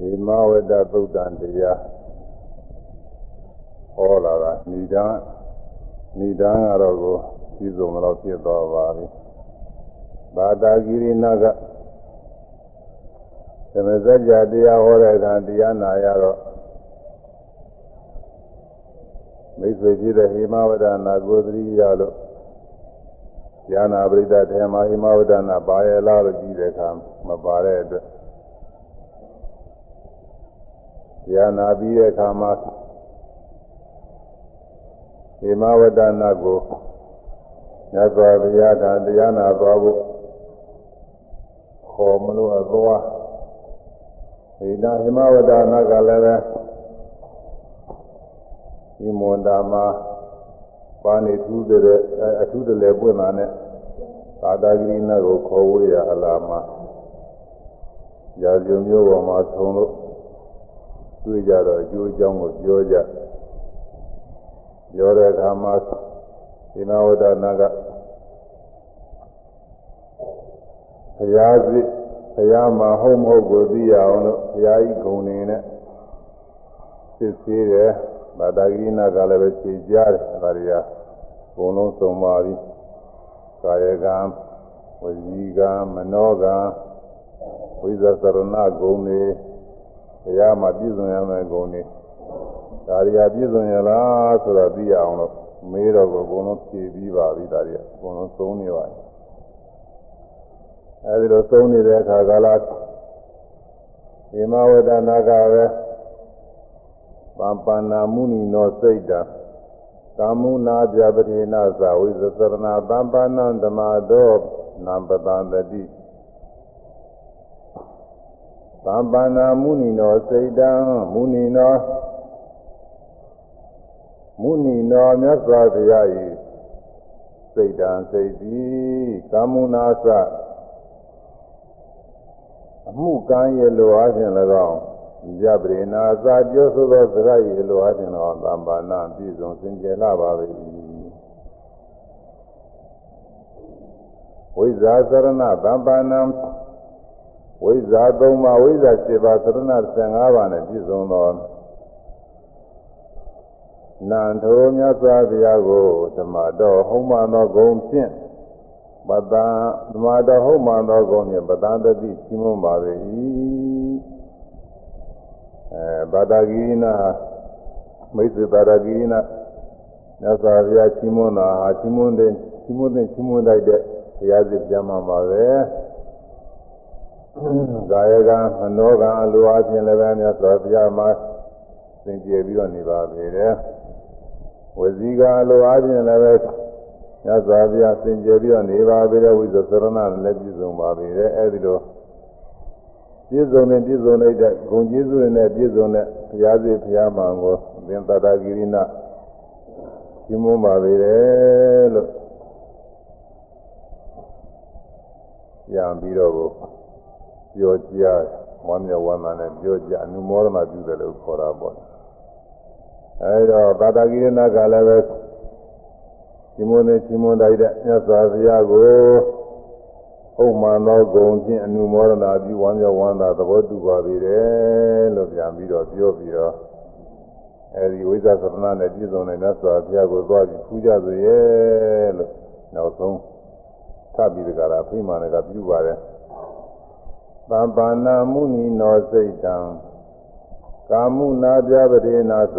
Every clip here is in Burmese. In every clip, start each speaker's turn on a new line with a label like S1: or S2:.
S1: ဒီမဝတ္တသုတ်တန်တရားဟောလာတာဏိဒံဏိဒံကတော့ကိုပြည်စုံတော့ဖြစ်သွားပါပြီဘာတာဂိရိနာကသမဇ္ဇာတရားဟောတဲ့ကံတရားနာရတော့မိတ်ဆွေဖြစ်တဲ့ဟိမဝဒနာကိုသတိရလို့ဉာဏပရိဒတ်ထေမဟိမဝဒနာပါရလားလို့ကြည့်တဲ့အခါမပါတဲ့အတွက် ဉာဏပြီးတဲ့အခါမှာဟိမဝဒနာကိုမြတ်စွာဘုရားကတရားနာသွားဖို့ခေါ်မလို့အသွားဟိနာဟိမဝဒနာကလည်းပဲဒီမွန်တာမှာပါနေထူးတဲ့အထူးတလည်းပွင့်လာနဲ့သာတာဂိရိနာကိုခေါ်ဝေးရအလားမှာရာဇုံမျိုးပေါ်မှာထုံလို့ တွေ့ကြတော့အကျိုးအကြောင်းကိုပြောကြပြောတဲ့အခါမှာဒီနာဝဒနာကဘုရားစစ်ဘုရားမှာဟုတ်မဟုတ်ကိုသိရအောင်လို့ဘုရားကြီးဂုဏ်နေနဲ့စစ်သေးတယ်ဘာတာဂိနာကလည်းပဲခြေကြားတယ်ဒါတွေကဘုံလုံးစုံပါပြီကာယကံဝစီကံမနောကံဝိဇ္ဇသရဏဂုံတွေ ဘုရားမှာပြည့်စုံရမယ်ဂုံတွေဒါတွေကပြည့်စုံရလားဆိုတော့သိရအောင်လို့မေးတော့ကိုဘုံလုံးဖြည့်ပြီးပါပြီဒါတွေကဘုံလုံးသုံးနေပါပြီအဲဒီလိုသုံးနေတဲ့အခါကာလဒီမဝဒနာကပဲပမ္ပနာမုနိနောစိတ်တာကာမုနာပြပတိနာဇဝိသသရဏပမ္ပနံဓမ္မတောနံပတံတတိ ပမ္ပနာမုနိနောစိတ်တံမုနိနောမုနိနောမြတ်စွာဘုရား၏စိတ်တံစိတ်သည်ကာမုနာသအမှုကံရဲ့လိုအားဖြင့်၎င်းရပရိနာသာပြောဆိုသောစကား၏လိုအားဖြင့်တော့သံပါဏပြည့်စုံစင်ကြယ်လာပါ၏ဝိဇာသရဏသံပါဏံ ဝိဇာ၃ပါးဝိဇာ7ပါးသရဏ15ပါးနဲ့ပြည့်စုံသောနန္ထိုမြတ်စွာဘုရားကိုဓမ္မတော်ဟုံးမှန်သောဂုံဖြင့်ပတံဓမ္မတော်ဟုတ်မှန်သောကောင်းဖြင့်ပတံတတိရှိမွန်ပါ၏အဲဘာတာဂိရိနာမိတ်ဆွေဘာတာဂိရိနာမြတ်စွာဘုရားရှိမွန်တာဟာရှိမွန်တဲ့ရှိမွန်တဲ့ရှိမွန်တိုက်တဲ့ဘုရားစစ်ပြန်မှာပါပဲ ကာယကံမနောကံအလိုအချင်းလည်းပဲမြတ်စွာဘုရားမှာသင်ကျေပြီးတော့နေပါပေတယ်ဝစီကအလိုအချင်းလည်းပဲညစွာပြစင်ကြယ်ပြီးတော့နေပါပြီတဲ့ဝိဇ္ဇသရဏလည်းပြည့်စုံပါပြီတဲ့အဲဒီလိုပြည့်စုံတဲ့ပြည့်စုံလိုက်တဲ့ဂုံကျေးဇူးနဲ့ပြည့်စုံတဲ့ဘုရားစီဘုရားမှန်ကိုသင်္တတာဂိရိနာရှင်းမပါပြီတဲ့လို့ပြန်ပြီးတော့ကို ပြောကြားဝမ်းမြောက်ဝမ်းသာနဲ့ပြောကြအနုမောဒနာပြုတယ်လို့ခေါ်တာပေါ့အဲဒီတော့ဘာတာဂိရိနာကလည်းပဲဒီမွန်းနဲ့ဒီမွန်းတိုက်တဲ့မြတ်စွာဘုရားကိုဟုတ်မှန်သောဂုံဖြင့်အနုမောဒနာပြုဝမ်းမြောက်ဝမ်းသာသဘောတူပါပေတယ်လို့ပြန်ပြီးတော့ပြောပြီးတော့အဲဒီဝိဇ္ဇသရဏနဲ့ပြည့်စုံတဲ့မြတ်စွာဘုရားကိုသွားပြီးဖူးကြစေရဲ့လို့နောက်ဆုံးသဗ္ဗိဒကရာဖိမာနကပြုပါတယ် သဗ္ဗနာမုနိနောစိတ်တံကာမုနာပြပတိနာသ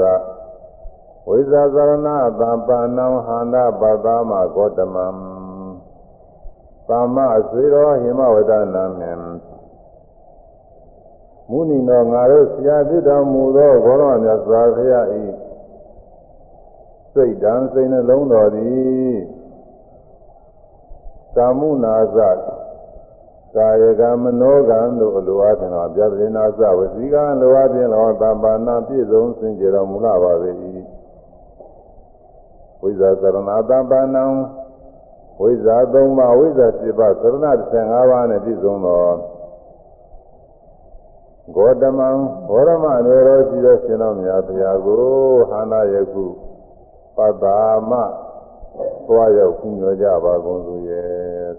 S1: ဝိဇာသရဏသံပါဏံဟာနာပသမဂေါတမံသမ္မအဆွေတော်ဟိမဝဒနာမေမုဏီတော်ငါတို့ဆရာဖြစ်တော်မူသောဘောရမြတ်စွာဘုရားဤစိတ်တံစိတ်နှလုံးတော်သည်ကာမုနာသ ကာယကမနောကံတို့အလိုအပ်တယ်တော့ပြပရိနာသဝစီကံလိုအပ်တယ်တော့သဗ္ဗနာပြည့်စုံစင်ကြယ်တော်မူလာပါ၏ဝိဇာသရဏတပါဏံဝိဇာ၃ပါးဝိဇာ7ပါးသရဏ15ပါးနဲ့ပြည့်စုံသောဂေါတမံဘောရမနေရောရှိသောရှင်တော်မြတ်ဘုရားကိုဟာနာယခုပတ္တာမ သွားရောက်ခုညွှန်ကြပါကုန်သူရဲ့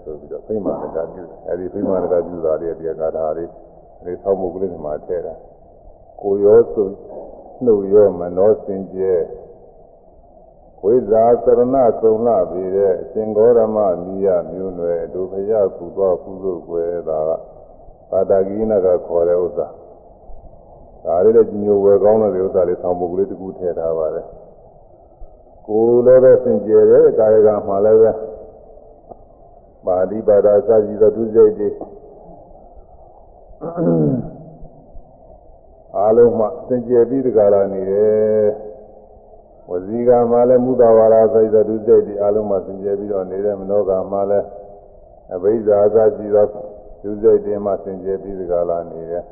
S1: ဆိုပြီးတော့ဖိမာနကပြုတယ်အဲဒီဖိမာနကပြုတာတွေတရားကာထာတွေအဲဒီဆောက်မှုကလေးတွေမှာထည့်တာကိုရောဆိုနှုတ်ရောမနောစင်ကြဲဝိဇာသရဏသုံလှပေတဲ့အရှင်ဂေါရမမိယမျိုးနွယ်ဒုဖယကုသောကုသိုလ်ွယ်တာကပါတာကိနကခေါ်တဲ့ဥစ္စာဒါလေးလည်းညိုဝယ်ကောင်းတဲ့ဥစ္စာလေးဆောင်းပုဂ္ဂိုလ်တကူထည့်ထားပါတယ် ကိုယ်လည်းပဲစင်ကြယ်တဲ့ကာယကမှလည်းပဲပါဠိပါဒစာကြည့်သောသူစိတ်တွေအားလုံးမှစင်ကြယ်ပြီးတကားလာနေတယ်ဝစီကမှလည်းမုဒ္ဒဝါဒဆိုတဲ့သူစိတ်တွေအားလုံးမှစင်ကြယ်ပြီးတော့နေတဲ့မနောကမှလည်းအဘိဇာစာကြည့်သောသူစိတ်တွေမှစင်ကြယ်ပြီးတကားလာနေတယ်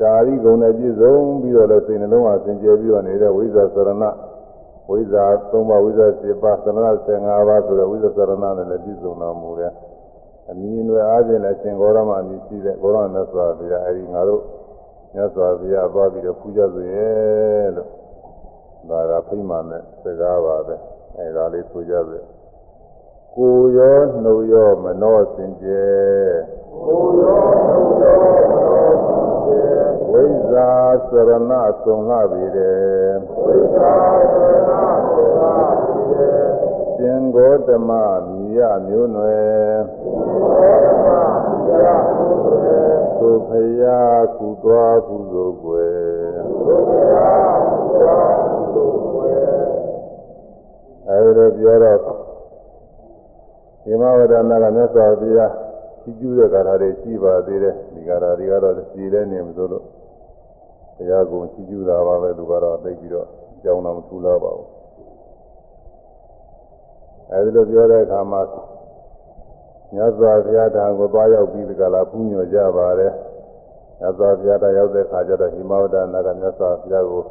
S1: ဓာရီဂုံနဲ့ပြည့်စုံပြီးတော့လည်းစိတ်နှလုံးဟာစင်ကြယ်ပြီးတော့နေတဲ့ဝိဇ္ဇာသရဏ ဝိဇ္ဇာ၃ပါးဝိဇ္ဇာ7ပါးသရဏ15ပါးဆိုတဲ့ဝိဇ္ဇာသရဏနဲ့လည်းပြည့်စုံတော်မူတယ်အမည်အနွယ်အားဖြင့်လည်းရှင်ဂေါရမအမည်ရှိတဲ့ဂေါရမမြတ်စွာဘုရားအဲဒီငါတို့မြတ်စွာဘုရားသွားပြီးတော့ပူဇော်ဆိုရဲ့လို့ဒါကဖိမှန်တဲ့စကားပါပဲအဲဒါလေးဆိုကြပြီကိုရောနှုတ်ရောမနှောစင်ကြယ်ကိုရောနှုတ်ရောမနှောစင်ကြယ် ဝိဇ္ဇာစရဏသုံလှပြီတယ်ဝိဇ္ဇာစရဏသုံလှပြီတယ်ရှင်ဂေါတမမိယမျိုးနွယ်သုဖယာကုသွားကုသိုလ်ွယ်သုဖယာကုသွားကုသိုလ်ွယ်အဲဒီပြောတော့ဒီမဝဒနာကမြတ်စွာဘုရားကြီးကျူးတဲ့ဂါထာတွေရှိပါသေးတယ်ဒီဂါထာတွေကတော့စီလဲနေမလို့ ဘုရားကုံကြီးကျူးတာပါပဲသူကတော့သိပြီးတော့ကြောင်းတော့မထူလာပါဘူးအဲဒီလိုပြောတဲ့အခါမှာမြတ်စွာဘုရားထံကိုသွားရောက်ပြီးဒီကလာပူးညွှန်ကြပါတယ်မြတ်စွာဘုရားတရောက်တဲ့အခါကျတော့ဟိမဝဒနာကမြတ်စွာဘုရားကို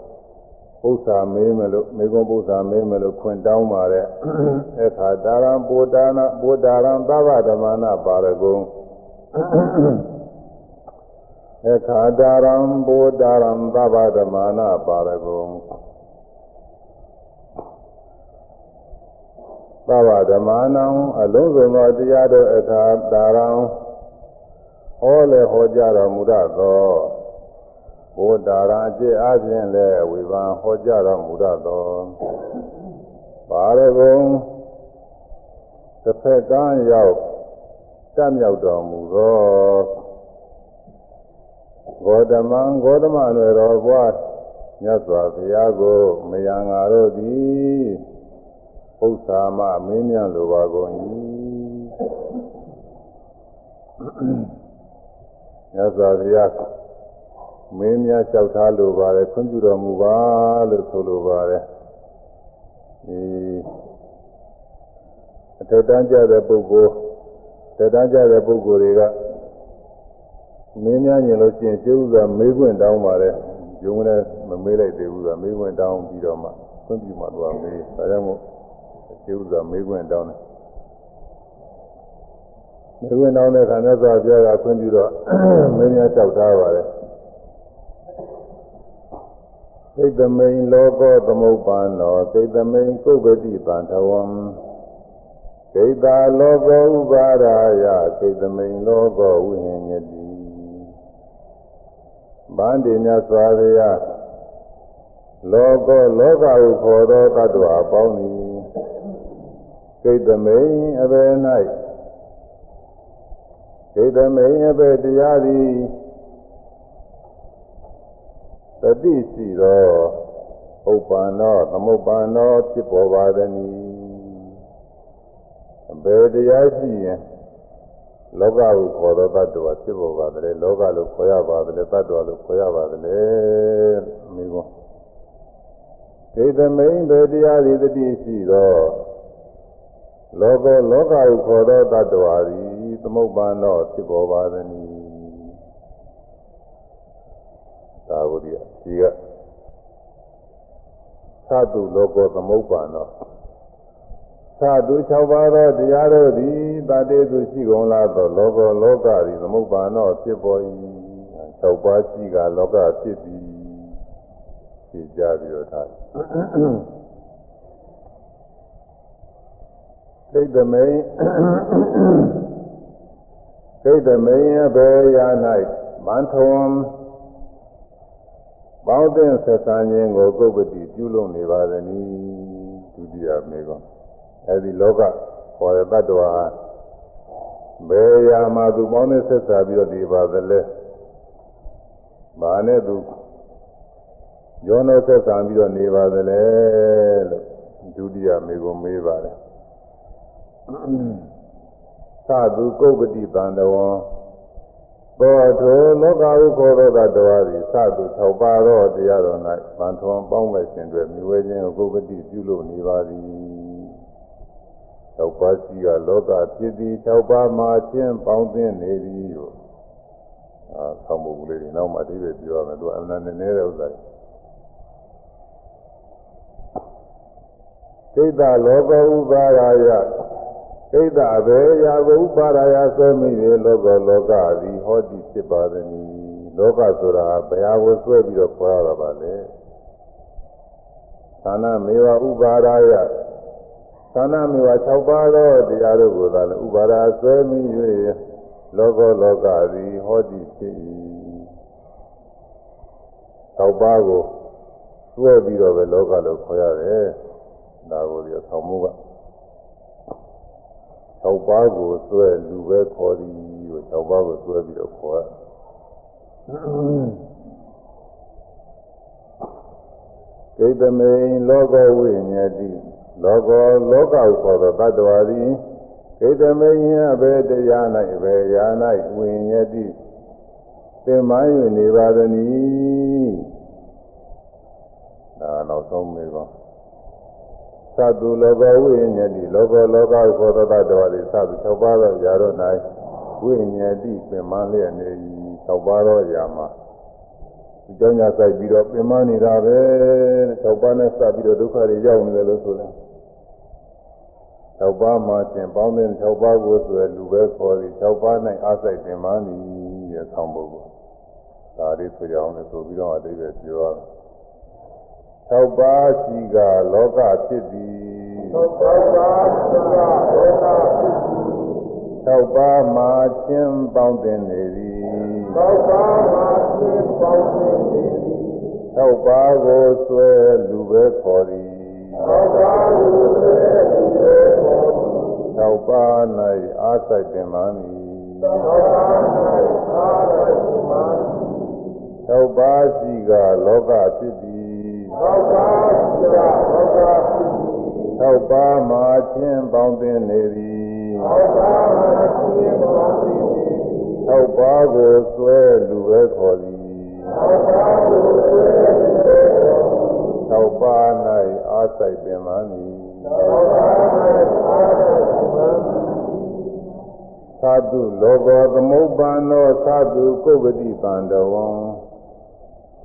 S1: ပု္ပ္ပာမေးမလို့မေကွန်ပု္ပ္ပာမေးမလို့ခွင့်တောင်းပါတယ်အခါတာရံပိုတာနာပိုတာရံသဗ္ဗဓမ္မနာပါရကုံ အခါတာရံပိုတာရံသဗ္ဗဓမ္မနာပါရကုံသဗ္ဗဓမ္မနာအလုံးစုံသောတရားတို့အခါတာရံဟောလေဟောကြားတော်မူတတ်သောဘုဒ္ဓရာအကျင့်အချင်းလည်းဝေဘာဟောကြားတော်မူတတ်သောပါရဂုံတစ်ဖက်ကမ်းရောက်တတ်မြောက်တော်မူသော ဂေါတမံဂေါတမနွယ်တော်ဘွားမြတ်စွာဘုရားကိုမယံငါတို့သည်ပု္ပ္ပာမမင်းမြတ်လိုပါကုန်၏မြတ်စွာဘုရားမင်းများလျှောက်ထားလိုပါတယ်ခွင့်ပြုတော်မူပါလို့ဆိုလိုပါတယ်ဒီအထက်တန်းကြတဲ့ပုဂ္ဂိုလ်တက်တန်းကြတဲ့ပုဂ္ဂိုလ်တွေက မင်းများညင်လို့ရှိရင်ကျေးဥစွာမေးခွင့်တောင်းပါတယ်ယုံနဲ့မမေးလိုက်သေးဘူးကမေးခွင့်တောင်းပြီးတော့မှခွင့်ပြုမှသူကမေးဒါကြောင့်မို့ကျေးဥစွာမေးခွင့်တောင်းတယ်မေးခွင့်တောင်းတဲ့ခါမြတ်စွာဘုရားကခွင့်ပြုတော့မင်းများလျှောက်ထားပါတယ်သိတမိန်လောကောသမုပ္ပန္နောသိတမိန်ကုပ္ပတိပန္ထဝံသိတာလောကောဥပါရာယသိတမိန်လောကောဝိဟိညတိ ဗန္တိမြတ်စွာဘုရားလောကောလောကဟုခေါ်သောတ attva အပေါင်းသည်သိတမိန်အဘယ်၌သိတမိန်အဘယ်တရားသည်တတိရှိသောဥပ္ပန္နောသမုပ္ပန္နောဖြစ်ပေါ်ပါသည်။ဘယ်တရားရှိရင် လောကကိုခေါ်သောတ attva ဖြစ်ပေါ်ပါတယ်လောကလို့ခေါ်ရပါတယ်တ attva လို့ခေါ်ရပါတယ်မိဘဒေသမိန်ဘယ်တရားသည်တတိရှိသောလောကလောကကိုခေါ်သောတ attva သည်သမုပ္ပန္နောဖြစ်ပေါ်ပါသည်သာဝတိဒီကသတုလောကသမုပ္ပါနောသ တု6ပါးသောတရားတို့သည်တတေသူရှိကုန်လားသောလောကလောကသည်သမုပ္ပါနောဖြစ်ပေါ်၏6ပါးရှိကလောကဖြစ်သည်ဖြစ်ကြပြီးတော့ထားသိတမိန်သိတမိန်ဘေရာ၌မန်ထုံပေါင်းတဲ့ဆက်ဆံခြင်းကိုကုပ္ပတိပြုလုပ်နေပါသည်နီဒုတိယမေကော အဲဒီလောကခေါ်တဲ့တ attva ဘယ်ရာမှာသူပေါင်းတဲ့ဆက်ဆံပြီးတော့ဒီပါသလဲဘာနဲ့သူရောနှောဆက်ဆံပြီးတော့နေပါသလဲလို့ဒုတိယမေကောမေးပါတယ်သသူကုပ္ပတိတန်တော်သောထိုလောကဟုခေါ်သောတတော်သည်သသူ၆ပါးသောတရားတော်၌ဗန်ထွန်ပေါင်းမဲ့ရှင်တွေမြွေခြင်းကိုကုပ္ပတိပြုလို့နေပါသည် ၆ပါးရှိကလောကဖြစ်သည်၆ပါးမှာချင်းပေါင်းသင်းနေသည်ဟုအာဆောင်းမှုလေးဒီနောက်မှအတိအကျပြောရမယ်သူအမှန်နဲ့နေတဲ့ဥစ္စာကိတ္တလောကဥပါရာယဣဒ္ဓဘေယာကိုဥပါဒာယဆွဲမိ၍လောကလောကသည်ဟောတိဖြစ်ပါသည်။လောကဆိုတာဘယ်ဟာကိုဆွဲပြီးတော့ခေါ်ရတာပါလဲ။သာနာမေဝဥပါဒာယ သာနာမေဝ6ပါးသောတရားတို့ကိုသာလည်းဥပါဒာဆွဲမိ၍လောကလောကသည်ဟောတိဖြစ်၏။6ပါးကိုဆွဲပြီးတော့ပဲလောကလို့ခေါ်ရတယ်။ဒါကိုဒီဆောင်းမှုက6ပါးကိုဆွဲလူပဲခေါ်သည်ကို6ပါးကိုဆွဲပြီးတော့ခေါ်ရကိတမေလောကဝိညာတိ လောကလောကကိုခေါ်သောတ attva သည်ကိတမေယအဘေတရား၌အဘေယာ၌ဝိညာတိသင်မှ၍နေပါသည်။ဒါနောက်ဆုံးမေပါသတုလောကဝိညာတိလောကလောကခေါ်သောတ attva တွေသတု၆ပါးသောຢာတို့၌ဝိညာတိပင်မလျက်နေ၏၆ပါးသောຢာမှာဒီကြောင့်ညဆိုင်ပြီးတော့ပင်မနေတာပဲ၆ပါးနဲ့စပ်ပြီးတော့ဒုက္ခတွေရောက်နေတယ်လို့ဆိုတယ် ၆ပါးမှာကျင်ပေါင်းတဲ့၆ပါးကိုဆိုရလူပဲခေါ်သည်၆ပါး၌အားစိုက်ပင်မနေတဲ့ဆောင်းပုဂ္ဂိုလ်ဒါလေးဆိုကြအောင်လည်းဆိုပြီးတော့အတိတ်ပဲပြောရမယ်၆ပါးရှိကလောကဖြစ်သည်
S2: ၆ပါးရှိကလောကဖြစ်သည်
S1: ၆ပါးမှာချင်းပေါင်းတင်နေသည်
S2: ၆ပါးမှာချင်းပေါင်းတင်နေသည်
S1: ၆ပါးကိုဆွဲလူပဲခေါ်သည်
S2: ၆ပါးကိုဆွဲလူပဲခေါ်သည်
S1: ၆ပါး၌အားဆိုင်ပင်ပါမည်
S2: ၆ပါး၌အားဆိုင်ပင်ပါမည်
S1: ၆ပါးရှိကလောကဖြစ်သည်
S2: ၆ပါးရှိကလောကဖြစ်သည်
S1: ၆ပါးမှာချင်းပေါင်းသင်နေသည်
S2: ၆ပါးမှာချင်းပေါင်းသင်နေသည်
S1: ၆ပါးကိုဆွဲလူပဲခေါ်သည်
S2: ၆ပါးကိုဆွဲလူပဲခေါ်သည်
S1: ၆ပါး၌အားဆိုင်ပင်မမည်
S2: ၆ပါး၌အားဆိုင်ပင်မမည်
S1: သာတုလောကောသမုပ္ပန္နောသာတုကုပ္ပတိတံတဝံ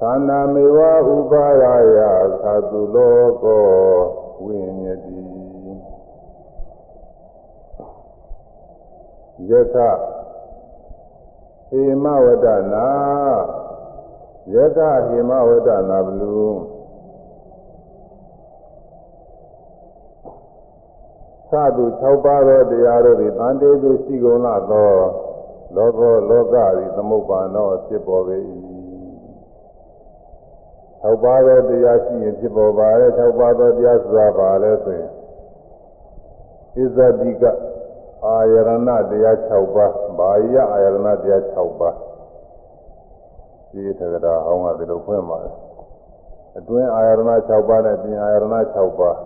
S1: သာနာမေဝဥပါရာယသာတုလောကောဝိညတိယသဟေမဝဒနာယသဟေမဝဒနာဘလူ သတု6ပါးသောတရားတို့သည်တန်တေသူရှိကုန်လာသောလောကောလောကသည်သမုပ္ပါနောဖြစ်ပေါ်ပေ၏၆ပါးသောတရားရှိရင်ဖြစ်ပေါ်ပါရဲ့၆ပါးသောတရားဆိုတာပါလဲဆိုရင်ဣဇတိကအာယရဏတရား6ပါးဘာယအာယရဏတရား6ပါးဒီသက္ကရာဟောင်းကဒီလိုဖွင့်ပါတယ်အတွင်းအာယရဏ6ပါးနဲ့ပြင်အာယရဏ6ပါး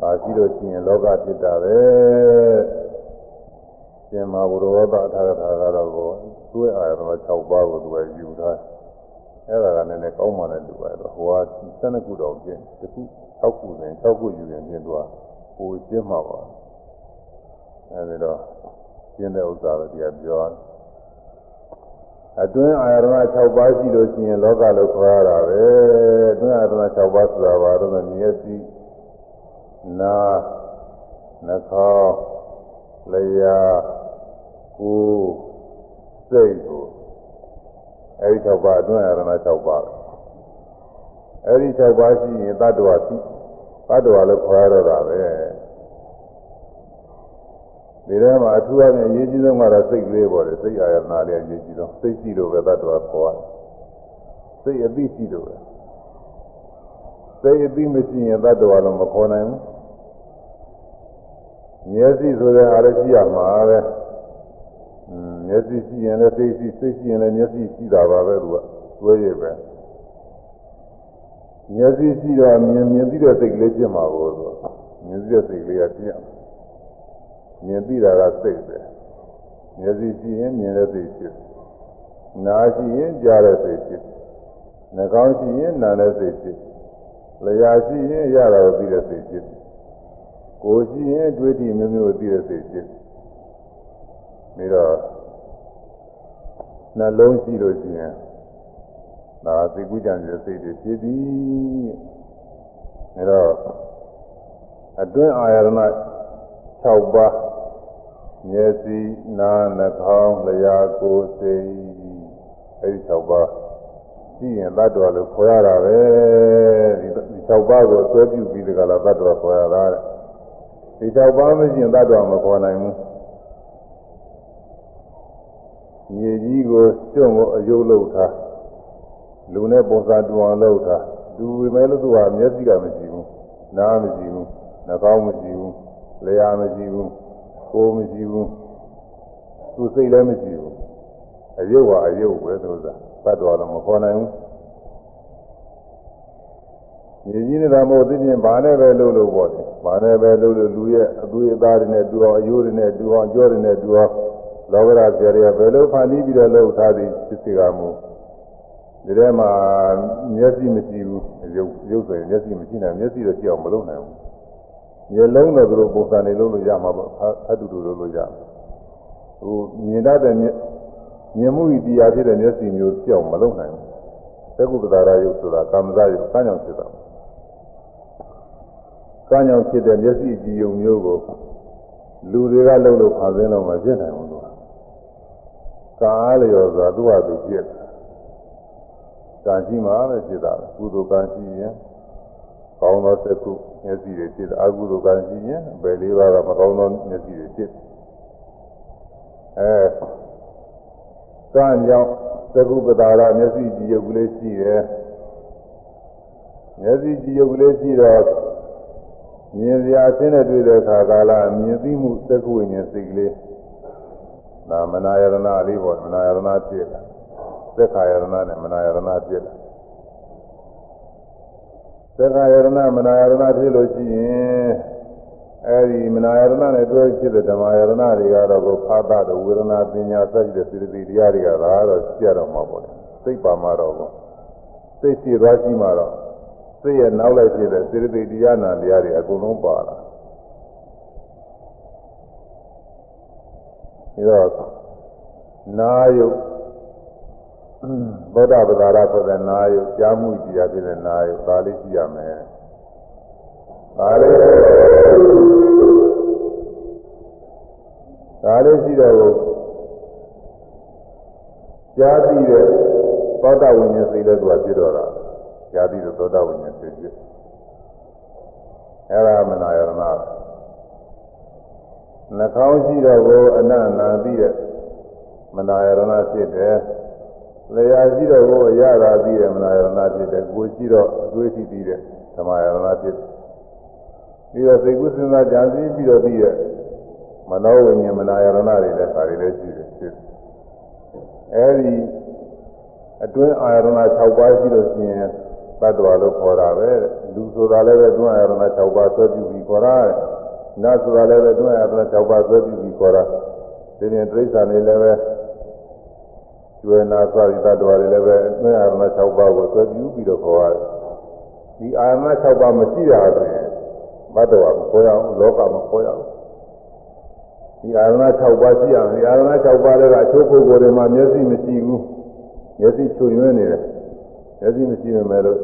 S1: ဒါရှိလို့ရှိရင်လောကဖြစ်တာပဲရှင်မဘုရောသအထာဂထာကတော့ကိုသူ့အာယရဏ6ပါးကိုသူကယူထားအဲ့ဒါကလည်းနည်းကောင်းမှလည်းလူပါတော့ဟိုက12ခုတော့ကျင်းတစ်ခု6ခုနဲ့6ခုယူရင်ပြင်သွားဟိုကျင်းမှာပါအဲဒီတော့ကျင်းတဲ့ဥစ္စာကိုဒီကပြောအတွင်းအာရဏ6ပါးရှိလို့ရှိရင်လောကလို့ခေါ်ရတာပဲအတွင်းအာရဏ6ပါးဆိုတာဘာလို့လဲမျက်စိ နာနှာခေါင်းလျှာကိုယ်စိတ်ကိုအဲဒီ6ပါးအတွင်းအာရဏ6ပါးအဲဒီ6ပါးရှိရင်တ attva ရှိတ attva လို့ခေါ်ရတော့တာပဲဒီထဲမှာအထူးအဖြင့်အရေးကြီးဆုံးကတော့စိတ်ကလေးပေါ်တယ်စိတ်အာရဏလေးအရေးကြီးဆုံးစိတ်ရှိလို့ပဲတ attva ခေါ်ရတယ်စိတ်အသိရှိလို့ပဲစိတ်အသိမရှိရင်တတ္တဝါလုံးမခေါ်နိုင်ဘူး မျက်စိဆိုတဲ့အားလည်းရှိရမှာပဲอืมမျက်စိရှိရင်လည်းစိတ်ရှိစိတ်ရှိရင်လည်းမျက်စိရှိတာပါပဲသူကတွဲရပဲမျက်စိရှိတော့မြင်မြင်သိတဲ့စိတ်ကလေးဖြစ်မှာကိုဆိုမြင်သိတဲ့စိတ်ကလေးကပြည့်အောင်မြင်သိတာကစိတ်ပဲမျက်စိရှိရင်မြင်တဲ့စိတ်ဖြစ်နားရှိရင်ကြားတဲ့စိတ်ဖြစ်နှာခေါင်းရှိရင်နားတဲ့စိတ်ဖြစ်လျှာရှိရင်ရတာကိုသိတဲ့စိတ်ဖြစ် ကိုယ်ရှိရင်တွေးကြည့်မျိုးမျိုးသိတဲ့စိတ်ဖြစ်ပြီးတော့နှလုံးရှိလို့ရှိရင်ဒါသိကူးကြံတဲ့စိတ်တွေဖြစ်သည်အဲတော့အတွင်းအာရဏ6ပါးမျက်စိနားနှာခေါင်းလျှာကိုယ်စိတ်အဲဒီ6ပါးရှိရင်တ attva လို့ခေါ်ရတာပဲဒီ6ပါးကိုဆွဲပြုပြီးဒီကလာတ attva ခေါ်ရတာ ဒီ6ပါးမရှိရင်တ attva မခေါ်နိုင်ဘူးမြေကြီးကိုကျွန့်ကိုအယုတ်လုပ်ထားလူနဲ့ပုံစံတူအောင်လုပ်ထားလူဝေမဲ့လို့သူကမျက်စိကမရှိဘူးနားမရှိဘူးနှာခေါင်းမရှိဘူးလျှာမရှိဘူးကိုယ်မရှိဘူးသူစိတ်လည်းမရှိဘူးအယုတ်ဟာအယုတ်ပဲသူကသတ်တော်တော့မခေါ်နိုင်ဘူး ညီကြီးနေတာမဟုတ်သိချင်းဘာနဲ့ပဲလုပ်လို့ပေါ့လေဘာနဲ့ပဲလုပ်လို့လူရဲ့အသွေးအသားတွေနဲ့တူအောင်အယိုးတွေနဲ့တူအောင်ကြောတွေနဲ့တူအောင်လောကရဆရာတွေကဘယ်လိုဖန်တီးပြီးတော့လုပ်ထားသည်ဖြစ်စီကမှုဒီထဲမှာမျက်စိမရှိဘူးရုပ်ရုပ်ဆိုရင်မျက်စိမရှိနိုင်မျက်စိတော့ကြည့်အောင်မလုပ်နိုင်ဘူးမျက်လုံးတော့သူတို့ပုံစံနေလုပ်လို့ရမှာပေါ့အတူတူလုပ်လို့ရဟိုမြင်တတ်တဲ့မျက်မြင်မှုဤတရားဖြစ်တဲ့မျက်စိမျိုးကြောက်မလုပ်နိုင်ဘူးသက္ကုပ္ပဒါရယုတ်ဆိုတာကာမဇယုတ်ကံကြောင့်ဖြစ်တာ ကံကြောင့်ဖြစ်တဲ့မျက်စိကြည်ယုံမျိုးကိုလူတွေကလှုပ်လို့ဖန်ဆင်းလို့မဖြစ်နိုင်ဘူးသူကကာအားလျော်ဆိုတာသူ့ဟာသူဖြစ်တယ်ကံရှိမှပဲဖြစ်တာကုသိုလ်ကံရှိရင်ကောင်းသောသက္ကုမျက်စိတွေဖြစ်တယ်အကုသိုလ်ကံရှိရင်ဘယ်လေးပါးကမကောင်းသောမျက်စိတွေဖြစ်အဲကံကြောင့်သကုပ္ပတာရမျက်စိကြည်ရုပ်ကလေးရှိတယ်မျက်စိကြည်ရုပ်ကလေးရှိတော့ မြင်စရာအင်းနဲ့တွေ့တဲ့အခါကာလမြင်သိမှုသက္ကုဝိညာဉ်စိတ်ကလေးဒါမနာယရဏလေးပေါ့မနာယရဏဖြစ်တာသက်ခာယရဏနဲ့မနာယရဏဖြစ်တာသက်ခာယရဏမနာယရဏဖြစ်လို့ရှိရင်အဲဒီမနာယရဏနဲ့တွဲဖြစ်တဲ့ဓမ္မယရဏတွေကတော့ကိုဖာသတို့ဝေဒနာပညာစသဖြင့်စေတသိက်တရားတွေကဒါကတော့ကြည့်ရတော့မှာပေါ့လေစိတ်ပါမှာတော့ပေါ့စိတ်ရှိသွားရှိမှာတော့ စိတ်ရဲ့နောက်လိုက်ဖြစ်တဲ့စေတသိက်တရားနာတရားတွေအကုန်လုံးပါလာပြီးတော့နာယုသောတာပဒါရဆိုတဲ့နာယုကြားမှုတရားဖြစ်တဲ့နာယုဒါလေးရှိရမယ်ဒါလေးဒါလေးရှိတော့ကြားသိတဲ့သောတာဝိညာဉ်စိတ်လည်းသူကဖြစ်တော့တာ ကြားသိတဲ့သောတာဝိညာဉ်စိတ်ဖြစ်အဲ့ဒါမနာယရဏနှာခေါင်းရှိတော့ကိုအနန္နာပြီးတဲ့မနာယရဏဖြစ်တယ်လျာရှိတော့ကိုအရသာပြီးတဲ့မနာယရဏဖြစ်တယ်ကိုရှိတော့အသွေးရှိပြီးတဲ့ဓမ္မယရဏဖြစ်တယ်ပြီးတော့စိတ်ကူးစဉ်းစားကြံစည်ပြီးတော့ပြီးတဲ့မနောဝိညာဉ်မနာယရဏတွေလည်းဒါတွေလည်းရှိတယ်ဖြစ်အဲဒီအတွင်းအာရဏ6ပါးရှိလို့ရှိရင် သတ္တဝါလို့ခေါ်တာပဲလူဆိုတာလည်းပဲအတွင်းအာရဏ6ပါးဆွဲပြုပြီးခေါ်တာနတ်ဆိုတာလည်းပဲအတွင်းအာရဏ6ပါးဆွဲပြုပြီးခေါ်တာဒီရင်တိရစ္ဆာန်တွေလည်းပဲကျွေးနာသတိတ္တဝါတွေလည်းပဲအတွင်းအာရဏ6ပါးကိုဆွဲပြုပြီးတော့ခေါ်ရတယ်ဒီအာရဏ6ပါးမရှိတာဆိုရင်ဘတ်တော်ကိုခေါ်ရအောင်လောကမှာခေါ်ရအောင်ဒီအာရဏ6ပါးရှိရမယ်ဒီအာရဏ6ပါးလည်းကအချို့ပုဂ္ဂိုလ်တွေမှာမျက်စိမရှိဘူးမျက်စိချွညွှင်းနေတယ်မျက်စိမရှိနေမယ်လို့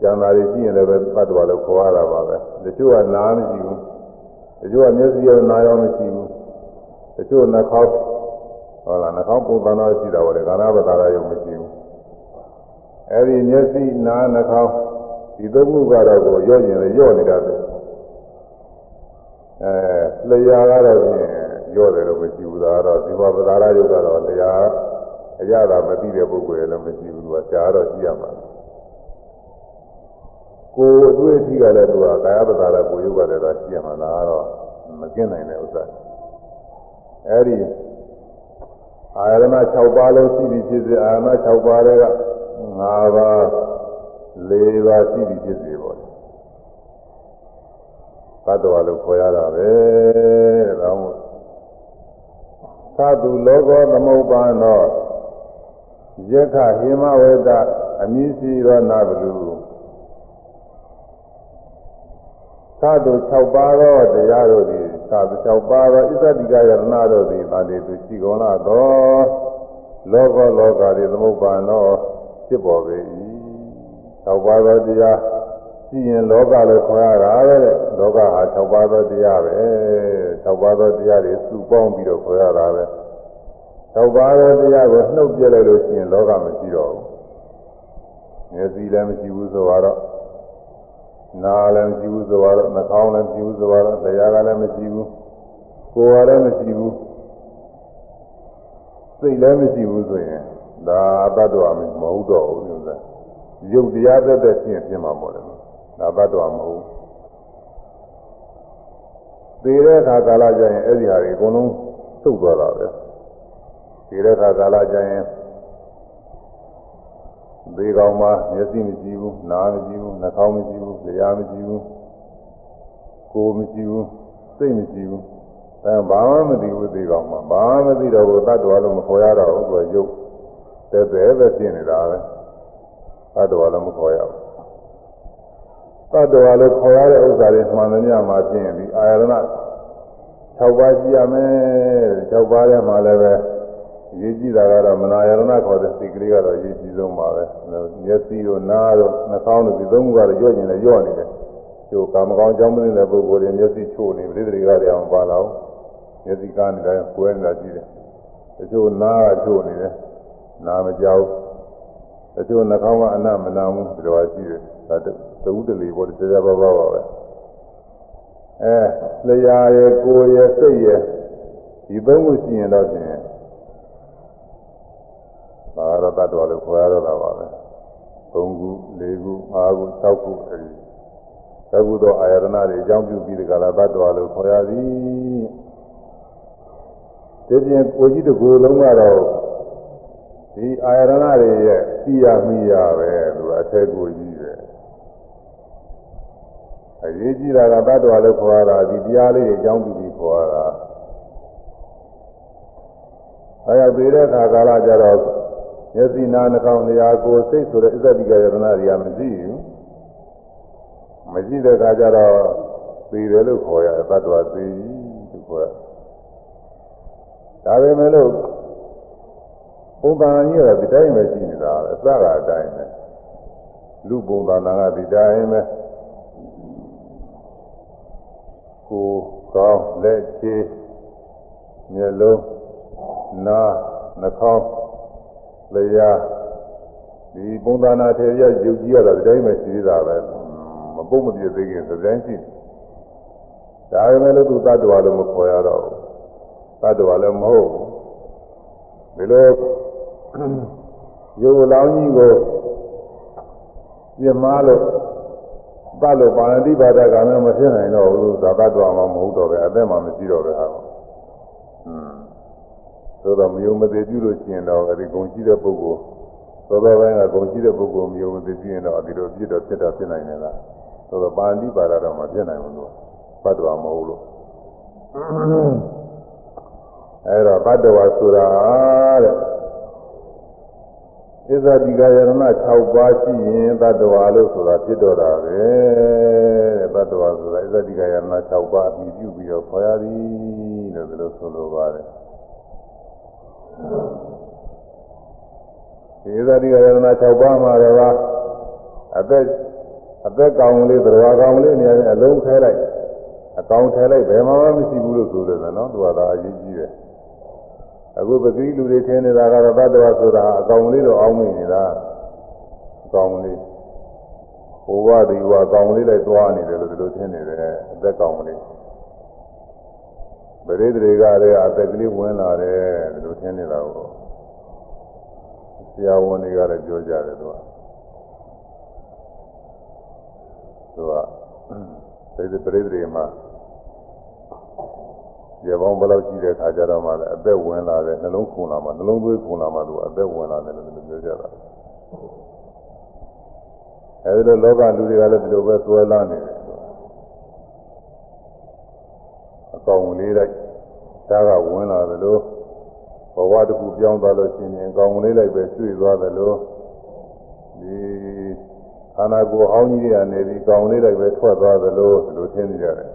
S1: ကျန်တာတွေရှိရင်လည်းပဲဘတ်တော်လို့ခေါ်ရတာပါပဲတချို့ကနားမရှိဘူးတချို့ကမျက်စိရောနားရောမရှိဘူးတချို့နှာခေါင်းဟုတ်လားနှာခေါင်းပုံသဏ္ဍာန်ရှိတာပေါ့လေကာနာပတာရယုံမရှိဘူးအဲဒီမျက်စိနားနှာခေါင်းဒီသုံးခုကတော့ကိုရော့ရင်လည်းရော့နေတာပဲအဲလျှာကတော့ဖြင့်ရော့တယ်လို့မရှိဘူးဒါကတော့ဒီဘပဒါရယုတ်ကတော့လျှာအရသာမသိတဲ့ပုဂ္ဂိုလ်လည်းမရှိဘူးသူကရှားတော့ရှိရမှာ ကိုယ်အတွေ့အထိကလည်းသူကကာယပဒါရကိုယုတ်ကလည်းတော့ရှိရမှာလားတော့မကင်းနိုင်တဲ့ဥစ္စာအဲ့ဒီအာရဏ6ပါးလုံးရှိပြီဖြစ်စေအာရဏ6ပါးတွေက5ပါး4ပါးရှိပြီဖြစ်စေပေါ့သတ္တဝါလို့ခေါ်ရတာပဲတဲ့ဒါမို့သတုလောကောသမုပ္ပါနောယက္ခဟိမဝေဒအမိစီရောနာဘလူ သတု6ပါးသောတရားတို့သည်သတု6ပါးသောဣဇတိကယရဏတို့သည်ဗာတိသူရှိကုန်လာသောလောကောလောကသည်သမုပ္ပါနောဖြစ်ပေါ်ပေ၏6ပါးသောတရားရှိရင်လောကလို့ခေါ်ရတာပဲလောကဟာ6ပါးသောတရားပဲ6ပါးသောတရားတွေစုပေါင်းပြီးတော့ခေါ်ရတာပဲ6ပါးသောတရားကိုနှုတ်ပြလိုက်လို့ရှိရင်လောကမရှိတော့ဘူးမျက်စိလည်းမရှိဘူးဆိုတော့ နားလည်းမရှိဘူးဆိုတော့နှာခေါင်းလည်းမရှိဘူးဆိုတော့တရားကလည်းမရှိဘူးကိုယ်ကလည်းမရှိဘူးစိတ်လည်းမရှိဘူးဆိုရင်ဒါအတ္တတော်မဟုတ်တော့ဘူးလို့ဆိုတာရုပ်တရားသက်သက်ရှင်းပြမှာပေါ့လေဒါဘတ်တော်မဟုတ်သေတဲ့အခါကာလကျရင်အဲ့ဒီဟာတွေအကုန်လုံးသုတ်သွားတာပဲသေတဲ့အခါကာလကျရင် သေကောင်မှာမျက်စိမရှိဘူးနားမရှိဘူးနှာခေါင်းမရှိဘူးလျှာမရှိဘူးကိုယ်မရှိဘူးစိတ်မရှိဘူးအဲဘာမှမသိဘူးသေကောင်မှာဘာမှမသိတော့ဘူးတတ်တော်လို့မခေါ်ရတော့ဘူးသူကရုပ်တဲ့ပဲပဲဖြစ်နေတာပဲတတ်တော်လည်းမခေါ်ရဘူးသတ္တဝါလို့ခေါ်ရတဲ့ဥစ္စာတွေမှန်သမျှမှာဖြစ်ရင်ဒီအာရဏ6ပါးရှိရမယ်6ပါးထဲမှာလည်းပဲ ရေးကြည့်တာကတော့မနာယရဏခေါ်တဲ့စိတ်ကလေးကတော့ရေးကြည့်ဆုံးပါပဲမျက်စိတို့နားတို့နှာခေါင်းတို့ဒီသုံးခုကတော့ရော့ကျင်တယ်ရော့နေတယ်ကျိုးကာမကောင်းကြောင်းမသိတဲ့ပုဂ္ဂိုလ်တွေမျက်စိချို့နေပရိသေတွေကတည်းအောင်ပါလာအောင်မျက်စိကားနေတယ်ကွဲနေတာကြည့်တယ်တချို့နားကချို့နေတယ်နားမကြောက်တချို့နှာခေါင်းကအနမနာဘူးဒီလိုပါရှိတယ်ဒါတဝုတလီပေါ်တရားပါပါပါပဲအဲလျာရယ်ကိုယ်ရယ်စိတ်ရယ်ဒီသုံးခုရှိရင်တော့ဖြင့် ဘာရတ္တတော်လို့ခေါ်ရတော့တာပါပဲသုံးခု၄ခု၅ခု၆ခုအဲဒီသက္ကုသောအာယတနာတွေအကြောင်းပြုပြီးဒီကလာတ္တတော်လို့ခေါ်ရသည်ဒီပြင်ကိုကြီးတကူလုံးကတော့ဒီအာယတနာတွေရဲ့သိရမိရပဲသူအထက်ကိုကြီးပဲအရေးကြီးတာကတ attva လို့ခေါ်ရတာဒီတရားလေးတွေအကြောင်းပြုပြီးခေါ်ရတာအဲရောက်သေးတဲ့အခါကာလကျတော့ မျက်စိနာနှာခေါင်းလျာကိုယ်စိတ်ဆိုတဲ့ဣဇတိကယတနာတွေကမရှိဘူးမရှိတဲ့အခါကျတော့သိတယ်လို့ခေါ်ရတယ်တ attva သိလို့ခေါ်ရဒါပဲမဲ့လို့ပုံသဏ္ဍာန်ကြီးကဒီတိုင်းပဲရှိနေတာပဲအစကအတိုင်းပဲလူပုံသဏ္ဍာန်ကဒီတိုင်းပဲကိုယ်ကောင်းလက်ခြေမျက်လုံးနားနှာခေါင်း လျှာဒီပုံသဏ္ဍာန်ထေရရုပ်ကြီးရတာဒီတိုင်းပဲရှိသေးတာပဲမပုတ်မပြည့်သေးခင်သတိုင်းရှိဒါပေမဲ့လို့သူတ attva လို့မခေါ်ရတော့ဘူးတ attva လည်းမဟုတ်ဘူးဒီလိုရုပ်လောင်းကြီးကိုပြမလို့သတ်လို့ပါဠိပါဒကလည်းမဖြစ်နိုင်တော့ဘူးသာသတော်မှမဟုတ်တော့ပဲအသက်မှမရှိတော့ပဲဟာဟွန်း သို့တော့မယုံမသိပြုလို့ရှိရင်တော့အဲဒီဂုံရှိတဲ့ပုဂ္ဂိုလ်သောသောပိုင်းကဂုံရှိတဲ့ပုဂ္ဂိုလ်မယုံမသိပြုရင်တော့ဒီလိုပြစ်တော့ဖြစ်တော့ဖြစ်နိုင်တယ်လားသို့တော့ပါဠိပါဒတော့မဖြစ်နိုင်ဘူးလို့ဘတ်တော်မဟုတ်လို့အဲတော့ဘတ်တော်ဆိုတာတဲ့ဣဇတိကယရဏ6ပါးရှိရင်တတ္တဝါလို့ဆိုတာဖြစ်တော့တာပဲတဲ့တတ္တဝါဆိုတာဣဇတိကယရဏ6ပါးအမိပြုပြီးတော့ခေါ်ရသည်လို့ဒီလိုဆိုလိုပါတယ် ဒီဣဇတိကယရဏ6ပါးမှာတော့အသက်အသက်ကောင်လေးသရဝါကောင်လေးနေရာအလုံးခဲလိုက်အကောင်ထဲလိုက်ဘယ်မှာမှမရှိဘူးလို့ဆိုတယ်နော်သူကသာအရေးကြီးတယ်အခုပတိလူတွေထင်နေတာကတော့တတ္တဝါဆိုတာအကောင်လေးတော့အောင်းမိနေတာအကောင်လေးဘဝဒီဘဝအကောင်လေးလိုက်သွားနေတယ်လို့ဒီလိုထင်နေတယ်အသက်ကောင်လေး ပရိသေတွေကလည်းအသက်ကလေးဝင်လာတယ်ဒီလိုထင်နေတာကိုဆရာဝန်တွေကလည်းပြောကြတယ်သူကသူကသိတဲ့ပြိတ္တိမှာရေပေါင်းဘယ်လောက်ကြီးတဲ့ခါကျတော့မှလည်းအသက်ဝင်လာတယ်နှလုံးခုန်လာမှနှလုံးသွေးခုန်လာမှသူကအသက်ဝင်လာတယ်လို့ပြောကြတာအဲဒီလိုလောကလူတွေကလည်းဒီလိုပဲသွဲလာနေတယ်အကောင်လေးလိုက် ဒါကဝင်လာတယ်လို့ဘဝတစ်ခုပြောင်းသွားလို့ရှိရင်အကောင်လေးလိုက်ပဲရွှေ့သွားတယ်လို့ဒီခန္ဓာကိုယ်ဟောင်းကြီးတွေကနေပြီးကောင်လေးလိုက်ပဲထွက်သွားတယ်လို့ဒီလိုထင်နေကြတယ်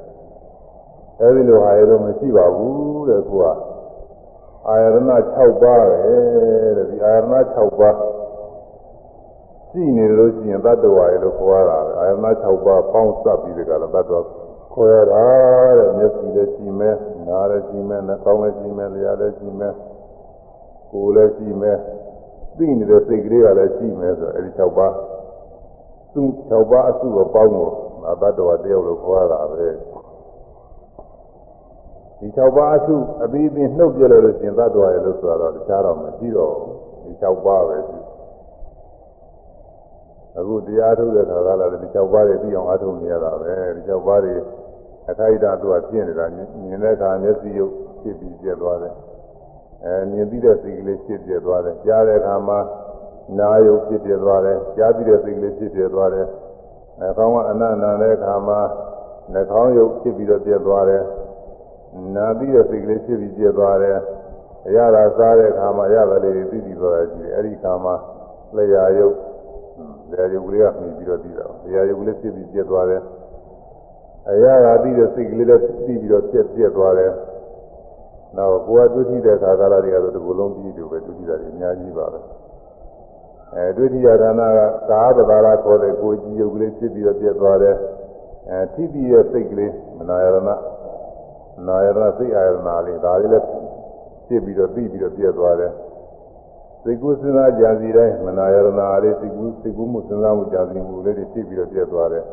S1: အဲဒီလိုဟာရလို့မရှိပါဘူးတဲ့ကွာအာရဏ6ပါးပဲတဲ့ဒီအာရဏ6ပါးရှိနေလို့ရှိရင်တတ္တဝါရေလို့ခေါ်ရတာပဲအာရဏ6ပါးပေါင်းစပ်ပြီးဒီကရတ္တဝါ ခေါ်ရတာတဲ့မျက်စိလည်းရှိမယ်နားလည်းရှိမယ်နှာခေါင်းလည်းရှိမယ်လျှာလည်းရှိမယ်ကိုယ်လည်းရှိမယ်သိနေတဲ့စိတ်ကလေးကလည်းရှိမယ်ဆိုအဲဒီ6ပါးသူ6ပါးအစုကိုပေါင်းကိုအတ္တဝါတယောက်လို့ခေါ်ရတာပဲဒီ6ပါးအစုအပြီးပြီးနှုတ်ပြလို့လို့ရှင်သတ္တဝါရဲ့လို့ဆိုတော့တခြားတော့မရှိတော့ဒီ6ပါးပဲရှိအခုတရားထုတ်တဲ့ခါကလည်းဒီ6ပါးတွေပြီးအောင်အားထုတ်နေရတာပဲဒီ6ပါးတွေ အခိုက်အတန့်သူကပြင့်နေတာမြင်တဲ့အခါမျက်စိရုပ်ဖြစ်ပြီးပြတ်သွားတယ်အဲမြင်ပြီးတဲ့စိတ်ကလေးဖြစ်ပြတ်သွားတယ်ကြားတဲ့အခါမှာနာယုတ်ဖြစ်ပြတ်သွားတယ်ကြားပြီးတဲ့စိတ်ကလေးဖြစ်ပြတ်သွားတယ်နှာခေါင်းကအနန္တတဲ့အခါမှာနှာခေါင်းယုတ်ဖြစ်ပြီးတော့ပြတ်သွားတယ်နာပြီးတဲ့စိတ်ကလေးဖြစ်ပြီးပြတ်သွားတယ်အရသာစားတဲ့အခါမှာရတာလေးတွေသိပြီးသွားတာရှိတယ်အဲ့ဒီအခါမှာလျှာယုတ်လျှာယုတ်ကလေးကမြင်ပြီးတော့ပြီးတာလျှာယုတ်ကလေးဖြစ်ပြီးပြတ်သွားတယ် အရသာသိတဲ့စိတ်ကလေးလည်းသိပြီးတော့ပြတ်ပြတ်သွားတယ်နောက်ကိုယ်ကတွေ့ထိတဲ့အခါကာလတွေကတော့ဒီလိုလုံးပြီးတူပဲတွေ့ထိတာတွေအများကြီးပါပဲအဲတွေ့ထိရဌာနကကာသဘာဝခေါ်တဲ့ကိုယ်ကြည်ယုတ်ကလေးဖြစ်ပြီးတော့ပြတ်သွားတယ်အဲထိပြီးရဲ့စိတ်ကလေးမနာရဏနာယရစိတ်အာယနာလေးဒါလေးလည်းဖြစ်ပြီးတော့ပြီးပြီးတော့ပြည့်သွားတယ်စိတ်ကူးစဉ်းစားကြံစီတိုင်းမနာယရနာလေးစိတ်ကူးစိတ်ကူးမှုစဉ်းစားမှုကြံစီမှုလေးတွေဖြစ်ပြီးတော့ပြည့်သွားတယ်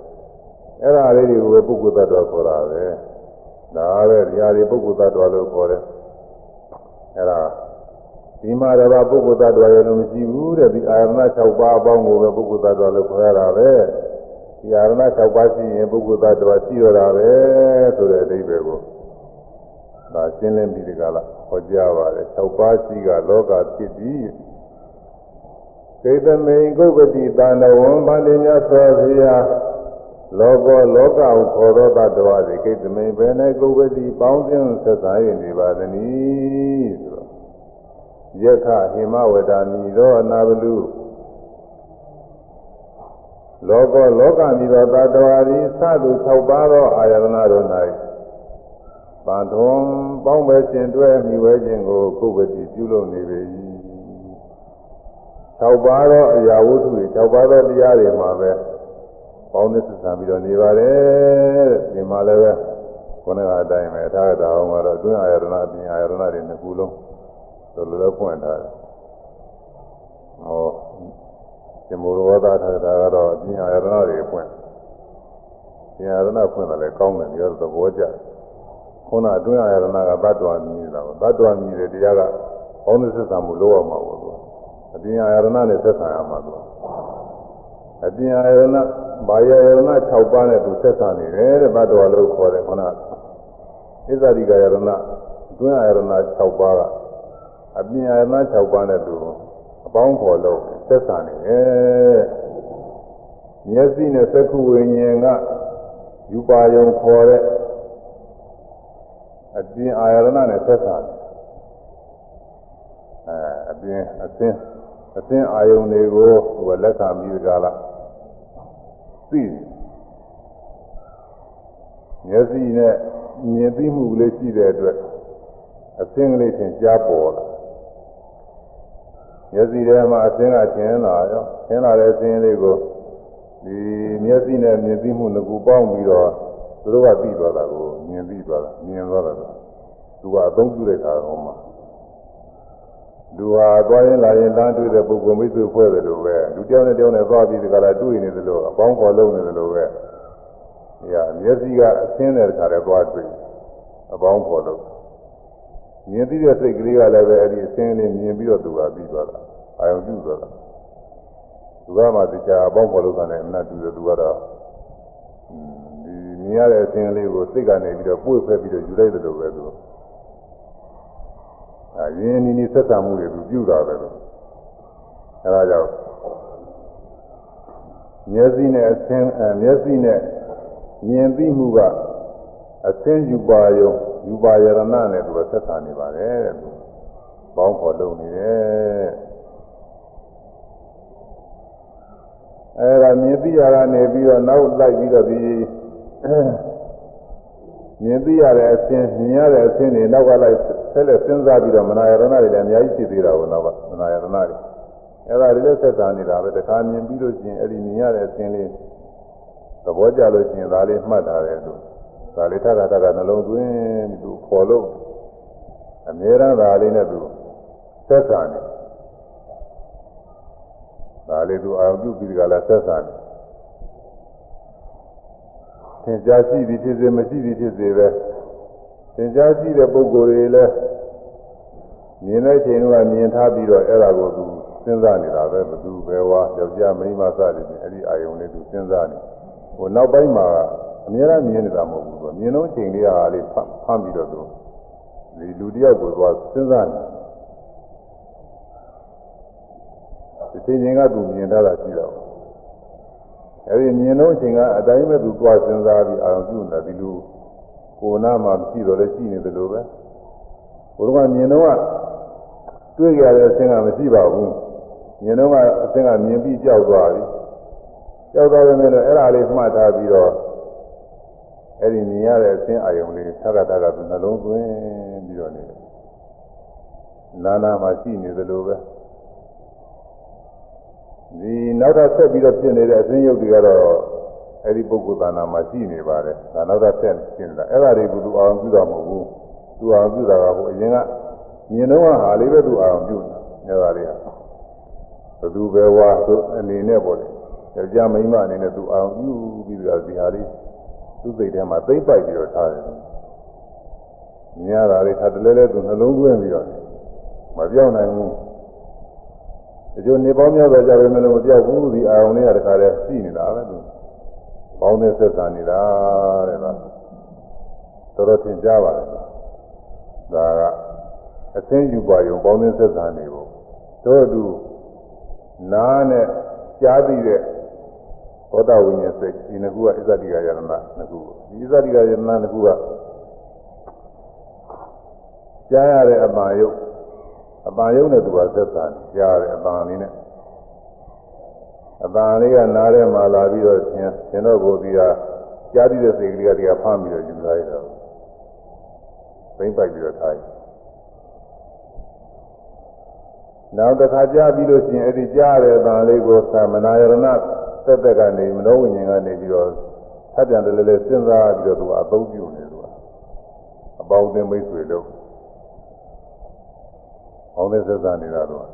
S1: အဲ့ဒါလေးတွေကိုပဲပုဂ္ဂိုလ်သတ္တဝါခေါ်တာပဲဒါပဲဒီဟာတွေပုဂ္ဂိုလ်သတ္တဝါလို့ခေါ်တယ်အဲ့ဒါဒီမှာတော့ပုဂ္ဂိုလ်သတ္တဝါရလို့မရှိဘူးတဲ့ဒီအာရဏ6ပါးအပေါင်းကိုပဲပုဂ္ဂိုလ်သတ္တဝါလို့ခေါ်ရတာပဲဒီအာရဏ6ပါးရှိရင်ပုဂ္ဂိုလ်သတ္တဝါရှိရတာပဲဆိုတဲ့အဓိပ္ပာယ်ကိုဒါရှင်းလင်းပြီးဒီကလာဟောကြားပါတယ်6ပါးရှိကလောကဖြစ်ပြီးကေတမိန်ကုပ္ပတိတန္တဝံဗန္တိမြတ်သောဘုရား လောကောလောကဟုခေါ်သောတ attva သည်ကိတမိန်ဘယ်နဲ့ကုပ္ပတိပေါင်းခြင်းဆက်စားရနေပါသနည်းဆိုတော့ယက္ခဟိမဝဒာမိသောအနာဘလူလောကောလောကမိသောတ attva သည်သသူ6ပါးသောအာယတနာတို့၌ပန်ထုံပေါင်းပဲရှင်တွဲမိဝဲခြင်းကိုကုပ္ပတိပြုလုပ်နေပေ၏6ပါးသောအရာဝတ္ထုတွေ6ပါးသောတရားတွေမှာပဲ ပေါင်းသစ်ဆံပြီးတော့နေပါတယ်ဒီမှာလည်းပဲခုနကအတိုင်းပဲအထာကတာအောင်ကတော့အတွင်းအာရဏအပြင်အာရဏတွေနှစ်ခုလုံးလိုလိုလည်းဖွင့်ထားတယ်ဟောဒီမူရဝဒထာတာကတော့အပြင်အာရဏတွေဖွင့်ပြင်အာရဏဖွင့်တယ်လည်းကောင်းတယ်ဒီတော့သဘောကျတယ်ခုနအတွင်းအာရဏကသတ္တဝါမြည်နေတာပါသတ္တဝါမြည်တဲ့တရားကပေါင်းသစ်ဆံမှုလိုရမှာပေါ့သူအပြင်အာရဏနဲ့ဆက်ဆံရမှာသူ အပြင်အာရဏဘာယယရဏ6ပါးနဲ့သူဆက်ဆံနေတယ်တဲ့ဘတ်တော်လို့ခေါ်တယ်ခုနဣဇာတိကယရဏအတွင်းအာရဏ6ပါးကအပြင်အာရဏ6ပါးနဲ့သူအပေါင်းခေါ်လို့ဆက်ဆံနေတယ်မျက်စိနဲ့သက္ခုဝိညာဉ်ကယူပါယုံခေါ်တဲ့အပြင်အာရဏနဲ့ဆက်ဆံတယ်အဲအပြင်အသင်းအသင်းအာယုန်တွေကိုဟိုလက်ခံပြီးကြလား သိတယ်မျက်စိနဲ့မြင်သိမှုလေးရှိတဲ့အတွက်အသင်းကလေးထင်ရှားပေါ်လာမျက်စိထဲမှာအသင်းကထင်လာရောထင်လာတဲ့အသင်းလေးကိုဒီမျက်စိနဲ့မြင်သိမှုနှစ်ခုပေါင်းပြီးတော့သူတို့ကသိသွားတာကိုမြင်သိသွားတာမြင်သွားတာကသူကအသုံးပြုတဲ့အခါဟောမှာ လူဟာသွားရင်လာရင်လမ်းတွေ့တဲ့ပုဂ္ဂိုလ်မိတ်ဆွေဖွဲ့တယ်လို့ပဲလူတယောက်နဲ့တယောက်နဲ့သွားပြီးဒီကလာတွေ့နေတယ်လို့အပေါင်းခေါ်လုံးနေတယ်လို့ပဲ။ညာမျက်စိကအဆင်းတဲ့ခါတည်းသွားတွေ့အပေါင်းခေါ်လို့မြင်သိတဲ့စိတ်ကလေးကလည်းပဲအဲ့ဒီအဆင်းလေးမြင်ပြီးတော့သူကပြီးသွားတာအာယုံပြုသွားတာသူကမှတရားအပေါင်းပေါ်လို့ကနေအမှန်တူတယ်သူကတော့ဒီမြင်ရတဲ့အခြင်းလေးကိုစိတ်ကနေပြီးတော့ပွေ့ဖက်ပြီးတော့ယူလိုက်တယ်လို့ပဲသူ အဲရင်းနီးနီးဆက်ဆံမှုတွေသူပြုတာပဲလို့အဲဒါကြောင့်မျက်စိနဲ့အခြင်းအဲမျက်စိနဲ့မြင်သိမှုကအခြင်းယူပါယုံယူပါယရဏနဲ့သူကဆက်ဆံနေပါတယ်တဲ့သူပေါင်းဖော်လုပ်နေတယ်အဲဒါမြင်သိရတာနေပြီးတော့နောက်လိုက်ပြီးတော့ဒီ မြင်သိရတဲ့အခြင်းမြင်ရတဲ့အခြင်းတွေနောက်ကလိုက်ဆက်လက်စဉ်းစားပြီးတော့မနာယရဏတွေလည်းအများကြီးရှိသေးတာကိုနောက်ကမနာယရဏတွေအဲဒါတွေလည်းဆက်စားနေတာပဲတခါမြင်ပြီးလို့ရှိရင်အဲ့ဒီမြင်ရတဲ့အခြင်းလေးသဘောကျလို့ရှိရင်ဒါလေးမှတ်ထားတယ်လို့ဒါလေးထပ်ထပ်ကနှလုံးသွင်းပြီးသူခေါ်လို့အမြဲတမ်းဒါလေးနဲ့သူဆက်စားနေဒါလေးသူအာရုံပြုပြီးကြလားဆက်စားနေ သင်ကြားရှိသည်ဖြစ်စေမရှိသည်ဖြစ်စေပဲသင်ကြားရှိတဲ့ပုဂ္ဂိုလ်တွေလည်းမြင်တဲ့ချိန်ကမြင်ထားပြီးတော့အဲ့ဒါကိုသူစဉ်းစားနေတာပဲဘသူပဲဝါယောက်ျားမိန်းမစသည်ဖြင့်အဲ့ဒီအာယုံလေးသူစဉ်းစားနေဟိုနောက်ပိုင်းမှာအများအားမြင်နေတာမဟုတ်ဘူးသူမြင်တော့ချိန်လေးအားလေးဖမ်းပြီးတော့သူဒီလူတယောက်ကိုသွားစဉ်းစားနေဒီချိန်ချင်းကသူမြင်ထားတာရှိတော့ အဲဒီမြင်တော့ချိန်ကအတိုင်းပဲသူသွားစဉ်းစားပြီးအာရုံပြုနေတာဒီလူကိုနာမှာမရှိတော့လည်းရှိနေတယ်လို့ပဲဘုရားကမြင်တော့တွေ့ကြတဲ့အခြင်းကမရှိပါဘူးမြင်တော့ကအခြင်းကမြင်ပြီးကြောက်သွားပြီကြောက်သွားပြီလို့အဲ့ဒါလေးမှတ်ထားပြီးတော့အဲ့ဒီမြင်ရတဲ့အခြင်းအာယုံလေးသက္ကတကသူနှလုံးသွင်းပြီးတော့နေတယ်နာနာမှာရှိနေသလိုပဲ ဒီနောက်ထပ်ဆက်ပြီးတော့ဖြစ်နေတဲ့အခြင်းရုပ်တွေကတော့အဲ့ဒီပုဂ္ဂိုလ်သာနာမှာရှိနေပါတယ်ဒါနောက်ထပ်ဆက်ဖြစ်နေတာအဲ့ဒါတွေကိုသူအောင်ပြုတာမဟုတ်ဘူးသူအောင်ပြုတာကဟိုအရင်ကမြင်တော့ဟာလေးပဲသူအောင်ပြုနေတာအဲ့ဒါလေးဟာဘသူပဲဝါသူအနေနဲ့ပေါ့လေယောက်ျားမိန်းမအနေနဲ့သူအောင်ပြုပြီးတော့ဒီဟာလေးသူ့စိတ်ထဲမှာသိမ့်ပိုက်ပြီးတော့ထားတယ်မြင်ရတာလေးထပ်တလဲလဲသူနှလုံးသွင်းပြီးတော့မပြောင်းနိုင်ဘူး ဒီလိုနေပေါင်းများတော့ကြပဲမလို့မပြောက်ဘူးဒီအာရုံလေးကတခါတည်းရှိနေတာပဲသူပေါင်းတဲ့ဆက်ဆံနေတာတဲ့ကတော်တော်သင်ကြားပါလေဒါကအသိယူပါယုံပေါင်းတဲ့ဆက်ဆံနေဖို့တို့သူနားနဲ့ကြားသိတဲ့သောတာဝိညာဉ်စိတ်ဒီနှစ်ခုကအစ္ဆတိကယရဏနှစ်ခုဒီအစ္ဆတိကယရဏနှစ်ခုကကြားရတဲ့အပါယုတ် အပါယုတ်နဲ့သူကသက်သာကြားရတဲ့အပါလေးနဲ့အပါလေးကနားထဲမှာလာပြီးတော့သင်သင်တော့ကိုဒီကကြားသိတဲ့စိတ်ကလေးကဒီကဖမ်းပြီးတော့ယူထားရတော့သိမ့်ပိုက်ပြီးတော့ထားရနောက်တစ်ခါကြားပြီးလို့ရှိရင်အဲ့ဒီကြားရတဲ့အပါလေးကိုသမနာယရဏသက်သက်ကနေမနောဝိညာဉ်ကနေပြီးတော့သတ်ပြန်တယ်လေစဉ်းစားပြီးတော့သူကအသုံးပြုနေသူကအပေါင်းအသင်းမိတ်ဆွေတို့ အောင်တဲ့သက်သာနေတာတော့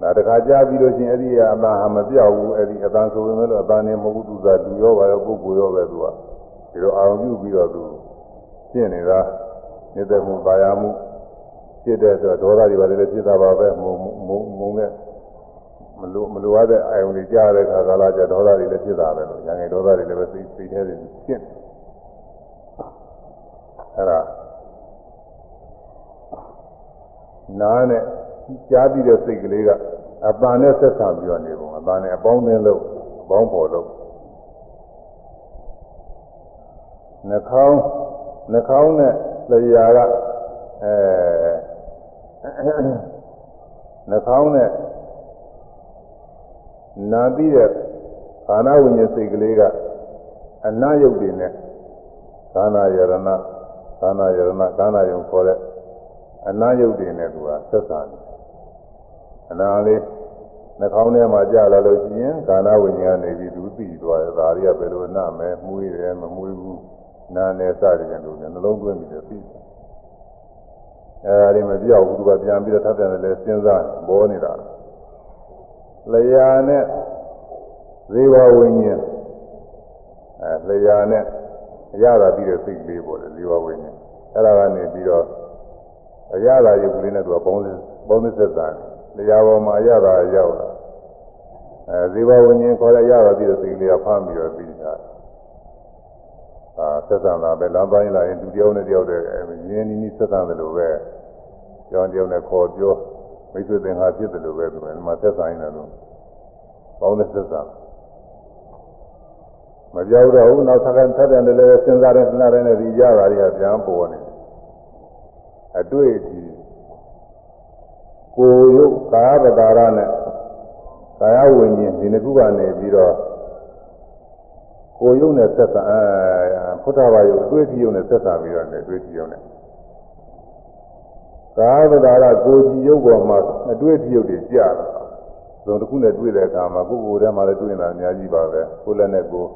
S1: ဒါတခါကြားပြီးလို့ချင်းအဲ့ဒီအသာဟာမပြောက်ဘူးအဲ့ဒီအသာဆိုပေမဲ့လို့အသာနေမဟုတ်ဘူးသူသာလူရောပါရောပုဂ္ဂိုလ်ရောပဲသူကဒီလိုအာရုံပြုပြီးတော့သူရှင်းနေတာနေတဲ့မှုပါရမှုဖြစ်တဲ့ဆိုတော့ဒေါသတွေပါတယ်လည်းဖြစ်တာပါပဲမုံမုံမုံနဲ့မလိုမလိုရတဲ့အာယုန်တွေကြားတဲ့အခါကာလကျဒေါသတွေလည်းဖြစ်တာပဲလို့ညာငယ်ဒေါသတွေလည်းပဲသိသိထဲတွေဖြစ်အဲ့ဒါ နားနဲ့ကြားပြီးတဲ့စိတ်ကလေးကအပန်နဲ့ဆက်ဆံပြီးတော့နေပုံအပန်နဲ့အပေါင်းအသင်းလို့အပေါင်းပေါ်လို့နှာခေါင်းနှာခေါင်းနဲ့လျှာကအဲနှာခေါင်းနဲ့နာပြီးတဲ့ခန္ဓာဝိညာဉ်စိတ်ကလေးကအနာယုတ်တွေနဲ့ခန္ဓာယရဏခန္ဓာယရဏခန္ဓာယုံခေါ်တဲ့ အနာယုတ်တွေနဲ့သူကဆက်ဆံတယ်အနာလေးနှာခေါင်းထဲမှာကြာလာလို့ရှိရင်ခန္ဓာဝိညာဉ်ကနေပြီးသူသိသွားတယ်ဒါတွေကဘယ်လိုနာမဲမှုရယ်မမှုဘူးနာနဲ့စတယ်လို့နှလုံးသွင်းပြီးတော့ပြီးအဲဒါတွေမပြောက်ဘူးသူကပြန်ပြီးတော့ထပ်ပြန်တယ်စဉ်းစားပေါ်နေတာလျာနဲ့ဇေဝဝိညာဉ်အဲလျာနဲ့ရတာပြီးတဲ့စိတ်ကလေးပေါ်တယ်ဇေဝဝိညာဉ်အဲဒါကနေပြီးတော့ အရသာရုပ်ကလေးနဲ့သူကပေါင်းပေါင်းသက်သာလတရားပေါ်မှာရတာရောက်လာအဲဇေဘဝဉ္ဇဉ်ခေါ်ရရတာပြီးတော့စိတ်လေးကဖမ်းပြီးတော့ပြီးတာအာသက်သံလာပဲလမ်းပိုင်းလာရင်သူတယောက်နဲ့တယောက်တည်းရင်းနီးနီးသက်သံတယ်လို့ပဲကြောင်းတယောက်နဲ့ခေါ်ပြောမိတ်ဆွေသင်္ဃာဖြစ်တယ်လို့ပဲသူကဒီမှာသက်ဆိုင်နေတယ်လို့ပေါင်းတဲ့သက်သံမပြောတော့ဘူးနောက်ဆက်ကန်ဆက်တယ်လည်းစဉ်းစားတယ်စဉ်းစားတယ်နဲ့ဒီရတာတွေကပြန်ပေါ်နေတယ် အတွေ့အထိကိုယ်ရုပ်ကာယပဒါရနဲ့ကာယဝิญဉ်ဒီနှစ်ခုကနေပြီးတော့ကိုယ်ရုပ်နဲ့ဆက်ဆံအဲဖုဒ္ဓဘာယုတ်အတွေ့အထိရုပ်နဲ့ဆက်ဆံပြီးတော့လည်းအတွေ့အထိရုပ်နဲ့ကာယပဒါရကိုယ်ကြည်ရုပ်ပေါ်မှာအတွေ့အထိရုပ်တွေကြာတာဇုံတစ်ခုနဲ့တွေ့တဲ့အခါမှာကိုယ်ကိုယ်ထဲမှာလည်းတွေ့နေတာအများကြီးပါပဲကိုယ်လည်းနဲ့ကိုယ်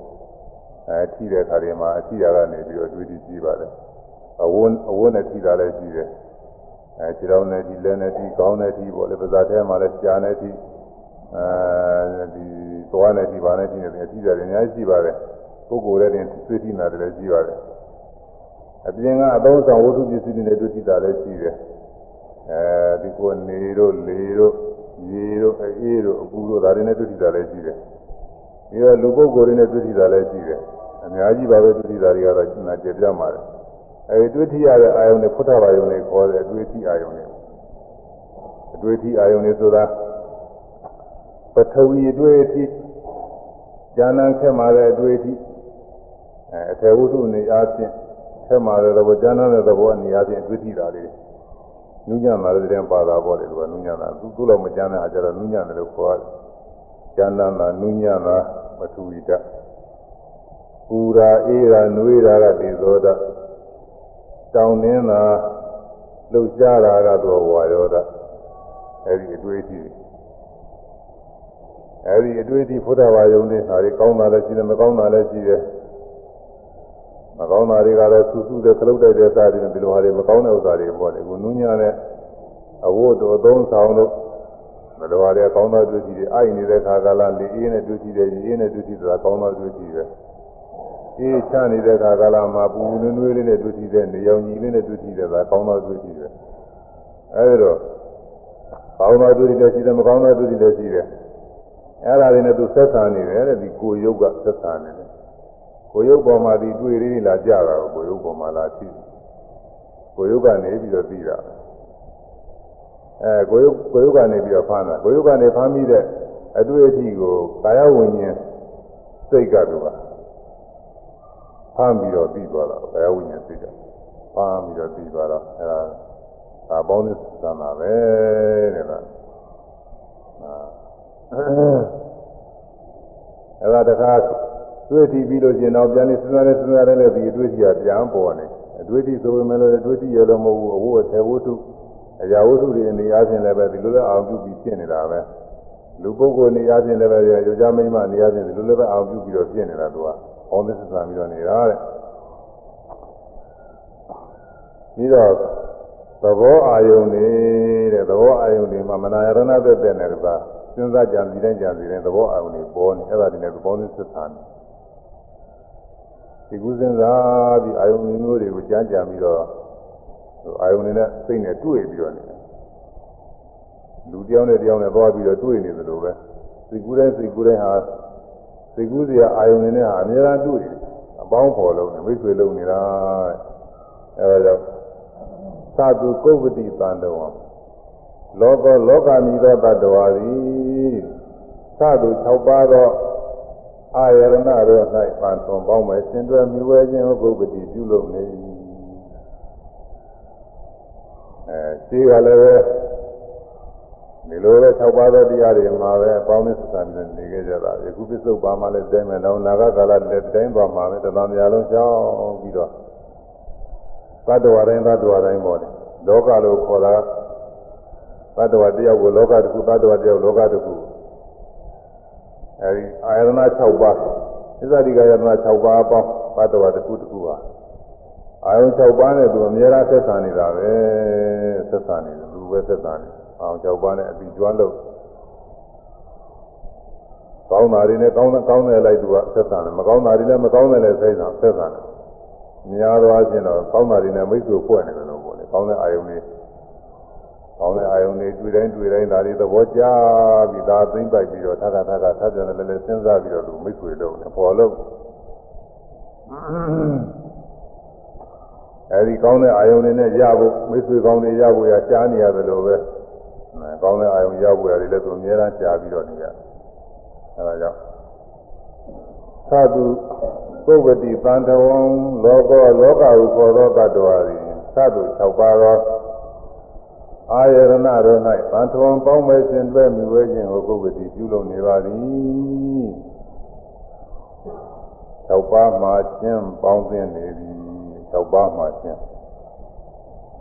S1: အဲထိတဲ့အခါတွေမှာအထိရကနေပြီးတော့တွေ့ထိကြည့်ပါတယ် အဝန်းအဝန်းနဲ့ထိတာလည်းရှိတယ်အဲခြေတော်နဲ့ထိလက်နဲ့ထိခေါင်းနဲ့ထိပေါ့လေပါးစပ်ထဲမှာလည်းကြာနဲ့ထိအဲဒီသွားနဲ့ထိပါနဲ့ထိနေတယ်ထိတယ်အများကြီးရှိပါတယ်ပုဂ္ဂိုလ်ရဲ့တွေ့ထိနေတာလည်းရှိပါတယ်အပြင်ကအသုံးဆောင်ဝတ္ထုပစ္စည်းတွေနဲ့တွေ့ထိတာလည်းရှိတယ်အဲဒီကိုနေတို့လေတို့ရေတို့အေးတို့အပူတို့ဒါတွေနဲ့တွေ့ထိတာလည်းရှိတယ်ပြီးတော့လူပုဂ္ဂိုလ်တွေနဲ့တွေ့ထိတာလည်းရှိတယ်အများကြီးပါပဲတွေ့ထိတာတွေကတော့နာကျေပြမှာတယ် အဲဒီတွေ့ထိရတဲ့အာယုန်နဲ့ဖုထဘာယုန်တွေခေါ်တယ်အတွေ့အထိအာယုန်တွေအတွေ့အထိအာယုန်တွေဆိုတာပထဝီအတွေ့အထိဉာဏ်နဲ့ခက်မှာတဲ့အတွေ့အထိအဲအထေဝုဒ္ဓနေအားဖြင့်ခက်မှာတဲ့သဘောဉာဏ်နဲ့သဘောအနေအားဖြင့်အတွေ့အထိတာတွေနုညံ့တာတွေတည်းပါတာပေါ့လေဒီကနုညံ့တာသူသူ့လောက်မကျမ်းတဲ့အခါကျတော့နုညံ့တယ်လို့ခေါ်ရတယ်ဉာဏ်နာနုညံ့တာပထဝီတပူရာအေးရာနွေးရာကဒီသောတာ တောင်းနှင်းတာလှုပ်ရှားတာကတော့ဝါရောတာအဲဒီအတွေ့အထိအဲဒီအတွေ့အထိဖုဒ္ဓဘာယုံတွေဟာဒီကောင်းတာလည်းရှိတယ်မကောင်းတာလည်းရှိတယ်မကောင်းတာတွေကတော့ဆူဆူတဲ့ခလုတ်တိုက်တဲ့စားတွေဒီလိုဟာတွေမကောင်းတဲ့ဥစ္စာတွေပေါ့လေကိုနူးညံ့တဲ့အဝတ်တို့အသုံးဆောင်တို့မလိုဟာတွေကောင်းသောတွေ့ကြည့်တယ်အိုက်နေတဲ့ခါကလာလေအေးနဲ့တွေ့ကြည့်တယ်ရေအေးနဲ့တွေ့ကြည့်တာကောင်းသောတွေ့ကြည့်တယ် အေးချနေတဲ့ခါကလာမှာပူနွေးနွေးလေးနဲ့တွေ့ကြည့်တဲ့နေရောင်ကြီးလေးနဲ့တွေ့ကြည့်တယ်ဒါကောင်းသောတွေ့ကြည့်တယ်အဲဒီတော့ကောင်းသောတွေ့ကြည့်တယ်ရှိတယ်မကောင်းသောတွေ့ကြည့်တယ်ရှိတယ်အဲ့ဒါတွေနဲ့သူဆက်ဆံနေတယ်တဲ့ဒီကိုယုတ်ကဆက်ဆံနေတယ်ကိုယုတ်ပေါ်မှာဒီတွေ့လေးလာကြတာကိုကိုယုတ်ပေါ်မှာလာရှိကိုယုတ်ကနေပြီးတော့ပြီးတာအဲကိုယုတ်ကိုယုတ်ကနေပြီးတော့ဖမ်းတာကိုယုတ်ကနေဖမ်းပြီးတဲ့အတွေ့အထိကိုကာယဝิญဉ်စိတ်ကတော့ ဖမ်းပြီးတော့ပြီးသွားတာကာယဝิญဉ်စိတ်ကဖမ်းပြီးတော့ပြီးသွားတော့အဲဒါဒါပေါင်းသစ္စာနာပဲတဲ့လားအဲဒါတခါတွေ့ထီပြီးလို့ရှင်တော့ပြန်လေးစဉ်းစားနေစဉ်းစားနေလည်းဒီအတွေ့အထိကပြန်ပေါ်နေအတွေ့အထိဆိုပေမဲ့လည်းအတွေ့အထိရလို့မဟုတ်ဘူးအဝတ်အထည်ဝတ္ထုအရာဝတ္ထုတွေအနေအားဖြင့်လည်းပဲဒီလိုလည်းအောင်ပြုပြီးဖြစ်နေတာပဲလူပုဂ္ဂိုလ်နေအားဖြင့်လည်းပဲယောက်ျားမိန်းမနေအားဖြင့်ဒီလိုလည်းပဲအောင်ပြုပြီးတော့ဖြစ်နေတာသူက ဘောင်းသစ္စာပြီးတော့နေတာတဲ့ပြီးတော့သဘောအာယုန်နေတဲ့သဘောအာယုန်တွေမှာမနာယရဏသက်တဲ့နဲ့ကစဉ်းစားကြံစီတိုင်းကြံစီတိုင်းသဘောအာယုန်တွေပေါ်နေအဲ့ဒါတွေနဲ့သဘောသစ္စာနေဒီကုစဉ်းစားပြီးအာယုန်မျိုးတွေကိုကြားကြံပြီးတော့အာယုန်တွေနဲ့စိတ်နဲ့တွေ့ပြီးတော့နေလူတယောက်နဲ့တယောက်နဲ့သွားပြီးတော့တွေ့နေသလိုပဲစိတ်ကူးတိုင်းစိတ်ကူးတိုင်းဟာ စိတ်ကူးစရာအာယုန်တွေနဲ့ဟာအများအားတွေ့တယ်အပေါင်းဖော်လုံးနေမိတ်ဆွေလုံးနေတာအဲဒါကြောင့်သတုကုပ္ပတိတန်တော်လောကလောကမီသောတ attva သည်သတု6ပါးသောအာယရဏတို့၌ပန်သွန်ပေါင်းမဲ့ရှင်တွဲမြွယ်ခြင်းကုပ္ပတိပြုလုပ်နေ၏အဲရှိကလည်းပဲ ဒီလိုပဲ6ပါးသောတရားတွေမှာပဲအပေါင်းနဲ့ဆက်ဆံပြီးနေခဲ့ကြတာယခုပစ္စုပ္ပါမှာလည်းတိုင်းမယ်တော့နာဂကာလလည်းတိုင်းသွားမှာပဲတသံများလုံးကြောင်းပြီးတော့သတ္တဝါတိုင်းသတ္တဝါတိုင်းပေါ်တယ်လောကလို့ခေါ်တာသတ္တဝါတယောက်ကိုလောကတစ်ခုသတ္တဝါတယောက်လောကတစ်ခုအဲဒီအာယတနာ6ပါးသစ္စာတိကယတနာ6ပါးအပေါင်းသတ္တဝါတစ်ခုတစ်ခုဟာအာယုံ6ပါးနဲ့သူအများအားဆက်ဆံနေတာပဲဆက်ဆံနေတယ်လူပဲဆက်ဆံနေ အာယုံ6ပါးနဲ့အပြီးကျွမ်းလို့ကောင်းတာတွေနဲ့ကောင်းတဲ့ကောင်းတဲ့လိုက်သူကဆက်ဆံတယ်မကောင်းတာတွေနဲ့မကောင်းတဲ့လည်းဆက်ဆံဆက်ဆံတယ်များသောအားဖြင့်တော့ကောင်းတာတွေနဲ့မိတ်ဆွေဖွဲ့နေတယ်လို့ပေါ့လေကောင်းတဲ့အာယုံတွေကောင်းတဲ့အာယုန်တွေတွေ့တိုင်းတွေ့တိုင်းဒါတွေသဘောကျပြီးဒါသိမ့်ပိုက်ပြီးတော့ထပ်ထပ်ထပ်ထပ်ထပ်ပြန်လည်းလည်းစဉ်းစားပြီးတော့သူမိတ်ဆွေတော့ပေါ်လို့အဲဒီကောင်းတဲ့အာယုန်တွေနဲ့ရဖို့မိတ်ဆွေကောင်းတွေရဖို့ရရှားနေရတယ်လို့ပဲ ကောင်းတဲ့အာယုန်ရဖို့ရတယ်လည်းသူအများအားရှားပြီးတော့နေရအဲဒါကြောင့်သာသူပုဂ္ဂတိတန်တဝံလောကောလောကဟုခေါ်သောတ attva သည်သာသူ6ပါးသောအာယရဏတို့၌တန်တဝံပေါင်းမဲ့ခြင်းတွဲမြွေးခြင်းကိုပုဂ္ဂတိပြုလုပ်နေပါသည်6ပါးမှာခြင်းပေါင်းသင်းနေပြီ6ပါးမှာခြင်း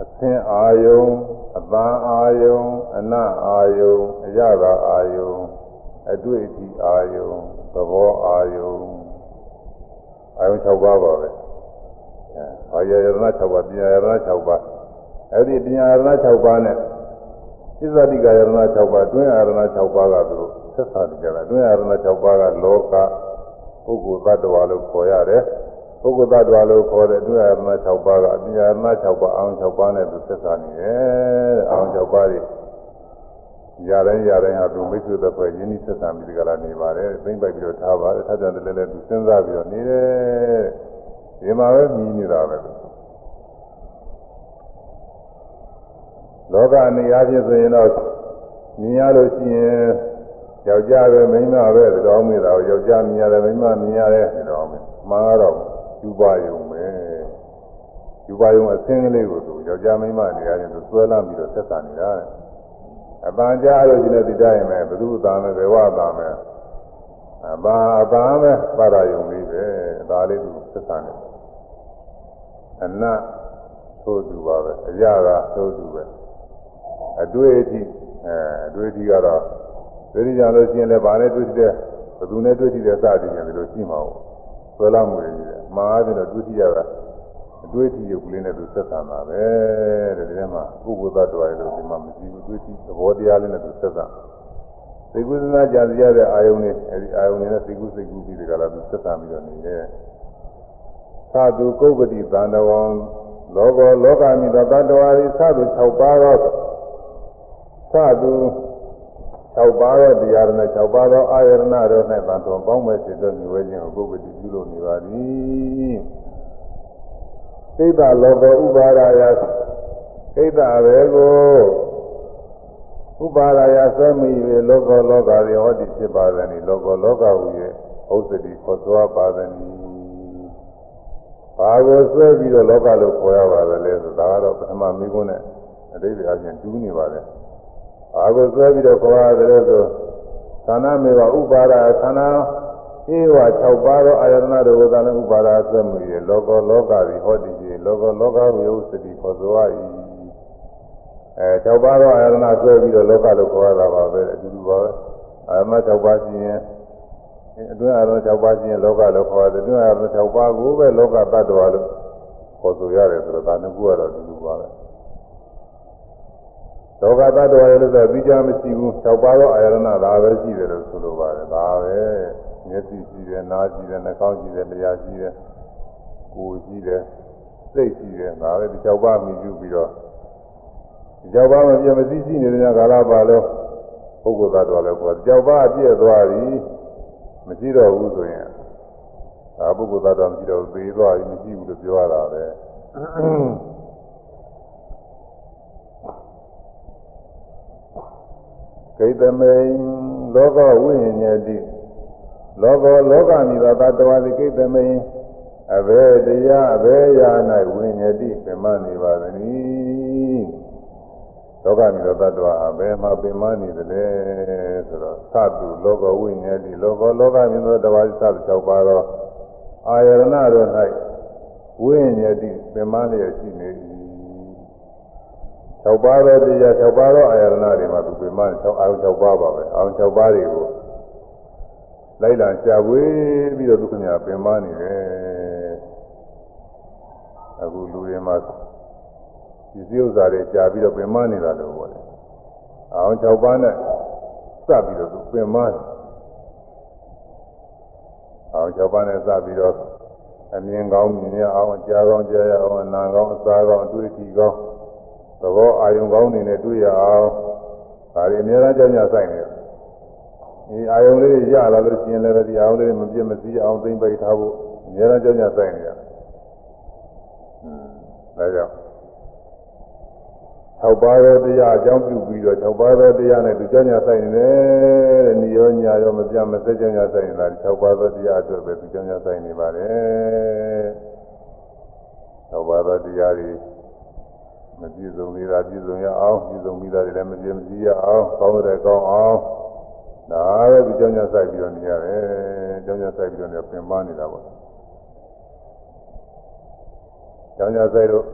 S1: အသင်အာယုံအတန်အာယုံအနအာယုံအရသာအာယုံအတွေ့အထိအာယုံသဘောအာယုံအာယုံ6ပါးပါပဲအဲအာယရဏ6ပါးပညာရဏ6ပါးအဲ့ဒီပညာရဏ6ပါးနဲ့သစ္စာတိကရဏ6ပါးတွင်းအာရဏ6ပါးကသူတို့ဆက်ဆံကြတယ်တွင်းအာရဏ6ပါးကလောကပုဂ္ဂိုလ်သတ္တဝါလို့ခေါ်ရတယ် ပုဂ္ဂိုလ်သတ္တဝါလို့ခေါ်တဲ့တွင်းအာရဏ6ပါးကအပညာရဏ6ပါးအောင်6ပါးနဲ့သူဆက်ဆံနေတယ်အောင်6ပါးတွေရတိုင်းရတိုင်းဟာသူမိတ်ဆွေသက်ဖွဲ့ရင်းနှီးဆက်ဆံပြီးဒီကလာနေပါတယ်သိမ့်ပိုက်ပြီးတော့ထားပါတယ်ထားကြတယ်လည်းလည်းသူစဉ်းစားပြီးတော့နေတယ်ဒီမှာပဲမြည်နေတာပဲလောကအနေအချင်းဆိုရင်တော့မြင်ရလို့ရှိရင်ယောက်ျားပဲမိန်းမပဲဒီတော်မေးတာကိုယောက်ျားမြင်ရတယ်မိန်းမမြင်ရတယ်ဒီတော်မေးမှန်တော့ ယူပါယုံပဲယူပါယုံအစင်းကလေးကိုသူယောက်ျားမိန်းမနေရတယ်သူဆွဲလာပြီးတော့ဆက်ဆံနေတာအပန်းကြားလို့ရှိနေဒီတိုင်းပဲဘုသူ့သားမယ်ဘယ်ဝသားမယ်အပါအပါပဲပါရယုံလေးပဲဒါလေးသူဆက်ဆံနေအနတ်သို့သူပါပဲအရာကသို့သူပဲအတွေ့အထိအဲအတွေ့အထိကတော့ဒိဋ္ဌိကြလို့ရှိရင်လည်းဗာနဲ့တွေ့တဲ့ဘသူနဲ့တွေ့တဲ့စသည်နဲ့ဒီလိုရှိမှာပေါ့ဆွဲလာမှုတွေကြီးတယ် မှားပြီးတော့တွေ့ထိရတာအတွေ့အထိရုပ်ကလေးနဲ့သူဆက်ဆံတာပဲတဲ့ဒီထဲမှာပုဂ္ဂိုလ်သတ္တဝါတွေလို့ဒီမှာမရှိဘူးတွေ့ထိသဘောတရားလေးနဲ့သူဆက်ဆံသိကုသနာကြာစီရတဲ့အာယုန်နဲ့အဲဒီအာယုန်နဲ့သိကုသိကုပြီးဒီကလာသူဆက်ဆံပြီးတော့နေတယ်သာသူကုပ္ပတိသန္တဝံလောကောလောကမိသောတ attva ဤသာသူ6ပါးသောသာသူ 6ပါးသောတရားနဲ့6ပါးသောအာယရဏတို့၌တန်တော်ပေါင်းမဲ့စေတဲ့မျိုးဝဲခြင်းကိုပုဂ္ဂတိပြုလို့နေပါသည်ကိတ္တလောကောဥပါဒာယကိတ္တဘေကိုဥပါဒာယဆွဲမိ၍လောကောလောကရေဟောတိဖြစ်ပါသည်။လောကောလောကဟူ၍ဥစ္စတိခေါ်သွားပါသည်။ဘာကိုဆွဲပြီးတော့လောကလို့ခေါ်ရပါသလဲဆိုဒါကတော့ပထမမိကုန်းနဲ့အတိတ်အချင်းတူးနေပါတယ်။ အာကိုဆွဲပြီးတော့ခေါ်ရတယ်ဆိုသန္နာမေဝဥပါဒသန္နာဧဝ6ပါးသောအာယတနာတို့ကလည်းဥပါဒဆွဲမှုရလောကလောကသည်ဟောတည်ကြီးလောကလောကဝိဥစ္စတိခေါ်ဆို၏အဲ6ပါးသောအာယတနာဆွဲပြီးတော့လောကလို့ခေါ်ရတာပါပဲအတူတူပါပဲအာယမ6ပါးရှိရင်အတွင်းအာရုံ6ပါးရှိရင်လောကလို့ခေါ်ရတယ်အတွင်းအာရုံ6ပါးကိုပဲလောကတ attva လို့ခေါ်ဆိုရတယ်ဆိုတော့ဒါနှစ်ခုကတော့အတူတူပါပဲ လောကတ attva ရဲ့လို့ဆိုပြီးကြမရှိဘူး၆ပါးသောအာယရဏဒါပဲရှိတယ်လို့ဆိုလိုပါတယ်ဒါပဲမျက်စိရှိတယ်နားရှိတယ်နှာခေါင်းရှိတယ်လျှာရှိတယ်ကိုယ်ရှိတယ်စိတ်ရှိတယ်ဒါပဲဒီ၆ပါးမြည်ပြုပြီးတော့ဒီ၆ပါးမပြည့်မစည်းရှိနေတဲ့ကာလပါလို့ပုဂ္ဂိုလ်သားတော်လည်းခေါ်၆ပါးအပြည့်သွားပြီမရှိတော့ဘူးဆိုရင်ဒါပုဂ္ဂိုလ်သားတော်မရှိတော့သေးသွားပြီမရှိဘူးလို့ပြောရတာပဲ ကိတမေလောကဝိညာဉ်တိလောကလောကမိသောတ attva တိကိတမေအဘယ်တရားအဘယ်ရာ၌ဝိညာဉ်တိပြမနေပါသနည်းလောကမိသောတ attva အဘယ်မှာပြမနေသလဲဆိုတော့သတုလောကဝိညာဉ်တိလောကလောကမိသောတ attva သတ္တ၆ပါးသောအာယရဏတို့၌ဝိညာဉ်တိပြမလျက်ရှိနေ၏ 6ပါးသောတရား6ပါးသောအာယရဏတွေမှာသူပြင်မ6အာယု6ပါးပါပဲအာယု6ပါးတွေကိုလိုက်လာရှားဝေးပြီးတော့သူခင်ဗျာပြင်မနေတယ်အခုလူတွေမှာဒီစည်းဥစ္စာတွေကြာပြီးတော့ပြင်မနေတာလို့ပြောတယ်အာယု6ပါးနဲ့စပ်ပြီးတော့သူပြင်မတယ်အာယု6ပါးနဲ့စပ်ပြီးတော့အမြင်ကောင်းမြင်ရအောင်ကြားကောင်းကြားရအောင်နားကောင်းအစားကောင်းအတွေ့အထိကောင်း သဘောအာယုံကောင်းနေနဲ့တွေ့ရအောင်ဒါတွေအများအားကြောင့်ညဆိုင်နေတယ်ဒီအာယုံလေးတွေရလာလို့ရှိရင်လည်းဒီအာယုံလေးတွေမပြတ်မစည်းအောင်သိမ့်ပိတ်ထားဖို့အများအားကြောင့်ညဆိုင်နေရတယ်ဒါကြောင့်၆ပါးသောတရားအကြောင်းပြုပြီးတော့၆ပါးသောတရားနဲ့သူကြောင့်ညဆိုင်နေတယ်တဲ့နိယောညာရောမပြတ်မစက်ကြောင့်ညဆိုင်နေတာ၆ပါးသောတရားအတွက်ပဲသူကြောင့်ညဆိုင်နေပါတယ်၆ပါးသောတရားတွေ မပြည့်စုံသေးတာပြည့်စုံရအောင်ပြည့်စုံပြီးသားတွေလည်းမပြည့်မစည်းရအောင်ကောင်းတဲ့ကောင်းအောင်ဒါပဲဒီကြောင့်ညဆိုင်ပြီးတော့နေရတယ်ကြောင့်ညဆိုင်ပြီးတော့နေပြင်ပန်းနေတာပေါ့ကြောင့်ညဆိုင်တော့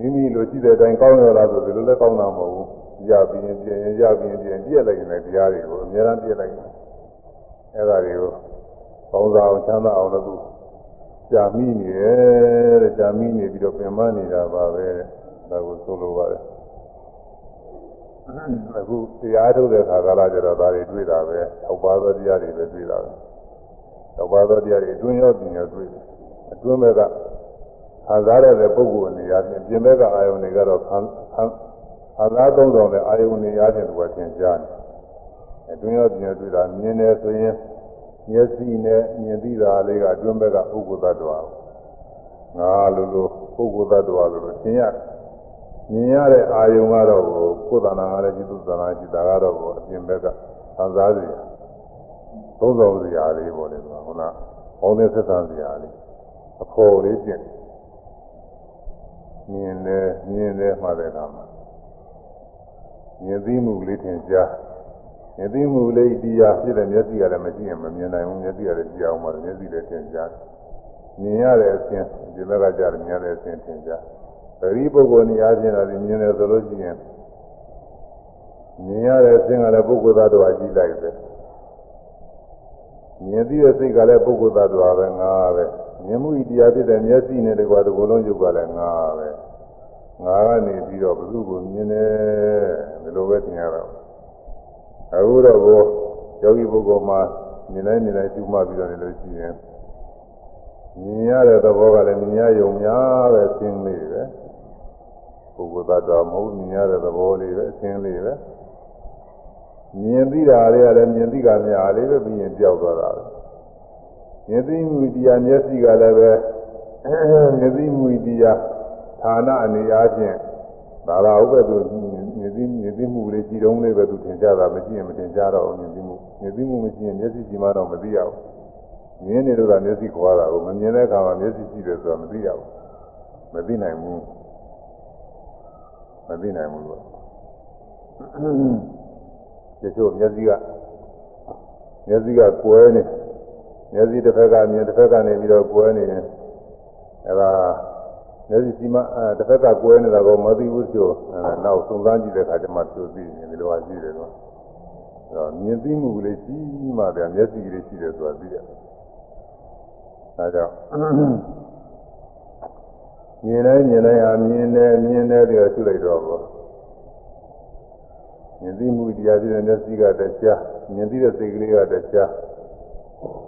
S1: မိမိလိုရှိတဲ့အတိုင်းကောင်းရလားဆိုဒီလိုလည်းကောင်းတာမဟုတ်ဘူးရပြီးရင်ပြင်ရင်ရပြီးရင်ပြင်ပြည့်လိုက်ရင်တရားတွေကိုအများအားပြည့်လိုက်တယ်အဲ့ဒါတွေကိုကောင်းစားအောင်ချမ်းသာအောင်လို့ကြာမိနေတယ်တဲ့ကြာမိနေပြီးတော့ပြင်ပန်းနေတာပါပဲ ဒါကိုဆိုလိုပါတယ်အခုတရားထုတ်တဲ့ခါကလာကြတော့ဒါတွေတွေ့တာပဲ၆ပါးသောတရားတွေပဲတွေ့တာပဲ၆ပါးသောတရားတွေအတွင်းရောပြင်ရောတွေ့တယ်အတွင်းဘက်ကခံစားရတဲ့ပုဂ္ဂိုလ်အနေအချင်းပြင်ဘက်ကအာယုန်တွေကတော့ခံခံခံစားသုံးဆောင်တဲ့အာယုန်တွေအားဖြင့်သူကသင်ကြားတယ်အတွင်းရောပြင်ရောတွေ့တာမြင်တယ်ဆိုရင်မျက်စိနဲ့မြင်သိတာလေးကအတွင်းဘက်ကပုဂ္ဂိုလ်သတ္တဝါငါလိုလိုပုဂ္ဂိုလ်သတ္တဝါလိုလိုသင်ရတယ် မြင်ရတဲ့အာယုံကတော့ကိုယ်သဏ္ဍာန်ကလည်းจิตသဏ္ဍာန်จิตတာကတော့ကိုအပြင်ဘက်ကသံစားစီသုံးဆောင်စရာလေးပေါ့လေကွာခုနဘောင်းတဲ့ဆက်ဆံစရာလေးအဖော်လေးပြင်မြင်တယ်မြင်တယ်မှတဲ့အခါမှာမြင်သိမှုလေးထင်ရှားမြင်သိမှုလေးတရားဖြစ်တဲ့မျက်စိကလည်းမရှိရင်မမြင်နိုင်ဘူးမျက်စိကလည်းကြည့်အောင်ပါမျက်စိလည်းထင်ရှားမြင်ရတဲ့အခြင်းဒီဘက်ကကြားမြင်ရတဲ့အခြင်းထင်ရှား ပရိပုဂ္ဂိုလ်နေအားဖြင့်လည်းမြင်တယ်ဆိုလို့ရှိရင်မြင်ရတဲ့အခြင်းကလည်းပုဂ္ဂိုလ်သတ္တဝါကြည့်လိုက်ပဲမြင်သိတဲ့စိတ်ကလည်းပုဂ္ဂိုလ်သတ္တဝါပဲငါပဲမြင်မှုဤတရားဖြစ်တဲ့မျက်စိနဲ့တကွာတစ်ခုလုံးယုတ်ကလည်းငါပဲငါကနေပြီးတော့ဘုသူ့ကိုမြင်တယ်ဒီလိုပဲသင်ရတော့အခုတော့ကိုယောဂီပုဂ္ဂိုလ်မှာမြင်တိုင်းမြင်တိုင်းကျူးမှပြီးတော့နေလို့ရှိရင်မြင်ရတဲ့သဘောကလည်းမြင်ရယုံများပဲသင်လေးပဲ ပုဂ္ဂိုလ်သတ္တဝါမဟုတ်မြင်ရတဲ့သဘောလေးပဲအသင်လေးပဲမြင်သိတာလေးကလည်းမြင်သိကများလေးပဲပြီးရင်ကြောက်သွားတာပဲမြင်သိမှုတရားမျက်စိကလည်းပဲမြင်သိမှုတရားဌာနအနေအားဖြင့်ဒါလာဥပ္ပသူမြင်သိမြင်သိမှုလေးကြည်တုံးလေးပဲသူထင်ကြတာမရှိရင်မထင်ကြတော့ဘူးမြင်သိမှုမြင်သိမှုမရှိရင်မျက်စိကြည့်မှတော့မသိရဘူးမြင်နေလို့ကမျက်စိခွာတာကိုမမြင်တဲ့အခါမှာမျက်စိရှိတယ်ဆိုတာမသိရဘူးမသိနိုင်ဘူးမ သိနိုင်ဘူးလို့ဒီလိုမျက်စိကမျက်စိကကွဲနေမျက်စိတစ်ဖက်ကမြင်တစ်ဖက်ကနေပြီးတော့ကွဲနေတယ်အဲဒါမျက်စိစီမအဲတစ်ဖက်ကကွဲနေတာကိုမသိဘူးဆိုအဲနောက်စုံစမ်းကြည့်တဲ့အခါကျမှသူသိရင်ဒီလိုဟာရှိတယ်ကွာအဲတော့မြင်သိမှုကလေးရှိမှဗျာမျက်စိကလေးရှိတယ်ဆိုတာသိရတယ်အဲကြောင့် မြင်တိုင်းမြင်တိုင်းဟာမြင်တယ်မြင်တယ်ပြီးတော့ရှုလိုက်တော့ဘောမြင်သိမှုတရားဖြစ်တဲ့မျက်စိကတရားမြင်သိတဲ့စိတ်ကလေးကတရား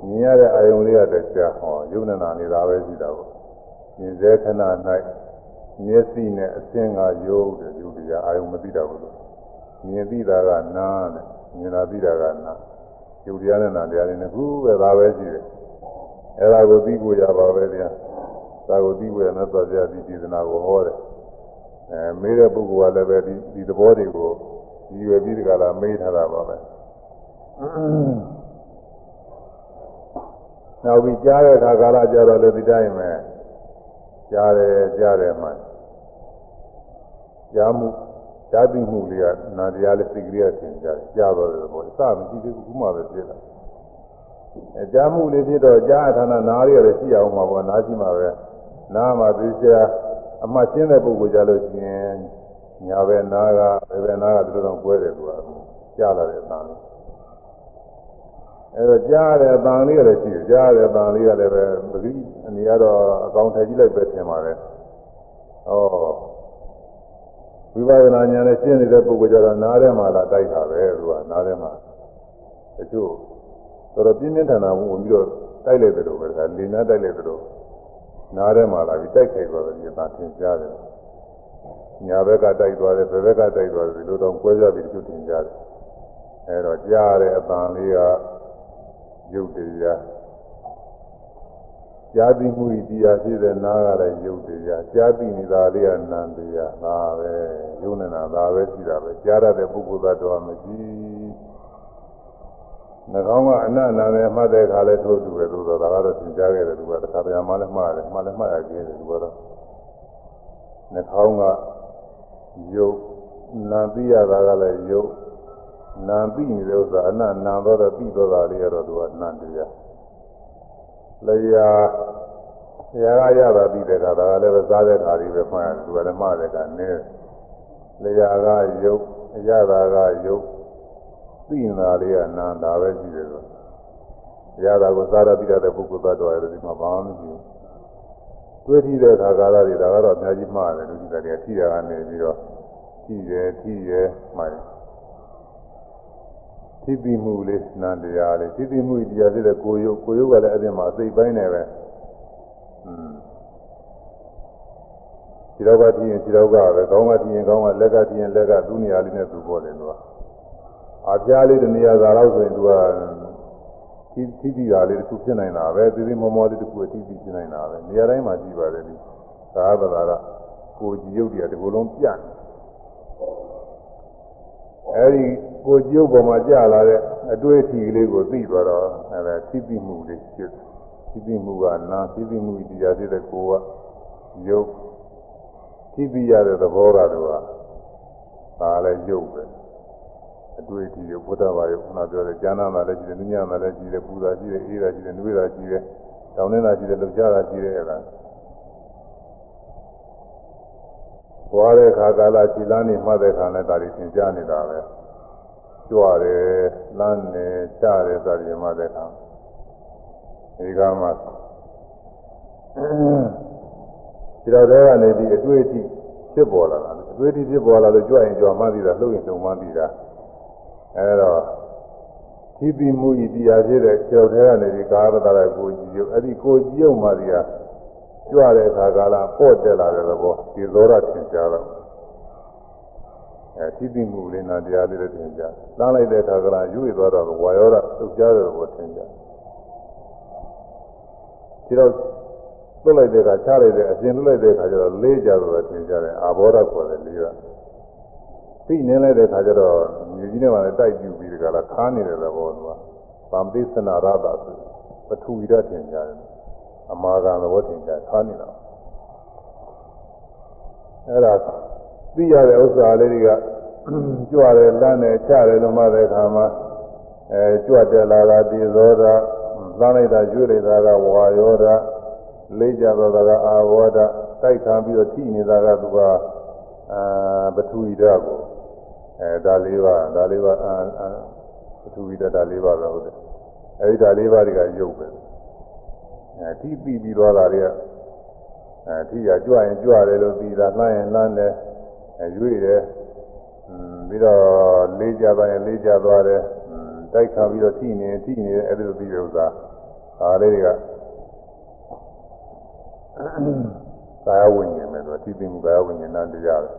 S1: မြင်ရတဲ့အာယုံလေးကတရားဟောယုံနာနေတာပဲရှိတာပေါ့မြင်စေခဏ၌မျက်စိနဲ့အစင်းကယုံတယ်ယုံတရားအာယုံမသိတာဘူးလို့မြင်သိတာကနာတဲ့မြင်တာသိတာကနာယုံတရားနဲ့နာတရားနဲ့ခုပဲဒါပဲရှိတယ်အဲ့ဒါကိုသိဖို့ရပါပဲတရားဒါကို သိဖို့ရမယ်ဆိုကြဒီဒီသနာကိုဟောတယ်အဲမေးတဲ့ပုဂ္ဂိုလ်ကလည်းပဲဒီဒီသဘောတွေကိုဒီရွယ်ပြီးတကလားမေးထားတာပါပဲနောက်ပြီးကြားတဲ့အခါကာလကြတော့လည်းဒီတိုင်းပဲကြားတယ်ကြားတယ်မှကြားမှုကြားသိမှုလေးကနာတရားလေးစိတ်ကလေးကသင်ကြားတယ်ကြားတော့တဲ့ဘောအစမရှိသေးဘူးခုမှပဲပြည့်လာအဲကြားမှုလေးဖြစ်တော့ကြားဌာနနားရရရှိအောင်မှာပေါ့နားရှိမှာပဲ နားမှာသိချာအမှတ်ရှင်းတဲ့ပုဂ္ဂိုလ်ကြလို့ရှိရင်ညာဘက်နားကဘယ်ဘက်နားကဒီလိုတော့ကွဲတယ်သူကကြားလာတဲ့အတန်လေးအဲတော့ကြားတဲ့အတန်လေးကလည်းရှိတယ်ကြားတဲ့အတန်လေးကလည်းပဲပဂိအနေကတော့အကောင်ထည့်ကြည့်လိုက်ပဲထင်ပါတယ်ဩဝိပဿနာဉာဏ်နဲ့ရှင်းနေတဲ့ပုဂ္ဂိုလ်ကြတော့နားထဲမှာလာတိုက်တာပဲသူကနားထဲမှာတချို့တော်တော်ပြင်းပြင်းထန်ထန်ဝင်ပြီးတော့တိုက်လိုက်တယ်လို့ပဲဒါလေနားတိုက်လိုက်တယ်လို့ နားထဲမှာလာပြီးတိုက်ခိုက်သွားတယ်ဒီသာသင်ကြားတယ်ညာဘက်ကတိုက်သွားတယ်ဘယ်ဘက်ကတိုက်သွားတယ်ဒီလိုတော့ကွဲပြားပြီးတချို့သင်ကြတယ်အဲတော့ကြားတဲ့အပန်လေးကရုပ်တရားကြားပြီးမှုဤတရားဖြစ်တဲ့နားကလည်းရုပ်တရားကြားပြီးနေတာလေးကနာမ်တရားဒါပဲယုံနေတာဒါပဲရှိတာပဲကြားရတဲ့ပုဂ္ဂိုလ်သားတော်မရှိနှကော င်းကအနတ်နာနဲ့မှတ်တဲ့အခါလဲထိုးတူတယ်လို့ဆိုတော့ဒါကတော့သင်ကြားခဲ့တယ်သူကတခါတည်းမှလည်းမှားတယ်မှလည်းမှားရခဲ့တယ်သူကတော့နှကောင်းကယုတ်နာသိရတာကလည်းယုတ်နာသိနေတဲ့ဥစ္စာအနတ်နာတော့တဲ့ပြီးတော့တာလေးကတော့သူကနန္တရားလျာဆရာကရတာပြီးတဲ့အခါဒါကလည်းပဲစားတဲ့ခါလေးပဲမှတ်ရတယ်သူကလည်းမှားတဲ့ကနည်းလျာကယုတ်ရတာကယုတ် သိနေတာလေးကနာဒါပဲရှိတယ်ဆိုရတာကိုစားရပြီးတဲ့ပုဂ္ဂိုလ်သတ္တဝါတွေဒီမှာဘာမှမရှိဘူးတွေးထီးတဲ့ခါကာလတွေဒါကတော့အများကြီးမှားတယ်လူကြီးတွေကထီရကနေပြီးတော့ထီရထီရမှားတယ်သီတိမှုလေးနန္တရားလေးသီတိမှုတရားဖြစ်တဲ့ကိုယုတ်ကိုယုတ်ကလည်းအဲ့ဒီမှာအစိတ်ပိုင်းနေပဲอืมခြေတော့ကထီရင်ခြေတော့ကပဲခေါင်းကထီရင်ခေါင်းကလက်ကထီရင်လက်ကသူ့နေရာလေးနဲ့သူပေါ်တယ်လို့ အပြားလေးတနေရာသာတော့ဆိုရင်သူကသီသီတိတာလေးတစ်ခုဖြစ်နေတာပဲသီတိမောမောလေးတစ်ခုအသီတိဖြစ်နေတာပဲနေရာတိုင်းမှာကြည့်ပါတယ်ဒီသာသနာကကိုကြည်ယုတ်တရားဒီလိုလုံးပြတ်အဲဒီကိုကြည်ယုတ်ပေါ်မှာကြာလာတဲ့အတွေ့အထိကလေးကိုသိသွားတော့အဲဒါသီတိမှုလေးဖြစ်သီတိမှုကနာသီတိမှုတရားဖြစ်တဲ့ကိုကယုတ်သီတိရတဲ့သဘောကတော့ဒါလည်းယုတ်ပဲ အတွေ့အထိတွေဘုဒ္ဓဘာသာခုနပြောတဲ့ဉာဏ်နာလည်းရှိတယ်၊ဉာဏ်နာလည်းရှိတယ်၊ပူတာရှိတယ်၊အေးတာရှိတယ်၊နှွေးတာရှိတယ်၊တောင်းနေတာရှိတယ်၊လှုပ်ရှားတာရှိတယ်အဲ့ဒါဘွားတဲ့ခါကာလခြေလမ်းနေမှတ်တဲ့ခါနဲ့ဒါတွေသင်ကြားနေတာပဲကြွတယ်လမ်းနေချတယ်ဆိုရင်မှတ်တဲ့ခါဒီကမှဒီတော့တဲကနေဒီအတွေ့အထိဖြစ်ပေါ်လာတာအတွေ့အထိဖြစ်ပေါ်လာလို့ကြွရင်ကြွမှသိတာလှုပ်ရင်လှုပ်မှသိတာ အဲတော့ဒီပိမှုဤတရားဖြစ်တဲ့ကျော်တဲ့ကနေဒီကာရတရကိုကြည့်ရုပ်အဲ့ဒီကိုကြည့်ရုံမှဒီဟာကြွတဲ့အခါကာလပေါ့တက်လာတဲ့သဘောဒီသောရသင်ကြားတော့အဲဒီပိမှုလေးနာတရားလေးတွေသင်ကြားလမ်းလိုက်တဲ့အခါကလာရွေ့သွားတော့ဝါယောရသုတ်ကြားတဲ့သဘောသင်ကြားဒီတော့လွတ်လိုက်တဲ့အခါချလိုက်တဲ့အပြင်လွတ်လိုက်တဲ့အခါကျတော့လေးကြတော့သင်ကြားတယ်အာဘောဓခေါ်တယ်လေးက သိနေလိုက်တဲ့ခါကျတော့မြေကြီးနဲ့မှလည်းတိုက်ပြူပြီးဒီကလာခါနေတဲ့သဘောကဗမ္ပိသနာရတာဆိုပထူဝီရထင်ကြတယ်အမာကံသဘောထင်ကြခါနေတာအဲ့ဒါသိရတဲ့ဥစ္စာလေးတွေကကြွတယ်လမ်းတယ်ချတယ်လို့မှတဲ့ခါမှာအဲကြွတယ်လာတာဒီသောတာလမ်းလိုက်တာရွေ့လိုက်တာကဝါယောတာလေးကြတော့ကအာဝဒတိုက်ခံပြီးတော့ထိနေတာကသူကအာပထူဝီရကို အဲဒါလေးပါဒါလေးပါအာပထူဝီတဒါလေးပါပဲဟုတ်တယ်အဲဒီဒါလေးပါတွေကရုပ်ပဲအဲထိပြီးပြီးသွားတာတွေကအဲထိရကြွရင်ကြွတယ်လို့ပြီးတာလှမ်းရင်လှမ်းတယ်အဲရွေ့တယ်ပြီးတော့လေးကြသွားရင်လေးကြသွားတယ်တိုက်ခါပြီးတော့ထိနေထိနေတယ်အဲဒီလိုပြီးတဲ့ဥစ္စာဒါလေးတွေကကာယဝိညာဉ်ပဲဆိုထိပြီးမှုကာယဝိညာဉ်နဲ့တရားပဲ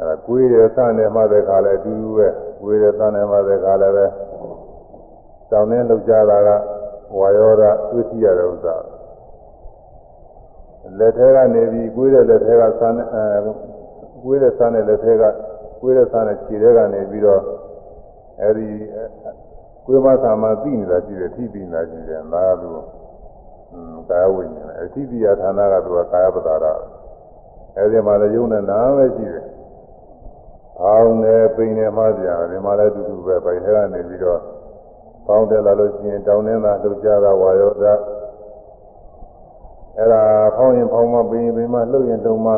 S1: အဲကိုယ်ရသနဲ့မှတဲ့ခါလဲအတူတူပဲကိုယ်ရသနဲ့မှတဲ့ခါလဲပဲတောင်းနေလောက်ကြတာကဝါယောဓတွေ့ရှိရတဲ့ဥစ္စာလက်ထဲကနေပြီးကိုယ်တဲ့လက်ထဲကဆန်းအဲကိုယ်တဲ့ဆန်းတဲ့လက်ထဲကကိုယ်တဲ့ဆန်းတဲ့ခြေထဲကနေပြီးတော့အဲဒီကိုယ်မဆာမသိနေတာရှိတယ်ထိပြီးနေတာရှိတယ်ဒါကသူကာယဝိညာဉ်အသိတရားဌာနကသူကကာယပဒါရအဲဒီမှာလည်းယုံနဲ့နာပဲရှိတယ် အောင်းနေပိန်နေမှကြာဒီမှာလည်းတူတူပဲပိုင်ထဲကနေပြီးတော့ပေါင်းတယ်လာလို့ရှိရင်တောင်းနေတာလှုပ်ကြတာဝါယောဒအဲ့ဒါဖောင်းရင်ဖောင်းမပိန်ရင်ပိန်မလှုပ်ရင်တုံမ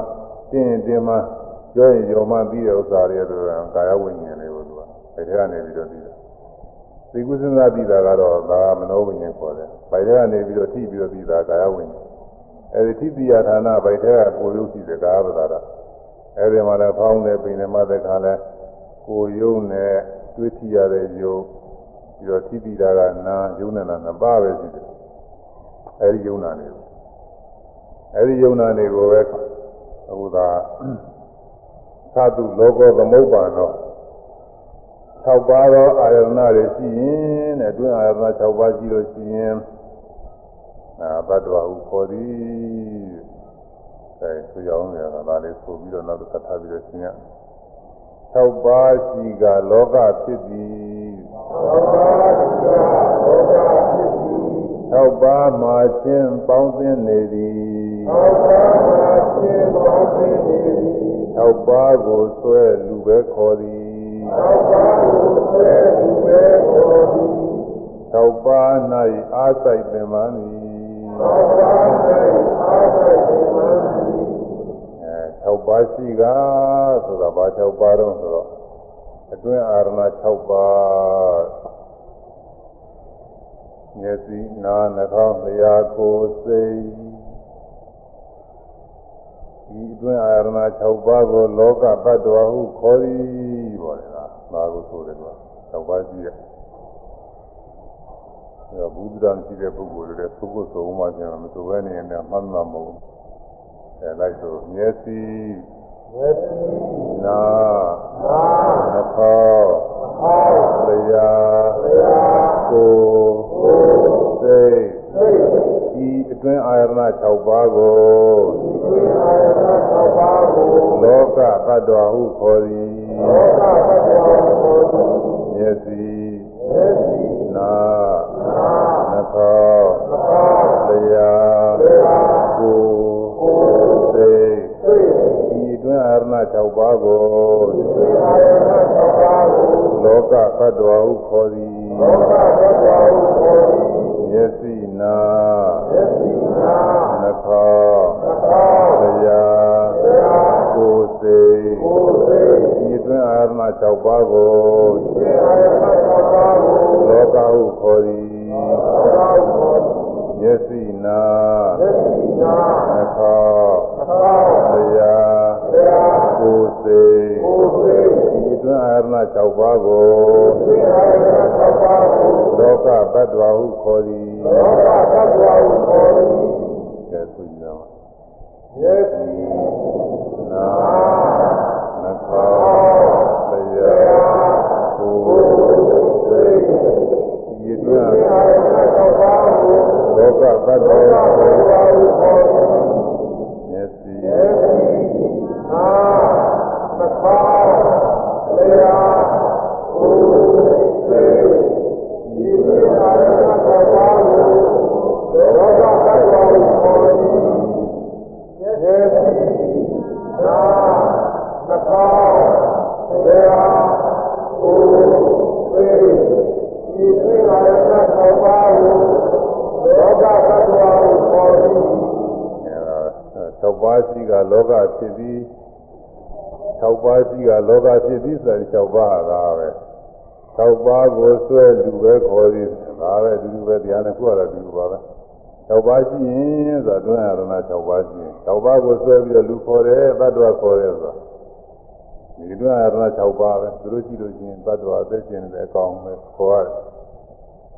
S1: တင်းရင်တင်းမကြောရင်ကြောမပြီးတဲ့ဥစ္စာတွေတို့ကာယဝိညာဉ်တွေကိုသူကပိုင်ထဲကနေပြီးတော့ပြီးတယ်သိကုသနာပြီးတာကတော့ဒါမနောဝိညာဉ်ခေါ်တယ်ပိုင်ထဲကနေပြီးတော့ထိပြီးတော့ပြီးတာကာယဝိညာဉ်အဲ့ဒီထိတိယဌာနပိုင်ထဲကကိုယ်ရုပ်ရှိတဲ့ကာယပဒါရ အဲဒီမှာလည်းဖောင်းတယ်ပိန်တယ်မှတဲ့ခါလဲကိုယုံနဲ့တွေးထရတဲ့ယုံပြီးတော့ထိတိတာကနာယုံနဲ့နာနှစ်ပါးပဲရှိတယ်အဲဒီယုံနာနေအဲဒီယုံနာတွေကိုပဲအခုသာသတုလောကသမုပ္ပါတော့6ပါးသောအာယတနာတွေရှိရင်တဲ့အတွင်းအာယတနာ6ပါးရှိလို့ရှိရင်အာဘတ်တော်ဟုခေါ်သည် အဲဆိုရအောင်ရတာဒါလေးဆိုပြီးတော့နောက်တစ်ခါထားပြီးတော့ရှင်းရ6ပါးရှိကလောကဖြစ်သည်6ပါးမှာချင်းပေါင်းသင်းနေသည်6ပါးကိုဆွဲလူပဲခေါ်သည်6ပါး၌အားဆိုင်ပင်ပန်းသည်အဲ 6ပါးရှိကဆိုတာဘာ6ပါးတော့ဆိုတော့အတွင်းအာရဏ6ပါးမျက်စိနားနှာခေါင်းလျှာကိုယ်စိတ်ဒီအတွင်းအာရဏ6ပါးကိုလောကတ attva ဟုခေါ်သည်ပေါ့လေလားဒါကိုဆိုတယ်ကွာ6ပါးရှိရဲ့အဲဘုရားရှိတဲ့ပုဂ္ဂိုလ်တွေသုခုဆိုမှကျန်မဆိုဘဲနေရင်မှတ်မှာမဟုတ် အဲလိုက်ဆိုမျက်စိမျက်စိနားနားနှာခေါင်းလျှာကိုယ်စိတ်ဒီအတွင်းအာရဏ6ပါးကိုလောကတ attva ဟုခေါ်သည်မျက်စိနာနှာခေါင်းလျှာကိုယ် စိတ်ဒီအတွင်းအာရဏ6ပါးကိုလောကတ attva ဟုခေါ်သည်မျက်စိနာနှာခေါင်းလျှာကိုယ်စိတ်ဒီအတွင်းအာရဏ6ပါးကိုလောကဟုခေါ်သည်မျက်စိနာနှာခေါင်း လျှာကိုယ်စိတ်ဒီအတွင်းအာရဏ6ပါးကိုလောကတ attva ဟုခေါ်သည်ကဲဆိုကြပါမျက်စိနာနှာခေါင်းလျှာကိုယ်စိတ်ဒီအတွင်းလောကတ attva ဟုခေါ်သည် ရှိကလောကဖြစ်ပြီး6ပါးရှိကလောကဖြစ်ပြီးဆိုရင်6ပါးဟာပဲ6ပါးကိုဆွဲလူပဲခေါ်သည်ဒါပဲဒီလိုပဲတရားနဲ့ခုရတာဒီလိုပါပဲ6ပါးရှိရင်ဆိုတော့တွင်းရဏ6ပါးရှိရင်6ပါးကိုဆွဲပြီးတော့လူခေါ်တယ်တ attva ခေါ်တယ်ဆိုတာဒီတွင်းရဏ6ပါးပဲသူတို့ရှိလို့ရှိရင်တ attva အသက်ရှင်နေတဲ့အကောင်ပဲခေါ်ရတယ်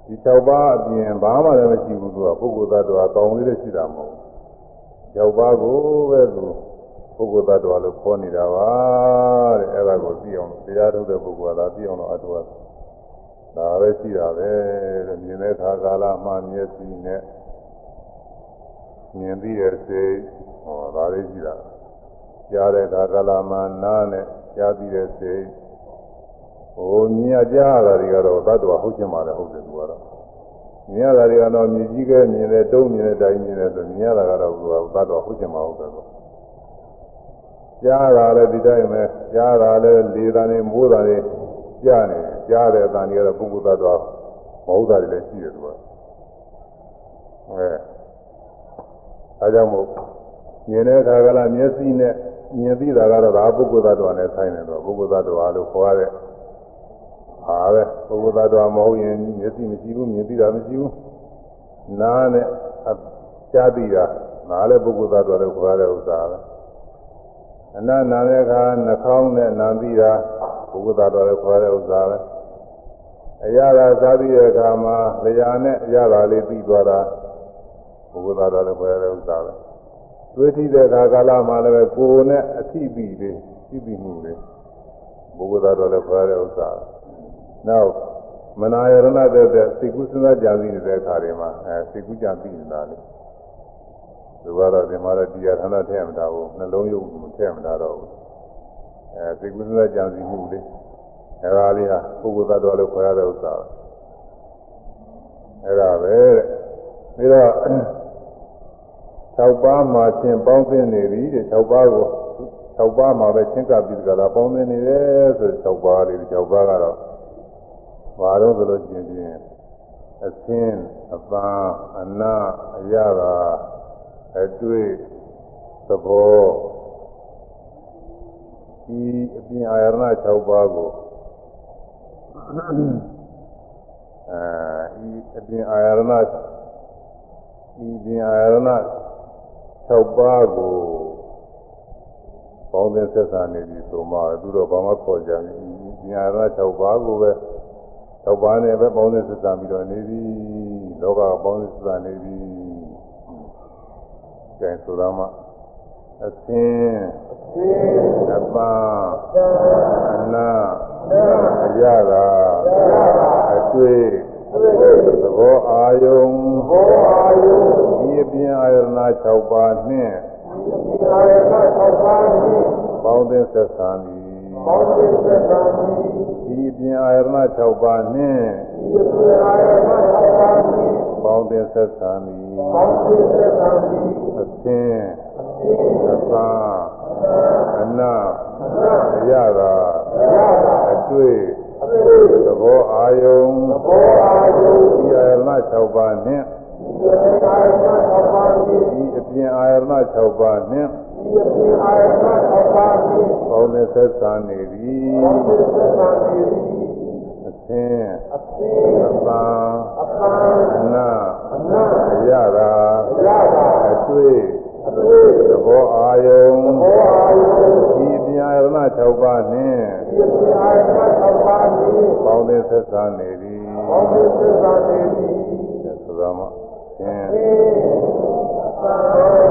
S1: ဒီ6ပါးအပြင်ဘာမှလည်းမရှိဘူးသူကပုဂ္ဂိုလ်သတ္တဝါကောင်းလေးတွေရှိတာမဟုတ်ဘူး 6ပါးကိုပဲသူပုဂ္ဂိုလ်သတ္တဝါလို့ခေါ်နေတာပါတဲ့အဲ့ဒါကိုသိအောင်တရားထုတ်တဲ့ပုဂ္ဂိုလ်ကသာသိအောင်လို့အထောက်ဒါပဲရှိတာပဲတဲ့မြင်တဲ့အခါကာလမှမျက်စိနဲ့မြင်ပြီးတဲ့စိတ်ဟောဒါလေးရှိတာကြားတဲ့အခါကာလမှနားနဲ့ကြားပြီးတဲ့စိတ်ဟိုမြင်ရကြားရတာတွေကတော့သတ္တဝါဟုတ်ချင်ပါလေဟုတ်တယ်သူကတော့ မြင်ရတာတွေကတော့မြည်ကြီးကဲမြင်တယ်တုံးမြင်တယ်တိုင်မြင်တယ်ဆိုမြင်ရတာကတော့သူကသတ္တဝါဟုတ်ချင်ပါဟုတ်တယ်ကောကြားတာလည်းဒီတိုင်းပဲကြားတာလည်းလေတာနဲ့မိုးတာနဲ့ကြားနေကြားတဲ့အတန်တွေကတော့ပုဂ္ဂိုလ်သတ္တဝါမဟုတ်တာတွေလည်းရှိတယ်သူကအဲအဲကြောင့်မို့မြင်တဲ့အခါကလည်းမျက်စိနဲ့မြင်သိတာကတော့ဒါပုဂ္ဂိုလ်သတ္တဝါနဲ့ဆိုင်တယ်တော့ပုဂ္ဂိုလ်သတ္တဝါလို့ခေါ်ရတဲ့ ဟာပဲပုဂ္ဂိုလ်သတ္တဝါမဟုတ်ရင်မျက်စိမရှိဘူးမြင်သိတာမရှိဘူးနားနဲ့ကြားသိတာနားလည်းပုဂ္ဂိုလ်သတ္တဝါလို့ခေါ်ရတဲ့ဥစ္စာပဲအနနာတဲ့အခါနှာခေါင်းနဲ့နာပြီးတာပုဂ္ဂိုလ်သတ္တဝါလို့ခေါ်ရတဲ့ဥစ္စာပဲအရာသာစားပြီးတဲ့အခါမှာလျာနဲ့အရာသာလေးပြီးသွားတာပုဂ္ဂိုလ်သတ္တဝါလို့ခေါ်ရတဲ့ဥစ္စာပဲတွေးကြည့်တဲ့အခါကာလမှာလည်းပဲကိုယ်နဲ့အသိပြီးလေးသိပြီးမှုလေးဘုရားတော်လည်းခေါ်ရတဲ့ဥစ္စာ နောက်မနာယရဏတဲ့တဲ့စိတ်ကူးစဉ်းစားကြံစည်နေတဲ့အခါတွေမှာအဲစိတ်ကူးကြံပြီးနေတာလေဒီကတော့ဒီမှာတော့တရားဌာနထည့်မတာဘူးနှလုံးရုပ်မထည့်မတာတော့ဘူးအဲစိတ်ကူးစဉ်းစားကြံစည်မှုလေးအဲဒါလေးဟာပုဂ္ဂိုလ်သတ္တဝါလို့ခေါ်ရတဲ့ဥစ္စာအဲဒါပဲတဲ့ပြီးတော့6ပါးမှာချင်းပေါင်းသင်းနေပြီတဲ့6ပါးကို6ပါးမှာပဲချင်းကပ်ပြီးကြလားပေါင်းသင်းနေတယ်ဆို6ပါးလေး6ပါးကတော့ ဘာလို့ဆိုလို့ရှိရင်အသင်းအပန်းအနာအရသာအတွေ့သဘောဒီအပြင်အာရဏ6ပါးကိုအဲဒီအပြင်အာရဏဒီပြင်အာရဏ6ပါးကိုပေါင်းသင်းဆက်ဆံနေပြီဆိုမှသူတော့ဘာမှခေါ်ကြဘူးဒီအာရဏ6ပါးကိုပဲ 6ပါးနဲ့ပဲပေါင်းသင်းဆက်ဆံပြီးတော့နေပြီလောကပေါင်းသင်းဆက်ဆံနေပြီကျန်ဆိုတော့မှအသင်း
S2: သင်
S1: အပန်း
S2: သံ
S1: အနာ
S2: သံ
S1: အရသာ
S2: သံ
S1: အတွေ့
S2: သေ
S1: သဘောအာယုံ
S2: ဘောအာယု
S1: ဒီအပြင်အာရဏ6ပါးနှင့်
S2: ဒီအာယနာသောပါတိ
S1: ပေါင်းသင်းဆက်ဆံသည်
S2: ဘောဓိသက္ကာတိ
S1: ဒီအပြင်အာရဏ6ပါးနှင့်
S2: ဒီပြေအာယနာသောပါတိ
S1: ပေါင်းသင်းဆက်ဆံသည်
S2: ဘောဓိသက္ကာတိ
S1: အသင်း
S2: သင်
S1: အပန်းအနာ
S2: သံ
S1: အရသာ
S2: ရတာ
S1: အတွေ့
S2: သေ
S1: သဘောအာယုံ
S2: ဘောအာယု
S1: ဒီအာရဏ6ပါးနှင့်
S2: ဒီအာယနာသောပါတိ
S1: ဒီအပြင်အာရဏ6ပါးနှင့်
S2: ဒီပြေအာယနာသောပါတိ
S1: ပေါင်း သင်းဆက်ဆံနေသည်
S2: ဘောဓိသက္ကာတိ
S1: အသင်း
S2: အသင်
S1: အပန်း
S2: အပန်း
S1: အနာ
S2: အနာ
S1: အရသာ
S2: ရတာ
S1: အတွေ့
S2: အသေ
S1: သဘောအာယုံ
S2: ဘောအာယု
S1: ဒီအပြင်အာရဏ6ပါးနှင့်
S2: ဒီပြေအာယနာသောပါတိ
S1: ပေါင်းသင်းဆက်ဆံနေသည်
S2: ဘောဓိသက္ကာတိ
S1: ဆိုတော့မှသင်
S2: သေသာအ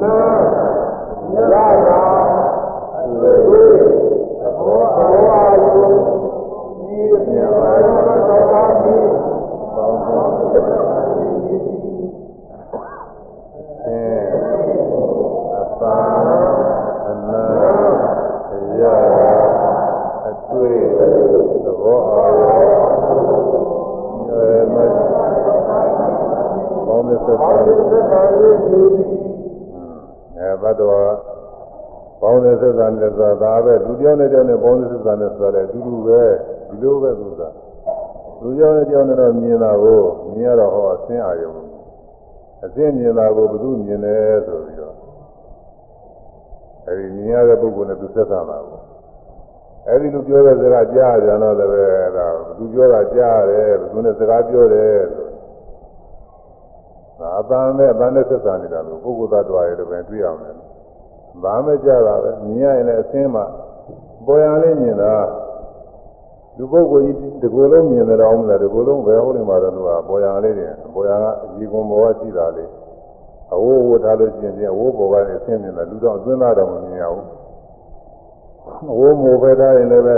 S2: ဘော သက်သာနဲ့
S1: ဆို
S2: တာ
S1: ဒါပဲလူတယောက်နဲ့တယောက်နဲ့ပေါင်းတဲ့သက်သာနဲ့ဆိုတာလည်းအတူတူပဲဒီလိုပဲသူကလူတယောက်နဲ့တယောက်နဲ့တော့မြင်တာကိုမြင်ရတော့ဟောအစင်းအာယုံအစင်းမြင်တာကိုဘယ်သူမြင်လဲဆိုပြီးတော့အဲဒီမြင်ရတဲ့ပုဂ္ဂိုလ်နဲ့သူသက်သာတာကိုအဲဒီလူပြောတဲ့စကားကြားကြတော့လည်းပဲအဲဒါဘယ်သူပြောတာကြားရတယ်ဘယ်သူနဲ့စကားပြောတယ်ဆိုဒါအတန်နဲ့အတန်နဲ့သက်သာနေတာလို့ပုဂ္ဂိုလ်သတ္တဝါရဲ့လည်းပဲတွေ့အောင်တယ် ဘာမှကြတာပဲမြင်ရရင်လည်းအစင်းမှပေါ်ရလေးမြင်တာလူပုဂ္ဂိုလ်ကြီးဒီကိုယ်လုံးမြင်တယ်တော့မလားဒီကိုယ်လုံးပဲဟုတ်နေမှာတော့သူကပေါ်ရလေးတယ်ပေါ်ရကအကြီးကွန်ဘောကရှိတာလေအဝိုးဝတ်ထားလို့ရှိရင်ပြန်အဝိုးဘောကနေဆင်းနေတာလူတော့အတွင်းသားတော့မမြင်ရဘူးအဝိုးမိုးပဲထားရင်လည်းပဲ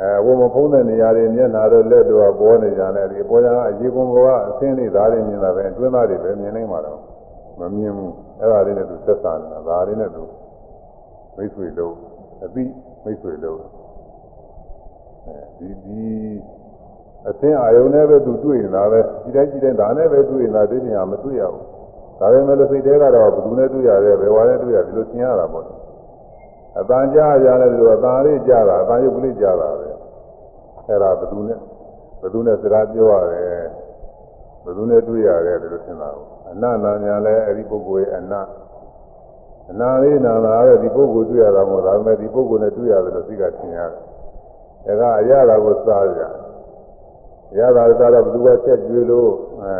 S1: အဲဝိုးမဖုံးတဲ့နေရာတွေမျက်နှာတို့လက်တို့ကပေါ်နေကြတယ်ဒီပေါ်ရကအကြီးကွန်ဘောကအဆင်းလေးသားတွေမြင်တာပဲအတွင်းသားတွေပဲမြင်နေမှာတော့မမြင်ဘူးအဲ့ဒါလေးနဲ့သူဆက်ဆံနေတာဒါလေးနဲ့သူ မိတ်ဆွေလို့အပိမိတ်ဆွေလို့အဲဒီဒီအသင်းအာယုန်နဲ့ပဲသူတွေ့နေတာပဲဒီတိုင်းဒီတိုင်းဒါနဲ့ပဲတွေ့နေတာဒီနေရာမတွေ့ရဘူးဒါပေမဲ့လို့စိတ်ထဲကတော့ဘယ်သူနဲ့တွေ့ရတယ်ဘယ်ဝါနဲ့တွေ့ရဒီလိုသင်ရတာပေါ့အတန်ကြားရတယ်လို့အတန်လေးကြားတာအတန်ရုပ်ကလေးကြားတာပဲအဲ့ဒါဘယ်သူနဲ့ဘယ်သူနဲ့စကားပြောရတယ်ဘယ်သူနဲ့တွေ့ရတယ်လို့ထင်တာကိုအနနာညာလဲအဲ့ဒီပုဂ္ဂိုလ်ရဲ့အနာ အနာလေးနာလာတဲ့ဒီပုဂ္ဂိုလ်တွေ့ရတာမဟုတ်ဒါပေမဲ့ဒီပုဂ္ဂိုလ်နဲ့တွေ့ရတယ်လို့သိကထင်ရတယ်ဒါကအရာတာကိုစားကြရတာကတော့ဘယ်သူကချက်ကျွေးလို့အဲ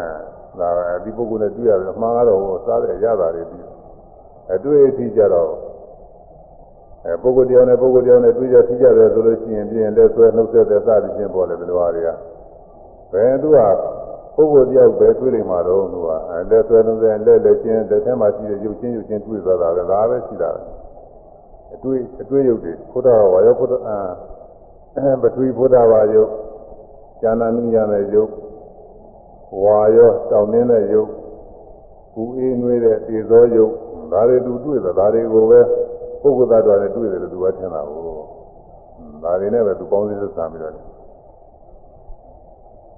S1: ဒါဒီပုဂ္ဂိုလ်နဲ့တွေ့ရတယ်အမှန်ကတော့ဟိုစားတဲ့ရတာတွေပြီးအတွေ့အထိကြတော့အဲပုဂ္ဂိုလ်တရားနဲ့ပုဂ္ဂိုလ်တရားနဲ့တွေ့ကြသိကြတယ်ဆိုလို့ရှိရင်ပြင်လက်ဆွဲနှုတ်ဆက်တဲ့စသည်ဖြင့်ပေါ်တယ်ဘယ်လိုဟာတွေကဘယ်သူက ပုဂ္ဂိုလ်တယောက်ပဲတွေ့နေမှာတော့သူကအဲလက်ဆွဲနှုတ်ဆက်လက်လက်ချင်းလက်ထဲမှာရှိတဲ့ရုပ်ချင်းရုပ်ချင်းတွေ့သွားတာပဲဒါပဲရှိတာအတွေ့အတွေ့ရုပ်တွေဘုရားဝါရောဘုရားအဲပထဝီဘုရားဝါယုတ်ဉာဏ်နုညာတဲ့ယုတ်ဝါရောတောင်းနေတဲ့ယုတ်ကူအေးနွေးတဲ့တေသောယုတ်ဒါတွေသူတွေ့တယ်ဒါတွေကိုပဲပုဂ္ဂိုလ်သားတော်နဲ့တွေ့တယ်လို့သူကထင်တာကိုဒါတွေနဲ့ပဲသူပေါင်းစည်းဆက်ဆံပြီးတော့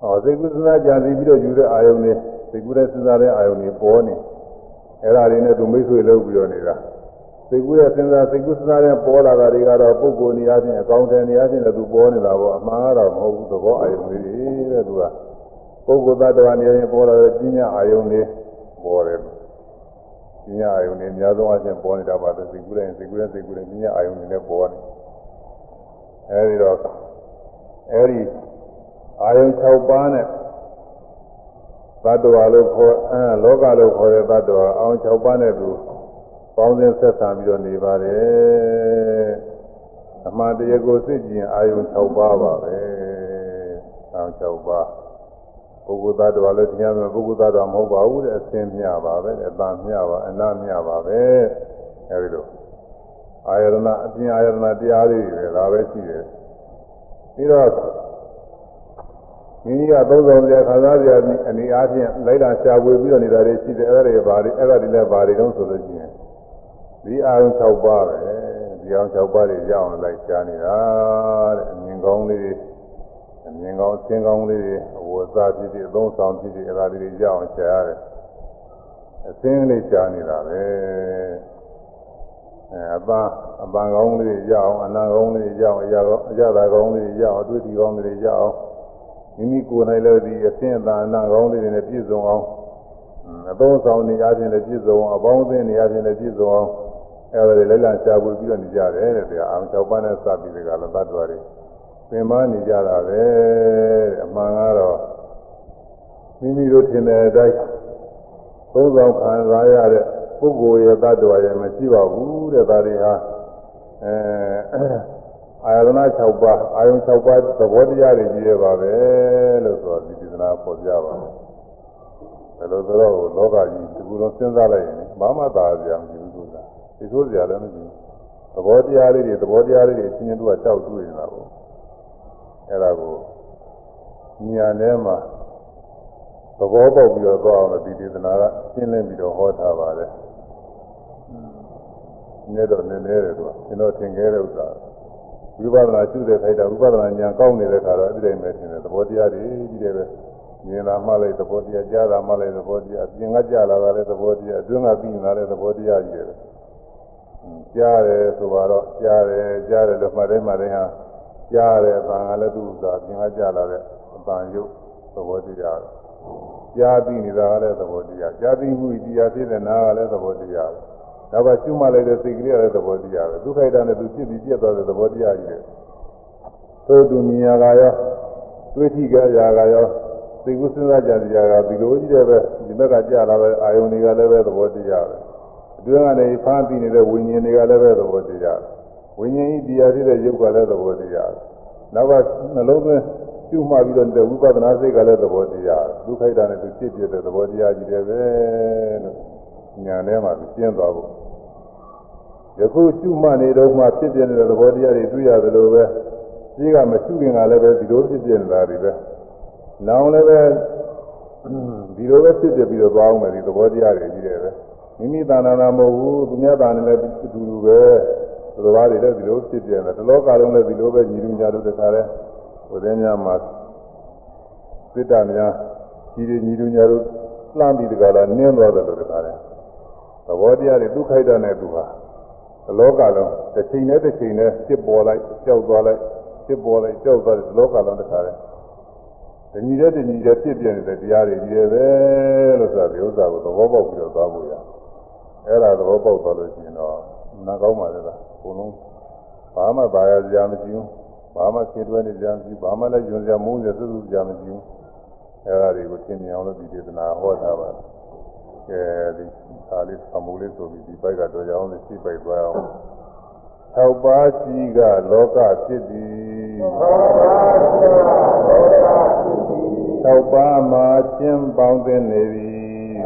S1: ဟောစိတ်ကူးစဉ်းစားကြံစည်ပြီးတော့ယူတဲ့အာယုန်တွေစိတ်ကူးတဲ့စဉ်းစားတဲ့အာယုန်တွေပေါ်နေအဲ့ဒါတွေနဲ့သူမိတ်ဆွေလုပ်ပြီးတော့နေတာစိတ်ကူးတဲ့စဉ်းစားစိတ်ကူးစဉ်းစားတဲ့ပေါ်လာတာတွေကတော့ပုဂ္ဂိုလ်နေရာချင်းအကောင့်တယ်နေရာချင်းလည်းသူပေါ်နေတာပေါ့အမှန်ကတော့မဟုတ်ဘူးသဘောအာယုန်တွေတဲ့သူကပုဂ္ဂိုလ်သတ္တဝါနေရာချင်းပေါ်လာတဲ့ပညာအာယုန်တွေပေါ်တယ်ပညာအာယုန်တွေအများဆုံးအချင်းပေါ်နေတာပါပဲစိတ်ကူးတဲ့စိတ်ကူးတဲ့စိတ်ကူးတဲ့ပညာအာယုန်တွေလည်းပေါ်နေအဲဒီတော့အဲဒီ အာယုန်6ပါးနဲ့သတ္တဝါလို့ခေါ်အဲလောကလို့ခေါ်တဲ့သတ္တဝါအောင်6ပါးနဲ့သူပေါင်းစင်ဆက်ဆံပြီးတော့နေပါတယ်အမှန်တရားကိုသိကျင်အာယုန်6ပါးပါပဲအောင်6ပါးပုဂ္ဂိုလ်သတ္တဝါလည်းတရားမယ်ပုဂ္ဂိုလ်သတ္တဝါမဟုတ်ပါဘူးတဲ့အစင်းမြပါပဲအတန်မြပါအနာမြပါပဲအဲဒီလိုအာယတနာအပြင်အာယတနာတရားတွေပဲဒါပဲရှိတယ်ပြီးတော့ မိမိကသုံးဆောင်ကြခံစားကြအနေအားဖြင့်လိုက်လာရှားပွေပြီးတော့နေတာတွေရှိတယ်အဲ့ဒါတွေဘာတွေအဲ့ဒါတွေလည်းဘာတွေတုံးဆိုလို့ရှိရင်ဒီအာရုံ6ပါးပဲဒီအာရုံ6ပါးတွေရအောင်လိုက်ရှားနေတာတဲ့အမြင်ကောင်းလေးတွေအမြင်ကောင်းအသင်ကောင်းလေးတွေအဝတ်အစားဖြစ်ဖြစ်အသုံးဆောင်ဖြစ်ဖြစ်အဲ့ဒါတွေရအောင်ရှားရတယ်အသင်လေးရှားနေတာပဲအဲအပန်းအပန်းကောင်းလေးရအောင်အနာကောင်းလေးရအောင်အရာကောင်းအရာသာကောင်းလေးရအောင်အတွေ့အထိကောင်းလေးရအောင် မိမိကိုယ်၌လည်းဒီအသင်အသာအနာကောင်းလေးတွေနဲ့ပြည့်စုံအောင်အသုံးဆောင်နေအားဖြင့်လည်းပြည့်စုံအောင်အပေါင်းအသင်းနေအားဖြင့်လည်းပြည့်စုံအောင်အဲဒါတွေလည်းလန့်ရှားပြီးတော့နေကြတယ်တဲ့တရားအောင်၆ပါးနဲ့စပြီးဒီကလည်းတတ်တော်တွေသင်မနေကြတာပဲအမှန်ကတော့မိမိတို့ထင်တဲ့အတိုင်းသုံးဆောင်ခံစားရတဲ့ပုဂ္ဂိုလ်ရဲ့တ attva ရဲ့မရှိပါဘူးတဲ့ဒါတွေဟာအဲ အာယတနာ6ပါးအာယုံ6ပါးသဘောတရားတွေကြီးရပါပဲလို့ဆိုတော့ဒီဒီသနာပေါ်ပြပါတယ်ဒါလို့ဆိုတော့လောကကြီးဒီကုလုံးစဉ်းစားလိုက်ရင်ဘာမှသာကြမကြည့်ဘူးဆိုတာဒီဆိုစရာလည်းမရှိဘူးသဘောတရားလေးတွေသဘောတရားလေးတွေအချင်းချင်းတို့ကတောက်တွေ့နေတာပေါ့အဲ့ဒါကိုညာထဲမှာသဘောပေါက်ပြီးတော့သွားအောင်ဒီဒေသနာကရှင်းလင်းပြီးတော့ဟောထားပါတယ်။နည်းတော့နည်းနည်းတယ်သူကကျွန်တော်သင်ခဲ့တဲ့ဥစ္စာ ဝိပဿနာရှုတဲ့ခိုက်တာဝိပဿနာဉာဏ်ကောင်းနေတဲ့ခါတော့အဲ့ဒီတိုင်းပဲသင်တယ်သဘောတရားတွေကြီးတယ်ပဲမြင်လာမှလည်းသဘောတရားကြားလာမှလည်းသဘောတရားပြင်ကကြားလာတာလည်းသဘောတရားအတွင်းကပြီးလာလည်းသဘောတရားကြီးတယ်။ကြားတယ်ဆိုတော့ကြားတယ်ကြားတယ်လို့မှတ်တယ်မှတ်တယ်ဟာကြားတယ်အပန်ကလည်းသူ့ဥစ္စာပြင်ကကြားလာတဲ့အပန်ရုပ်သဘောတရားကြားသိနေတာကလည်းသဘောတရားကြားသိမှုတရားဖြစ်တဲ့နာကလည်းသဘောတရား ဒါပါရှုမှလိုက်တဲ့စိတ်ကလေးကလည်းသဘောတရားပဲဒုက္ခိတနဲ့သူဖြစ်ပြီးပြတ်သွားတဲ့သဘောတရားကြီးတယ်သို့သူမြင်ရကရောတွေးထိကြရကရောသိကုစဉ်းစားကြကြကဒီလိုကြီးတယ်ပဲဒီဘက်ကကြာလာတဲ့အာယုန်တွေကလည်းပဲသဘောတရားပဲအတွင်းကနေဖမ်းပြီးနေတဲ့ဝိညာဉ်တွေကလည်းပဲသဘောတရားဝိညာဉ်ဤတရားဖြစ်တဲ့ယုတ်ကလည်းသဘောတရားနောက်ကနှလုံးသွင်းကျူးမှပြီးတော့ဝိပဿနာစိတ်ကလည်းသဘောတရားဒုက္ခိတနဲ့သူဖြစ်ပြတဲ့သဘောတရားကြီးတယ်ပဲလို့ညာထဲမှာပြင်းသွားဖို့ ယခုကျူးမှနေတော့မှဖြစ်ပြနေတဲ့သဘောတရားတွေတွေ့ရတယ်လို့ပဲဒီကမကျူးခင်ကလည်းပဲဒီလိုဖြစ်ပြနေတာတွေပဲနောင်လည်းပဲဒီလိုပဲဖြစ်ပြပြီးတော့သွားအောင်မယ်ဒီသဘောတရားတွေကြီးတယ်ပဲမိမိတဏ္ဍာနာမဟုတ်ဘူးသူများတဏ္ဍာလည်းအတူတူပဲသဘောတွေလည်းဒီလိုဖြစ်ပြနေတယ်တလောကလုံးလည်းဒီလိုပဲညီလူညာတို့တခါလဲဟိုတဲ့များမှာစိတ္တများကြီးတွေညီလူညာတို့လှမ်းပြီးတကလားနင်းသွားတယ်လို့တခါလဲသဘောတရားတွေဒုက္ခိတနဲ့သူဟာ လောကလုံးတစ်ချိန်နဲ့တစ်ချိန်နဲ့ဖြစ်ပေါ်လိုက်ကြောက်သွားလိုက်ဖြစ်ပေါ်လိုက်ကြောက်သွားတယ်လောကလုံးတခါလဲတဏီတဲ့တဏီတဲ့ဖြစ်ပြနေတဲ့တရားတွေကြီးတယ်ပဲလို့ဆိုတာဒီဥစ္စာကိုသဘောပေါက်ပြီးတော့သွားဖို့ရအဲ့ဒါသဘောပေါက်သွားလို့ရှိရင်တော့နားကောင်းပါလေလားဘုံလုံးဘာမှပါရစရာမရှိဘူးဘာမှခေတွဲနေကြမရှိဘာမှလည်းယွန်စရာမုန်းစရာစွတ်စွတ်စရာမရှိဘူးအဲဒါတွေကိုသင်မြင်အောင်လို့ဒီဒေသနာဟောထားပါတယ် ကဲဒီသာလေးသမှုလေးဆိုပြီးဒီဘက်ကတော့ကြောင်းလေးရှိပိုက်သွားအောင်၆ပါးရှိကလောကဖြစ်သည်၆ပါးမှာချင်းပေါင်းသိနေသည်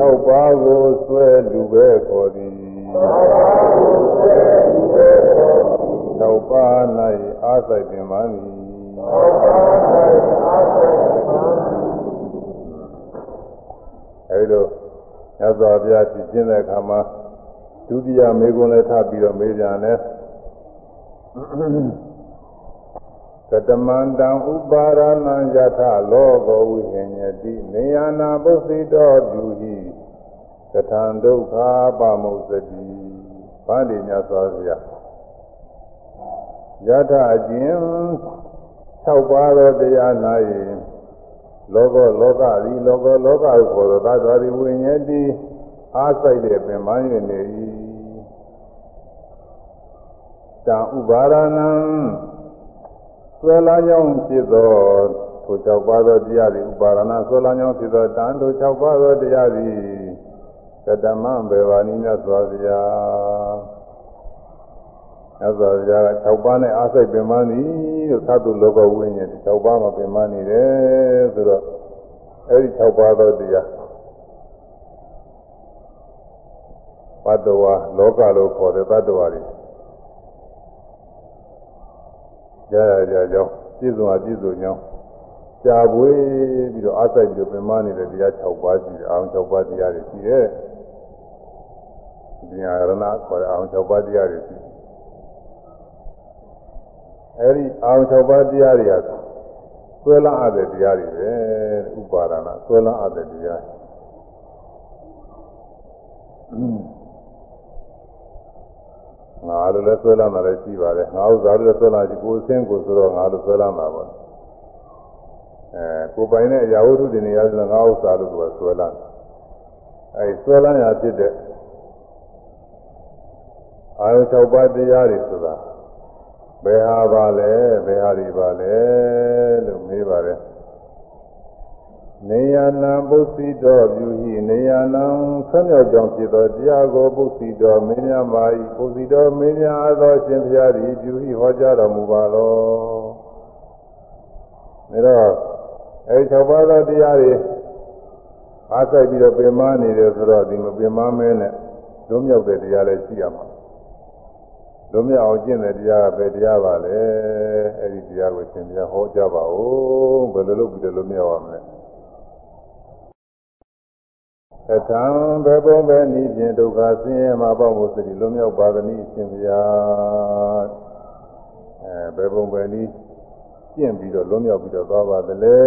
S1: ၆ပါးကိုဆွဲလူပဲခေါ်သည်၆ပါး၌အားဆိုင်ပင်ပါသည်အဲ ဒီလိုညဇောပြကြည့်ခြင်းတဲ့အခါမှာဒုတိယမေကွန်းလည်းထပ်ပြီးတော့မေးပြန်တယ်ကတမန္တံဥပါရဏံယထလောကောဝိဟဉ္ညတိနေယနာပုသိတောပြုဟိကထံဒုက္ခပမုစ္စတိဗန္ဒီမြတ်စွာဘုရားယထအကျဉ်6ပါးသောတရား၌ လောကလောကသည်လောကလောကဟုခေါ်သောသတ္တဝါသည်ဝိညာဉ်တိအားစိုက်တဲ့ပင်ပန်း၍နေ၏တံဥပါရဏံဆွဲလာကြောင်းဖြစ်သောထို၆ပါးသောတရားသည်ဥပါရဏဆွဲလာကြောင်းဖြစ်သောတံထို၆ပါးသောတရားသည်ကတမံဘေဝာနိမြတ်စွာဘုရား မြတ်စွာဘုရားက6ပါးနဲ့အားစိတ်ပင်မသည်လို့သတ္တုလောကဝိညာဉ်6ပါးမှာပင်မနေတယ်ဆိုတော့အဲဒီ6ပါးသောတရားဘတ်တော်လောကလို့ခေါ်တဲ့ဘတ်တော်တွေကြာကြာကြောင်းပြည့်စုံအပြည့်စုံကြောင်းကြာပွေးပြီးတော့အားစိတ်ပြီးတော့ပင်မနေတဲ့တရား6ပါးရှိတယ်အောင်6ပါးတရားတွေရှိတယ်ဒီညာရဏခေါ်တဲ့အောင်6ပါးတရားတွေရှိတယ် အဲဒီအောင်၆ပါးတရားတွေဟာဆွဲလန်းအပ်တဲ့တရားတွေပဲဥပါဒနာဆွဲလန်းအပ်တဲ့တရားငါလိုလည်းဆွဲလန်းတာလည်းရှိပါတယ်ငါဥစ္စာလိုလည်းဆွဲလန်းရှိကိုယ်အစင်းကိုဆိုတော့ငါလိုဆွဲလန်းတာပါအဲကိုပိုင်တဲ့အရာဝတ္ထုတွေနေရာဆိုတော့ငါဥစ္စာလို့သူကဆွဲလန်းအဲဆွဲလန်းရဖြစ်တဲ့အာယု၆ပါးတရားတွေဆိုတာ ဘယ်ဟာပါလဲဘယ်ဟာဒီပါလဲလို့မေးပါတယ်နေယနာပုသိတော်ပြုဟိနေယနာဆွမြောက်ကြောင့်ဖြစ်သောတရားကိုပုသိတော်မင်းများပါ၏ပုသိတော်မင်းများအသောရှင်ဘုရားသည်ပြုဟိဟောကြားတော်မူပါလောဒါတော့အဲဒီ၆ပါးသောတရားတွေအားဆိုင်ပြီးတော့ပင်မနေတယ်ဆိုတော့ဒီမပင်မမဲနဲ့လွတ်မြောက်တဲ့တရားလည်းရှိရမှာလွ တ်မြောက်အောင်ကျင့်တဲ့တရားကပဲတရားပါလေအဲ့ဒီတရားကိုသင်ပြဟောကြပါဦးဘယ်လိုလုပ်ပြီးတော့လွတ်မြောက်ရမလဲသတံဘယ်ပုံပဲနည်းဖြင့်ဒုက္ခဆင်းရဲမှာပေါ့မို့စသည်လွတ်မြောက်ပါသနည်းအရှင်ဘုရားအဲဘယ်ပုံပဲနည်းကျင့်ပြီးတော့လွတ်မြောက်ပြီးတော့သွားပါသလဲ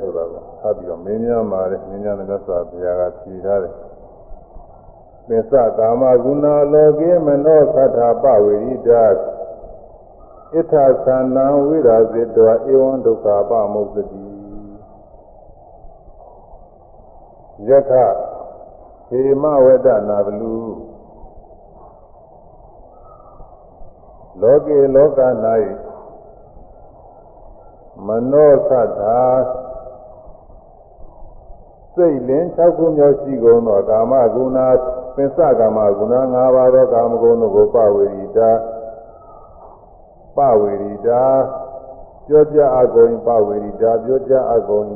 S1: ဆိုတော့ထပ်ပြီးတော့မင်းများမှာလေမင်းများလည်းဆိုဘုရားကဖြေထားတယ် ပစ္စကာမဂုဏလောကေမနောသတ္ထပဝေရိတဣဋ္ဌသန္နံဝိရာဇေတောဧဝံဒုက္ခပမုစ္စတိယခဟေမဝဒနာဘလူလောကေလောက၌မနောသတ္ထာစိတ်လင်း၆ခုမြောက်ရှိကုန်သောကာမဂုဏ ပင်စကာမဂုဏ၅ပါးသောကာမဂုဏတို့ကိုပဝေရိတာပဝေရိတာပြောကြအကုန်ပဝေရိတာပြောကြအကုန်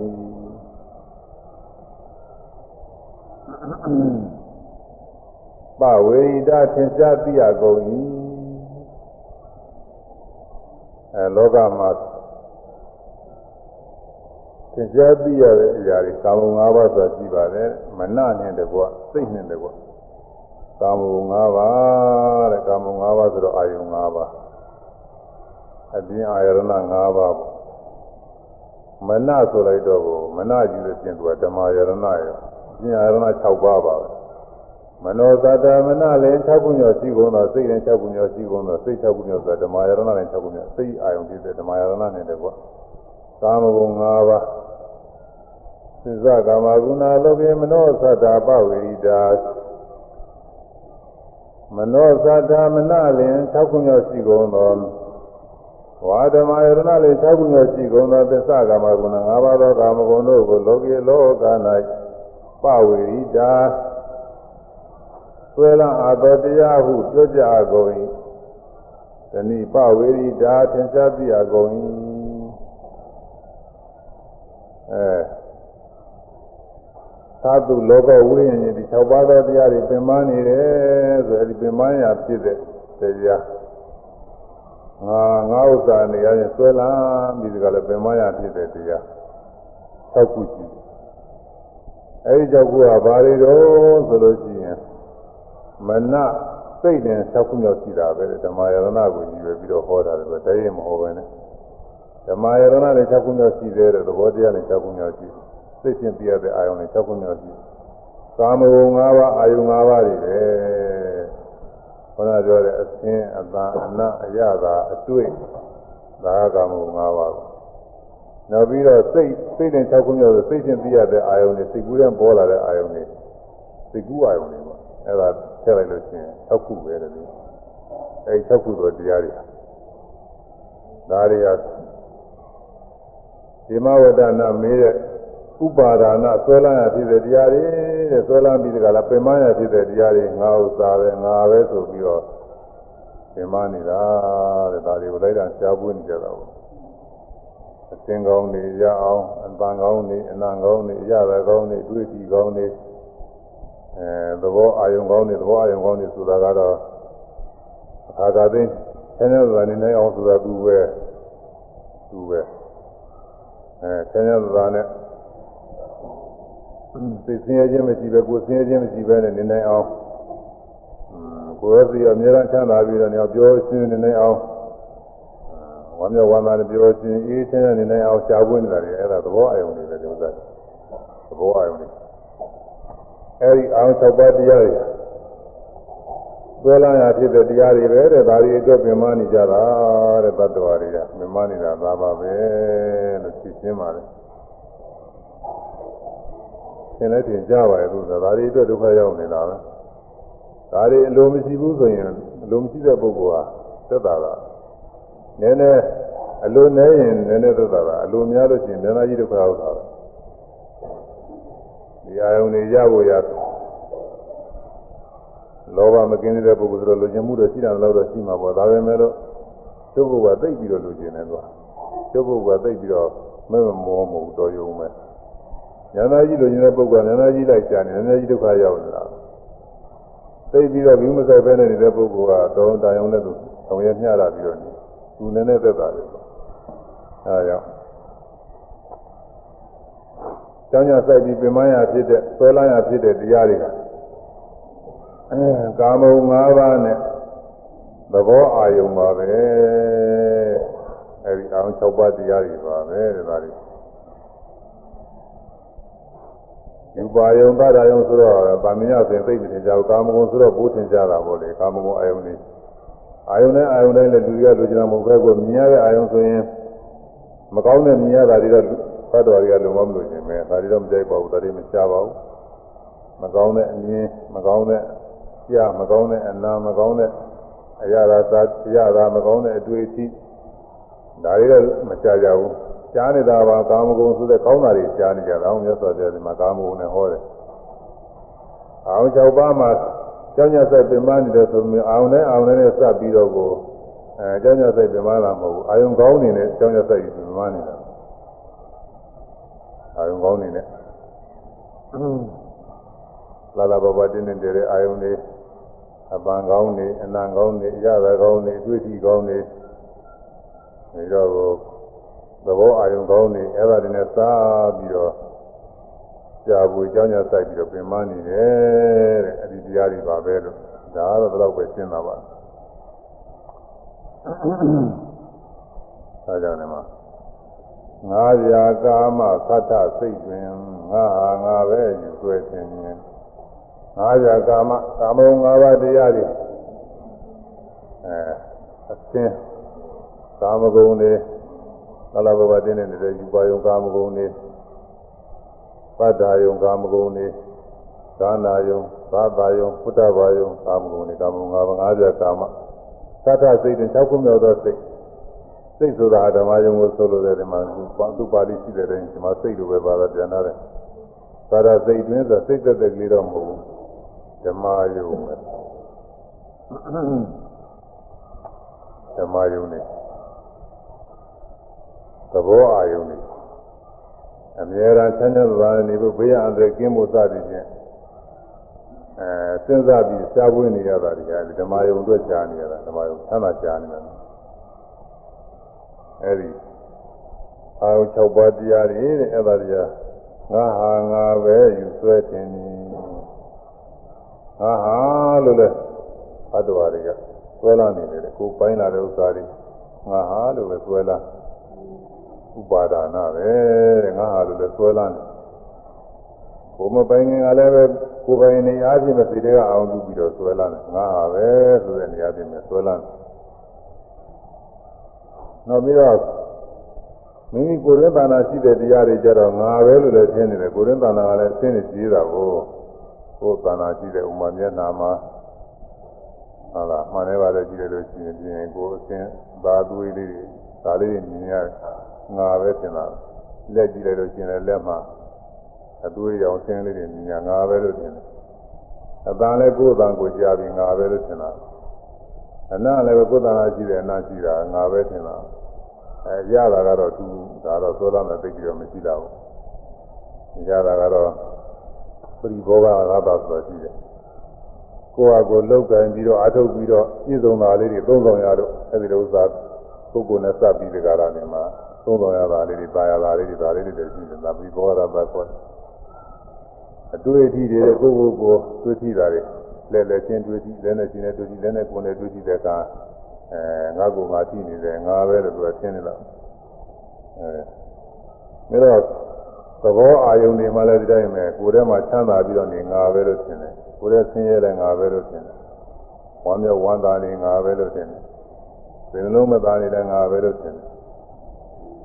S1: ပဝေရိတာသင်္ချာသိအကုန်၏အဲလောကမှာသင်ကြားသိရတဲ့အရာတွေကာမဂုဏ်၅ပါးဆိုတာရှိပါတယ်မနနဲ့တကွစိတ်နဲ့တကွ ကာမဂုဏ်၅ပါးတဲ့ကာမဂုဏ်၅ပါးဆိုတော့အာယုံ၅ပါးအပြင်အာယရဏ၅ပါးပေါ့မနဆိုလိုက်တော့ကိုမနယူလို့ပြင်သူကဓမ္မယရဏရောပြင်အာယရဏ6ပါးပါပဲမနောသတ္တမနလည်း6ခုမြောက်ရှိကုန်တော့စိတ်လည်း6ခုမြောက်ရှိကုန်တော့စိတ်6ခုမြောက်ဆိုတာဓမ္မယရဏလည်း6ခုမြောက်စိတ်အာယုံဖြစ်တဲ့ဓမ္မယရဏနဲ့တကွကာမဂုဏ်၅ပါးသစ္စာကာမဂုဏလောကေမနောသတ္တာပဝေရိတာ မနောသတ္တာမနလင်၆ခုမြောက်ရှိကုန်သောဝါဓမ္မယရဏလေး၆ခုမြောက်ရှိကုန်သောသစ္စာကာမဂုဏ၅ပါးသောကာမဂုဏ်တို့ကိုလောကီလောက၌ပဝေရိတာဆွဲလန်းအပ်သောတရားဟုပြောကြကုန်၏တဏိပဝေရိတာသင်္ချာသိရကုန်၏အဲ သာတုလောကဝိညာဉ်ဒီ၆ပါးသောတရားတွေပင်ပန်းနေတယ်ဆိုအဲဒီပင်ပန်းရာဖြစ်တဲ့တရားငါငါဥစ္စာနေရရင်ဆွဲလာပြီးဒီကလည်းပင်မရဖြစ်တဲ့တရား၆ခုရှိတယ်အဲဒီ၆ခုကဘာတွေတော့ဆိုလို့ရှိရင်မနစိတ်နဲ့၆ခုမြောက်ရှိတာပဲဓမ္မယရဏကိုညီပဲပြီးတော့ဟောတာတယ်တည်းရင်မဟုတ်ပဲနဲ့ဓမ္မယရဏနဲ့၆ခုမြောက်ရှိသေးတယ်သဘောတရားနဲ့၆ခုမြောက်ရှိစိ တ်ချင်းသိရတဲ့အာယုံနဲ့၆ခုမြောက်ရှိကာမဂုဏ်၅ပါးအာယုံ၅ပါးတွေပဲခေါင်းပြောတဲ့အသင်းအတန်အနအရသာအတွေ့ဒါကကာမဂုဏ်၅ပါးကိုနောက်ပြီးတော့စိတ်စိတ်နဲ့၆ခုမြောက်ဆိုစိတ်ချင်းသိရတဲ့အာယုံတွေစိတ်ကူးတဲ့ပေါ်လာတဲ့အာယုံတွေစိတ်ကူးအာယုံတွေပေါ့အဲ့ဒါထည့်လိုက်လို့ရှိရင်၆ခုပဲတယ်အဲ့၆ခုတော့တရားတွေဒါတွေကဒီမဝဒနာမေးတဲ့ ဥပါဒါနဆွဲလန်းရဖြစ်တဲ့တရားတွေတဲ့ဆွဲလန်းပြီးတကလားပင်မရဖြစ်တဲ့တရားတွေငါဥစ္စာပဲငါပဲဆိုပြီးတော့ပင်မနေတာတဲ့ဒါတွေကိုလိုက်တာရှားပွေးနေကြတာပေါ့အစင်ကောင်းနေရအောင်အပန်းကောင်းနေအနံကောင်းနေရရကောင်းနေတွေ့ကြည့်ကောင်းနေအဲသဘောအာယုံကောင်းနေသဘောအာယုံကောင်းနေဆိုတာကတော့အခါသာသိဆင်းရဲစွာနေနေအောင်ဆိုတာသူပဲသူပဲအဲဆင်းရဲစွာနဲ့ သိစင်းရခြင်းမရှိပဲကိုယ်စင်းရခြင်းမရှိပဲနဲ့နေနိုင်အောင်ကိုယ်ရဲ့စီအများအားချမ်းသာပြီးတော့ညပြောရှင်းနေနိုင်အောင်ဝမ်းမြောက်ဝမ်းသာနဲ့ပြောရှင်းအေးချမ်းနေနိုင်အောင်ရှားပွင့်နေတာတွေအဲ့ဒါသဘောအယုံတွေပဲဒီဥစ္စာသဘောအယုံတွေအဲ့ဒီအောင်၆ပါးတရားတွေသွဲလာရဖြစ်တဲ့တရားတွေပဲတဲ့ဒါတွေအတွက်ပြင်မနေကြတာတဲ့တတ္တဝါတွေကပြင်မနေတာသာပါပဲလို့သိရှင်းပါတယ် သင်လည်းသင်ကြပါရဲ့သူကဒါတွေအတွက်ဒုက္ခရောက်နေတာပဲဒါတွေအလိုမရှိဘူးဆိုရင်အလိုမရှိတဲ့ပုဂ္ဂိုလ်ဟာသက်သာတာနည်းနည်းအလိုနည်းရင်နည်းနည်းသက်သာတာအလိုများလို့ရှိရင်နည်းနည်းကြီးဒုက္ခရောက်တာဒီအာယုန်တွေရဖို့ရလောဘမကင်းတဲ့ပုဂ္ဂိုလ်ဆိုတော့လူကျင်မှုတော့ရှိတာလည်းတော့ရှိမှာပေါ့ဒါပဲမဲ့လို့ကျုပ်ကသိပြီးတော့လူကျင်တယ်သူကကျုပ်ကသိပြီးတော့မဲမမောမဟုတ်တော်ရုံပဲ ဉာဏ်သားကြီးလိုချင်တဲ့ပုဂ္ဂိုလ်ကဉာဏ်သားကြီးလိုက်ရှာနေဉာဏ်သားကြီးဒုက္ခရောက်နေတာသိပြီးတော့ဘီမဆိုင်ပဲနေတဲ့ပုဂ္ဂိုလ်ကတော့တာယုံနဲ့သူဆောင်ရမျှတာပြီးတော့သူနည်းနည်းသက်သာတယ်အဲဒါကြောင့်ကျောင်းညဆိုင်ပြီးပြင်မရဖြစ်တဲ့ဆွဲလန်းရဖြစ်တဲ့တရားတွေကအဲကာမုံ၅ပါးနဲ့သဘောအာယုံပါပဲအဲဒီအောင်၆ပါးတရားတွေပါပဲတဲ့ဒါတွေ ယူပါယုံသဒ္ဒါယုံဆိုတော့ဗာမညဆိုရင်သိမထင်ကြဘူးကာမဂုဏ်ဆိုတော့ဘိုးထင်ကြတာပေါ့လေကာမဂုဏ်အာယုံနေအာယုံနဲ့အာယုံတိုင်းလည်းလူရလူကျင်မဟုတ်ပဲကိုမြင်ရတဲ့အာယုံဆိုရင်မကောင်းတဲ့မြင်ရတာတွေတော့ဖတ်တော်တွေကလုံမလို့ရှင်ပဲဒါတွေတော့မကြိုက်ပါဘူးဒါတွေမရှားပါဘူးမကောင်းတဲ့အမြင်မကောင်းတဲ့ကြားမကောင်းတဲ့အနာမကောင်းတဲ့အရာသာသာရတာမကောင်းတဲ့အတွေ့အထိဒါတွေတော့မရှားကြဘူး ကြားနေတာပါကာမဂုဏ်ဆိုတဲ့ကောင်းတာတွေကြားနေကြတာအောင်မြတ်စွာဘုရားဒီမှာကာမဂုဏ်နဲ့ဟောတယ်အောင်၆ပါးမှာကျောင်းညဆိုင်ပင်မနေတယ်ဆိုပြီးအောင်နဲ့အောင်နဲ့စပ်ပြီးတော့ကိုအဲကျောင်းညဆိုင်ပင်မလာမဟုတ်ဘူးအာယုံကောင်းနေနဲ့ကျောင်းညဆိုင်ပင်မနေတာအာယုံကောင်းနေနဲ့လာလာဘဘတင်းနေတဲ့အာယုံတွေအပန်းကောင်းနေအနံကောင်းနေအရသာကောင်းနေအတွေ့အထိကောင်းနေဒါတော့ သဘောအာယုံကောင်းနေအဲ့ဒါတွေနဲ့စားပြီးတော့ကြာဘူးကြောင်းကြဆိုင်ပြီးတော့ပြင်မနေတယ်တဲ့အဲ့ဒီတရားတွေပါပဲလို့ဒါကတော့တော့ပဲရှင်းတာပါဒါကြောင့်လည်းမှာငါးရာကာမသတ္တစိတ်တွင်ငါဟာငါပဲယူဆွဲခြင်းခြင်းငါးရာကာမကာမုံငါးပါးတရားတွေအဲအသင်းကာမဂုဏ်တွေ လာလာဘဘတင်းနေတဲ့ယူပါယုံကာမဂုဏ်တွေပတ္တာယုံကာမဂုဏ်တွေဒါနာယုံသာသာယုံပုတ္တဘာယုံကာမဂုဏ်တွေကာမဂုဏ်၅ပါး၅ပြာကာမသတ္တစိတ်တွေ၆ခုမြောက်သောစိတ်စိတ်ဆိုတာဓမ္မယုံကိုဆိုလိုတဲ့ဒီမှာသူပါဠိရှိတဲ့တိုင်းဒီမှာစိတ်လိုပဲပါတော့ပြန်လာတယ်သာရစိတ်တွင်ဆိုစိတ်သက်သက်ကလေးတော့မဟုတ်ဘူးဓမ္မယုံပဲဓမ္မယုံနဲ့ သဘောအာယုံနဲ့အမြဲတမ်းဆန်းကျင်သွားနေဖို့ဘေးရန်တွေကင်းဖို့စသည်ဖြင့်အဲစဉ်းစားပြီးရှားပွေးနေရတာဒီကဓမ္မယုံအတွက်ရှားနေရတာဓမ္မယုံဆန်းသာရှားနေတယ်အဲဒီအာယု6ပါးတရားတွေတဲ့အဲ့ဒါတရားငါဟာငါပဲယူဆွဲတင်နေငါဟာလို့လဲဘတ်တော်တွေကဆွဲလာနေတယ်ကိုပိုင်းလာတဲ့ဥစ္စာတွေငါဟာလို့ပဲဆွဲလာ ဥပါဒါနပဲတဲ့ငါဟာလို့လဲဆွဲလာနေကိုမပိုင်ငင်ကလည်းပဲကိုပိုင်နေအားဖြင့်မသိတဲ့ကအောင်ပြုပြီးတော့ဆွဲလာတယ်ငါဟာပဲဆိုတဲ့နေရာပြင်မှာဆွဲလာတယ်နောက်ပြီးတော့မိမိကိုယ်ရင်းတဏ္ဍာရှိတဲ့တရားတွေကြတော့ငါပဲလို့လည်းထင်နေတယ်ကိုယ်ရင်းတဏ္ဍာကလည်းအသိနဲ့ကြီးတာကိုကိုယ်တဏ္ဍာရှိတဲ့ဥမာမျက်နာမှာဟုတ်လားမှန်တယ်ပါလေကြည့်တယ်လို့ရှိရင်ပြင်ကိုယ်အသိသာသွေးလေးတွေဒါလေးတွေမြင်ရ ငါပဲထင်တာလက်ကြည့်လိုက်လို့ရှိရင်လက်မှာအသွေးရောင်ဆင်းလေးတွေမြင်ရငါပဲလို့ထင်တယ်အတန်လည်းကိုယ်တန်ကိုကြားပြီးငါပဲလို့ထင်တာအနာလည်းပဲကိုယ်တန်လာရှိတယ်အနာရှိတာငါပဲထင်တာအဲရတာကတော့သူဒါတော့သောလာမဲ့သိပြီးတော့မရှိတော့ဘူးရတာကတော့ပရိဘောဂရတာဆိုတော့ရှိတယ်ကိုယ့်ဟာကိုယ်လောက်ကင်ပြီးတော့အထုတ်ပြီးတော့ပြည့်စုံတာလေးတွေသုံးဆောင်ရတော့အဲဒီလိုဥစ္စာပုဂ္ဂိုလ်နဲ့စပ်ပြီးဒီကရာနေမှာ သုံးဆောင်ရတာလေးတွေပါရတာလေးတွေဒါလေးတွေလည်းရှိတယ်ဒါပရိဘောဂရတာခေါ်တယ်အတွေ့အထိတွေကိုယ့်ကိုယ်ကိုတွေ့ထိတာတွေလဲလဲချင်းတွေ့ထိလဲနဲ့ချင်းနဲ့တွေ့ထိလဲနဲ့ကိုယ်နဲ့တွေ့ထိတဲ့အခါအဲငါ့ကိုငါကြည့်နေတယ်ငါပဲလို့သူကထင်နေတော့အဲဒါတော့သဘောအာယုန်တွေမှလည်းဒီတိုင်းပဲကိုယ်ထဲမှာချမ်းသာပြီးတော့နေငါပဲလို့ထင်တယ်ကိုယ်ထဲဆင်းရဲတယ်ငါပဲလို့ထင်တယ်ဝမ်းမြောက်ဝမ်းသာနေငါပဲလို့ထင်တယ်ဘယ်လုံးမသားနေတယ်ငါပဲလို့ထင်တယ်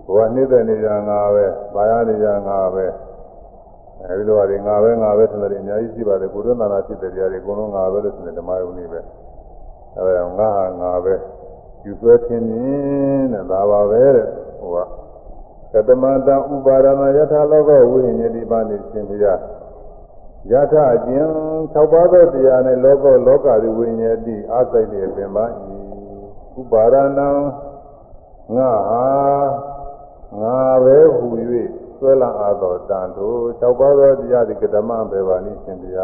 S1: ဘဝနှိမ့်တဲ့နေကြငါပဲဘာရနေကြငါပဲအဲဒီလိုဟာတွေငါပဲငါပဲထင်တယ်အများကြီးရှိပါတယ်ကိုယ်တွင်းသာနာဖြစ်တဲ့တရားတွေအကုန်လုံးငါပဲလို့ထင်တယ်ဓမ္မယုံနေပဲအဲဒါငါဟာငါပဲယူဆွဲထင်းနေတဲ့ဒါပါပဲတဲ့ဟိုကကတမတံဥပါဒနာယထာလောကဝိညာဉ်တိပါနေရှင်ပြယထာအကျဉ်၆ပါးသောတရားနဲ့လောကလောကဝိညာဉ်တိအာစိတ်တွေပင်ပါ၏ဥပါဒနာငါဟာ ငါပဲဟူ၍ဆွဲလန်းအားသောတန်တို့၆ပါးသောတရားဒီကတမဘေပါနိရှင်ပြ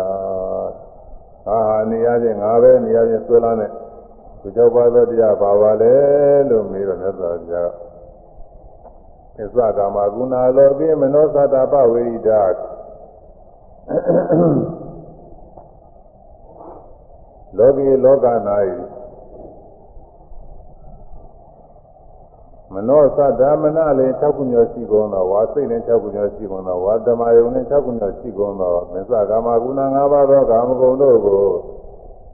S1: ငါဟာနေရခြင်းငါပဲနေရခြင်းဆွဲလန်းတဲ့ဒီကြောက်ပါသောတရားပါပါလဲလို့မေးတော့မြတ်စွာဘုရားသစ္စာကာမဂုဏလောကိမနောသတ္တပဝေရိတာလောကီလောက၌ နောသတ္တမနလည်း6ခုမြော်ရှိကုန်သောဝါစိတ်လည်း6ခုမြော်ရှိကုန်သောဝါဓမ္မယုံလည်း6ခုမြော်ရှိကုန်သောမစ္ဆကာမဂုဏ၅ပါးသောကာမဂုဏ်တို့ကို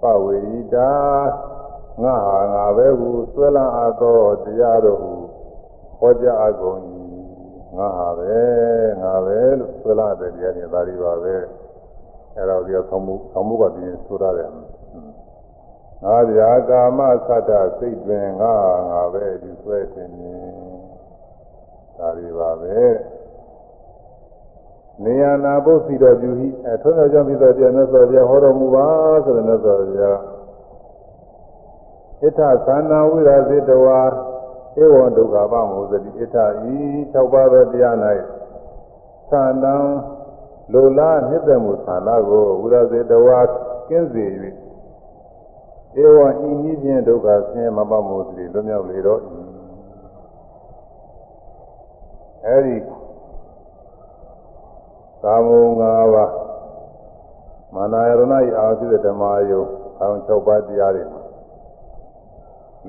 S1: ပဝေရိတာငါဟာငါပဲဟုဆွဲလန်းအပ်သောတရားတို့ဟုဟောကြားအပ်ကုန်၏ငါဟာပဲငါပဲလို့ဆွဲလန်းတဲ့တရားတွေဒါတွေပါပဲအဲတော့ဒီဆောင်းမှုဆောင်းမှုကဒီဆိုရတယ် ငါဗျာကာမသတ္တစိတ်တွင်ငါငါပဲဒီဆွဲခြင်းဒါတွေပါပဲနေယနာဘုစီတော်ပြုဟိအထုံးတော်ကြောင့်ပြီးတော့ပြန်လို့ဆိုပြဟောတော်မူပါဆိုတဲ့မြတ်စွာဘုရားဣထသန္နာဝိရဇိတဝါဧဝံဒုက္ခပမောသတိဣထဤ၆ပါးသောတရား၌သန္တံလိုလားနှစ်သက်မှုသန္တာကိုဝိရဇိတဝါကင်းစေ၍ ဧဝံဤနည်းဖြင့်ဒုက္ခဆင်းရဲမပမောသတိလွတ်မြောက်လေတော့ဤအဲဒီကာမုံ၅ပါးမာနယရဏဤအာသိတဲ့ဓမ္မယုံအောင်၆ပါးတရားတွေမှာ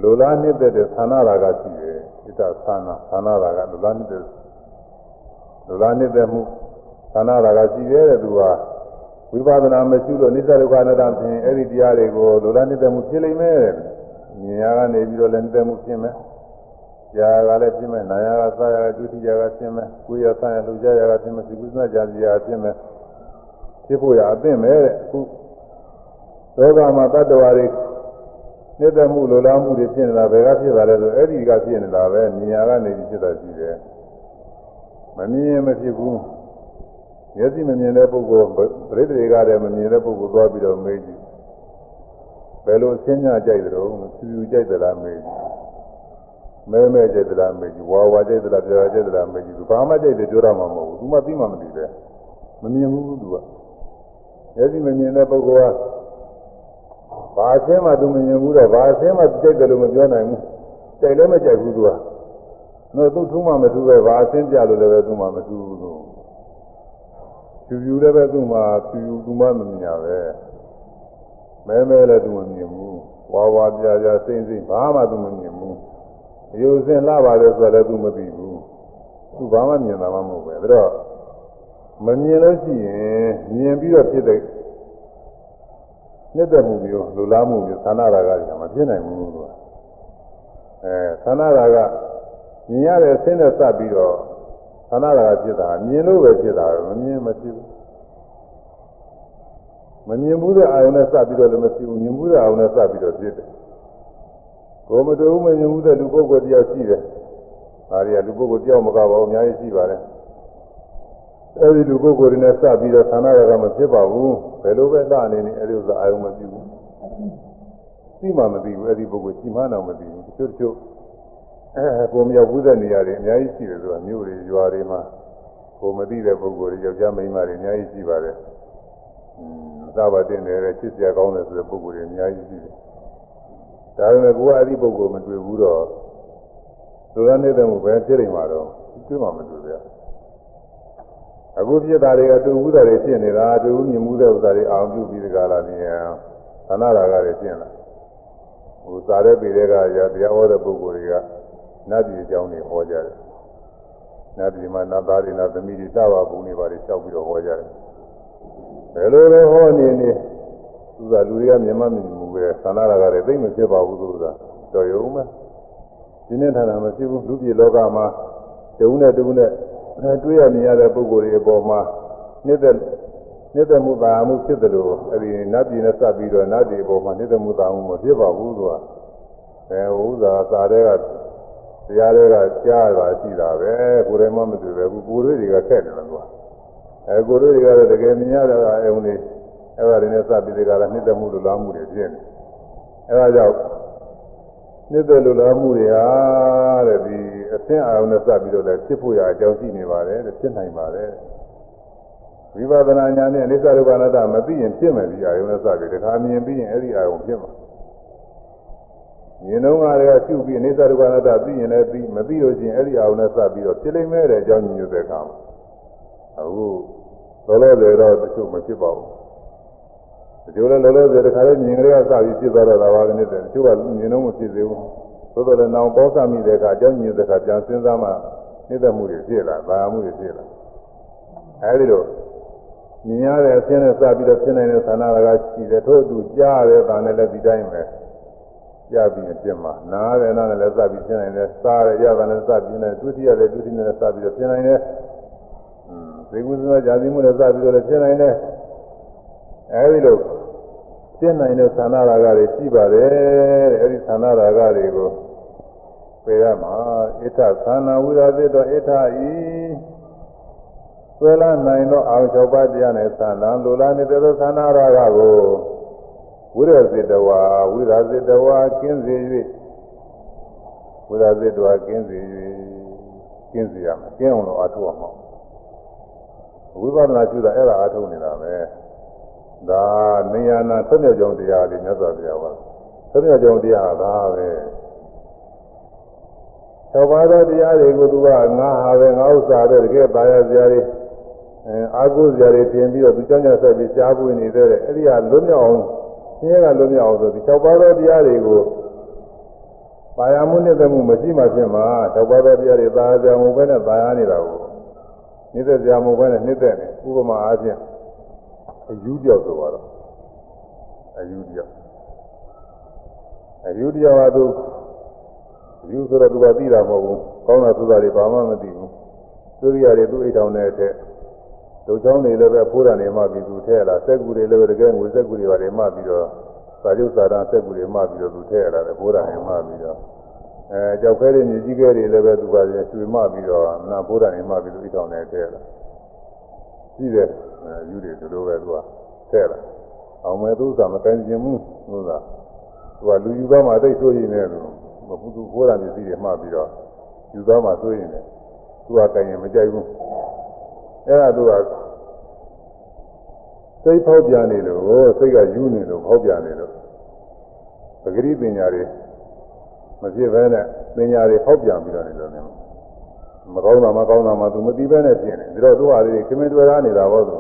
S1: လူလားနေတဲ့သန္နာရာကရှိတယ်ဣတသန္နာသန္နာရာကလူလားနေတဲ့လူလားနေတဲ့မှုသန္နာရာကရှိတယ်တဲ့သူက ဝိပဿနာမရှိလို့နိစ္စဒုက္ခအနတ္တဖြင့်အဲ့ဒီတရားတွေကိုလူလားနေတဲ့မှုဖြစ်လိမ့်မယ်တဲ့မြင်ရကနေပြီးတော့လည်းနေတဲ့မှုဖြစ်မယ်ကြာကလည်းဖြစ်မယ်နာယကဆာယကဒုတိယကဖြစ်မယ်ကိုယ်ရဆာယလူကြရကဖြစ်မယ်ဒီကုသနာကြာစီရဖြစ်မယ်ဖြစ်ဖို့ရအသင့်ပဲတဲ့အခုလောကမှာတတ္တဝါတွေနှစ်သက်မှုလိုလားမှုတွေဖြစ်နေတာဘယ်ကဖြစ်တာလဲဆိုအဲ့ဒီကဖြစ်နေတာပဲမြင်ရကနေပြီးဖြစ်တာရှိတယ်မမြင်ရင်မဖြစ်ဘူး မျက်စိမမြင်တဲ့ပုဂ္ဂိုလ်ပရိသေတွေကတည်းမမြင်တဲ့ပုဂ္ဂိုလ်သွားပြီးတော့မေးကြည့်ဘယ်လိုအချင်းညာကြိုက်တယ်လို့ဖြူဖြူကြိုက်သလားမေးကြည့်မဲမဲကြိုက်သလားမေးကြည့်ဝါဝါကြိုက်သလားပြာကြိုက်သလားမေးကြည့်သူဘာမှကြိုက်တယ်ပြောရမှာမဟုတ်ဘူးသူမှသိမှမသိပဲမမြင်ဘူးသူကမျက်စိမမြင်တဲ့ပုဂ္ဂိုလ်ကဘာအချင်းမှသူမမြင်ဘူးတော့ဘာအချင်းမှကြိုက်တယ်လို့မပြောနိုင်ဘူးကြိုက်လည်းမကြိုက်ဘူးသူကနော်သူထူးမှမထူးပဲဘာအချင်းကြလို့လည်းပဲသူမှမထူးဘူးသူ ဖြူဖြူလည်းပဲသူမှဖြူဖြူသူမှမမြင်ရပဲမဲမဲလည်းသူမမြင်ဘူးဝါဝါပြာပြာစိမ့်စိမ့်ဘာမှသူမမြင်ဘူးအယုစင်လှပါတယ်ဆိုတော့လည်းသူမသိဘူးသူဘာမှမြင်တာမှမဟုတ်ပဲဒါတော့မမြင်လို့ရှိရင်မြင်ပြီးတော့ဖြစ်တဲ့နှစ်သက်မှုမျိုးလူလားမှုမျိုးသန္တာရာကကြီးမဖြစ်နိုင်ဘူးလို့အဲသန္တာရာကမြင်ရတဲ့အဆင်းနဲ့စပ်ပြီးတော့ သန္တာရာကဖြစ်တာမြင်လို့ပဲဖြစ်တာမမြင်မဖြစ်ဘူးမမြင်ဘူးတဲ့အာယုံနဲ့စပ်ပြီးတော့လည်းမဖြစ်ဘူးမြင်ဘူးတဲ့အာယုံနဲ့စပ်ပြီးတော့ဖြစ်တယ်ကိုမတူဘူးမမြင်ဘူးတဲ့လူပုဂ္ဂိုလ်တယောက်ရှိတယ်ဒါတွေကလူပုဂ္ဂိုလ်တယောက်မကပါဘူးအများကြီးရှိပါတယ်အဲဒီလူပုဂ္ဂိုလ်တွေနဲ့စပ်ပြီးတော့သန္တာရာကမဖြစ်ပါဘူးဘယ်လိုပဲလှနေနေအဲဒီဥစ္စာအာယုံမပြုဘူးသိမှမသိဘူးအဲဒီပုဂ္ဂိုလ်ရှိမှတော့မသိဘူးတချို့တချို့ အဲကိုမြောက်ဘူးတဲ့နေရာတွေအများကြီးရှိတယ်ဆိုတာမြို့တွေရွာတွေမှာကိုမသိတဲ့ပုဂ္ဂိုလ်တွေယောက်ျားမိန်းမတွေအများကြီးရှိပါတယ်อืมသာပါတင်တယ်ချစ်စရာကောင်းတယ်ဆိုတဲ့ပုဂ္ဂိုလ်တွေအများကြီးရှိတယ်ဒါပေမဲ့ကိုကအဲ့ဒီပုဂ္ဂိုလ်မတွေ့ဘူးတော့သူရနေတဲ့မှုပဲဖြစ်နေမှာတော့တွေ့မှမတွေ့ဗျာအခုဖြစ်တာတွေကတူဘူးတာတွေဖြစ်နေတာတူမြင်မှုတဲ့ဥစ္စာတွေအောင်ပြုပြီးဒီကလာနေရင်သနာရာကတွေဖြစ်လာဟိုစားတဲ့ပြည်တွေကရတရားဟောတဲ့ပုဂ္ဂိုလ်တွေက နတ်ပြည်အကြောင်းတွေဟောကြတယ်နတ်ပြည်မှာနတ်သားတွေနတ်သမီးတွေစပါဘူးနေပါလေလျှောက်ပြီးတော့ဟောကြတယ်ဘယ်လိုလဲဟောနေနေသူကလူတွေကမြင်မမြင်မှုပဲသနာရာကတွေသိမဖြစ်ပါဘူးသူကတော်ရုံပဲဒီနေ့ထာတာမရှိဘူးလူပြည်လောကမှာတဝုနဲ့တဝုနဲ့အဲတွေ့ရမြင်ရတဲ့ပုဂ္ဂိုလ်တွေအပေါ်မှာနှိမ့်သက်နှိမ့်သက်မှုသာမှုဖြစ်တယ်လို့အဲဒီနတ်ပြည်နဲ့စပ်ပြီးတော့နတ်ပြည်အပေါ်မှာနှိမ့်သက်မှုသာမှုမဖြစ်ပါဘူးသူကအဲဥစ္စာစာတွေက တရားတွေကကြားတာရှိတာပဲကိုယ်တိုင်မှမတွေ့ပဲဘူးကိုယ်တွေကခက်တယ်လို့သူကအဲကိုယ်တွေကတော့တကယ်မြင်ရတဲ့အဲုံလေးအဲဒါတွေနဲ့စပ်ပြီးဒီကလာနှိမ့်သက်မှုလိုလားမှုတွေဖြစ်နေအဲဒါကြောင့်နှစ်သက်လိုလားမှုတွေဟာတဲ့ဒီအသင်းအာရုံနဲ့စပ်ပြီးတော့လည်းဖြစ်ဖို့ရအကြောင်းရှိနေပါတယ်တဲ့ဖြစ်နိုင်ပါတယ်ဝိပဿနာဉာဏ်နဲ့အနိစ္စဒုက္ခအနတ္တမသိရင်ဖြစ်မယ်ဒီအာရုံနဲ့စပ်ပြီးတခါမြင်ပြီးရင်အဲ့ဒီအာရုံဖြစ်မှာ မြင်တော့ကလည်းရှုပြီးအနိစ္စဒုက္ခအနတ္တသိရင်လည်းသိမသိလို့ချင်းအဲ့ဒီအာရုံနဲ့စပ်ပြီးတော့ဖြစ်လိမ့်မယ်တဲ့အကြောင်းညွှန်တဲ့အခါမှာအခုလောလောဆယ်တော့တချို့မဖြစ်ပါဘူးဒီလိုလည်းလောလောဆယ်တခါလေးမြင်ကလေးကစပြီးဖြစ်သွားတော့တာပါကနေတယ်တချို့ကမြင်တော့မဖြစ်သေးဘူးသို့တော်လည်းနောင်ပေါဆမိတဲ့အခါအကြောင်းညင်တဲ့အခါပြန်စဉ်းစားမှနှိမ့်သက်မှုတွေဖြစ်လာဗာမှုတွေဖြစ်လာအဲဒီလိုမြင်ရတဲ့အဆင်းနဲ့စပြီးတော့ဖြစ်နိုင်တဲ့သဏ္ဍာန်ကရှိတယ်ထို့အတူကြားရတဲ့ဗာနဲ့လည်းဒီတိုင်းပဲ ကြားပြီးပြင်မှာနားရတဲ့နားနဲ့လည်းစပြီးဖြစ်နိုင်တယ်စားရရတာလည်းစပြီးနေဒုတိယလည်းဒုတိယနဲ့စပြီးတော့ဖြစ်နိုင်တယ်อืมသေကုသနာကြာသိမှုနဲ့စပြီးတော့လည်းဖြစ်နိုင်တယ်အဲဒီလိုရှင်းနိုင်တဲ့သန္တာရာဂတွေရှိပါတယ်တဲ့အဲဒီသန္တာရာဂတွေကိုပြေရမှာဣထသန္နာဝိရာသစ်တော့ဣထဤဆွဲလာနိုင်သောအာ၆ပါးတရားနဲ့သန္တာလိုလားနေတဲ့သောသန္တာရာဂကို ဝိရဇိတဝါဝိရာဇိတဝါကျင်းစေ၍ဝိရာဇိတဝါကျင်းစေ၍ကျင်းစေရမယ်ကျင်းအောင်လို့အထုအောင်ဝိပဿနာကျူတာအဲ့ဒါအထုနေတာပဲဒါနေယနာဆက်မြောက်ကြောင်တရားလေးမြတ်စွာဘုရားပါဆက်မြောက်ကြောင်တရားဟာဒါပဲ၆ပါးသောတရားတွေကိုသူကငါဟာပဲငါဥစ္စာပဲတကယ်ပါရစရာတွေအဲအာဟုစရာတွေပြင်ပြီးတော့သူကြောင့်ကြဆက်ပြီးရှားပွေနေတဲ့အဲ့ဒီဟာလွတ်မြောက်အောင် ရှင်းရကလွတ်မြောက်အောင်ဆိုဒီ၆ပါးသောတရားတွေကိုပါရမှုနဲ့တမှုမရှိမှဖြစ်မှာ၆ပါးသောတရားတွေပါရစရာမဟုတ်ဘဲနဲ့ပါရနေတာကိုနှိမ့်သက်စရာမဟုတ်ဘဲနဲ့နှိမ့်သက်နေဥပမာအားဖြင့်အယူတယောက်ဆိုတော့အယူတယောက်အယူတယောက်ကသူအယူဆိုတော့သူကသိတာမဟုတ်ဘူးကောင်းတာဆိုတာတွေဘာမှမသိဘူးသူရိယာတွေသူ့အိတ်ထောင်တဲ့အထက် ဒုချောင်းတွေလည်းပဲဖိုးတာနေမှပြီးသူထဲလာစက်ကူတွေလည်းပဲတကယ်ငွေစက်ကူတွေပါတယ်မှပြီးတော့စာချုပ်စာတမ်းစက်ကူတွေမှပြီးတော့သူထည့်ရတာလေဘိုးတော်ရင်မှပြီးတော့အဲကြောက်ခဲတွေမြေကြီးခဲတွေလည်းပဲသူပါရွှေမှပြီးတော့နာဘိုးတော်ရင်မှပြီးတော့ဣထောင်နဲ့ထည့်ရတာရှိတယ်အဲယူတွေသူလိုပဲသူကထည့်တာအောင်မဲ့သူကမကန်ကျင်ဘူးသူကသူကလူယူသွားမှသိဆိုရင်လည်းမပူသူဘိုးတော်မြေကြီးတွေမှပြီးတော့ယူသွားမှဆိုရင်လည်းသူကကန်ရင်မကြိုက်ဘူး အဲ့ဒါသူကစိတ်ဖောက်ပြန်နေလို့စိတ်ကယူနေလို့ဖောက်ပြန်နေလို့ပဂရိပညာတွေမဖြစ်ဘဲနဲ့ပညာတွေဖောက်ပြန်ပြီးတော့နေလို့နေမကောင်းတာမကောင်းတာမှသူမသိဘဲနဲ့ဖြစ်နေဒါတော့သူဟာတွေခင်မင်းတွေ့ရနေတာပေါ့သူ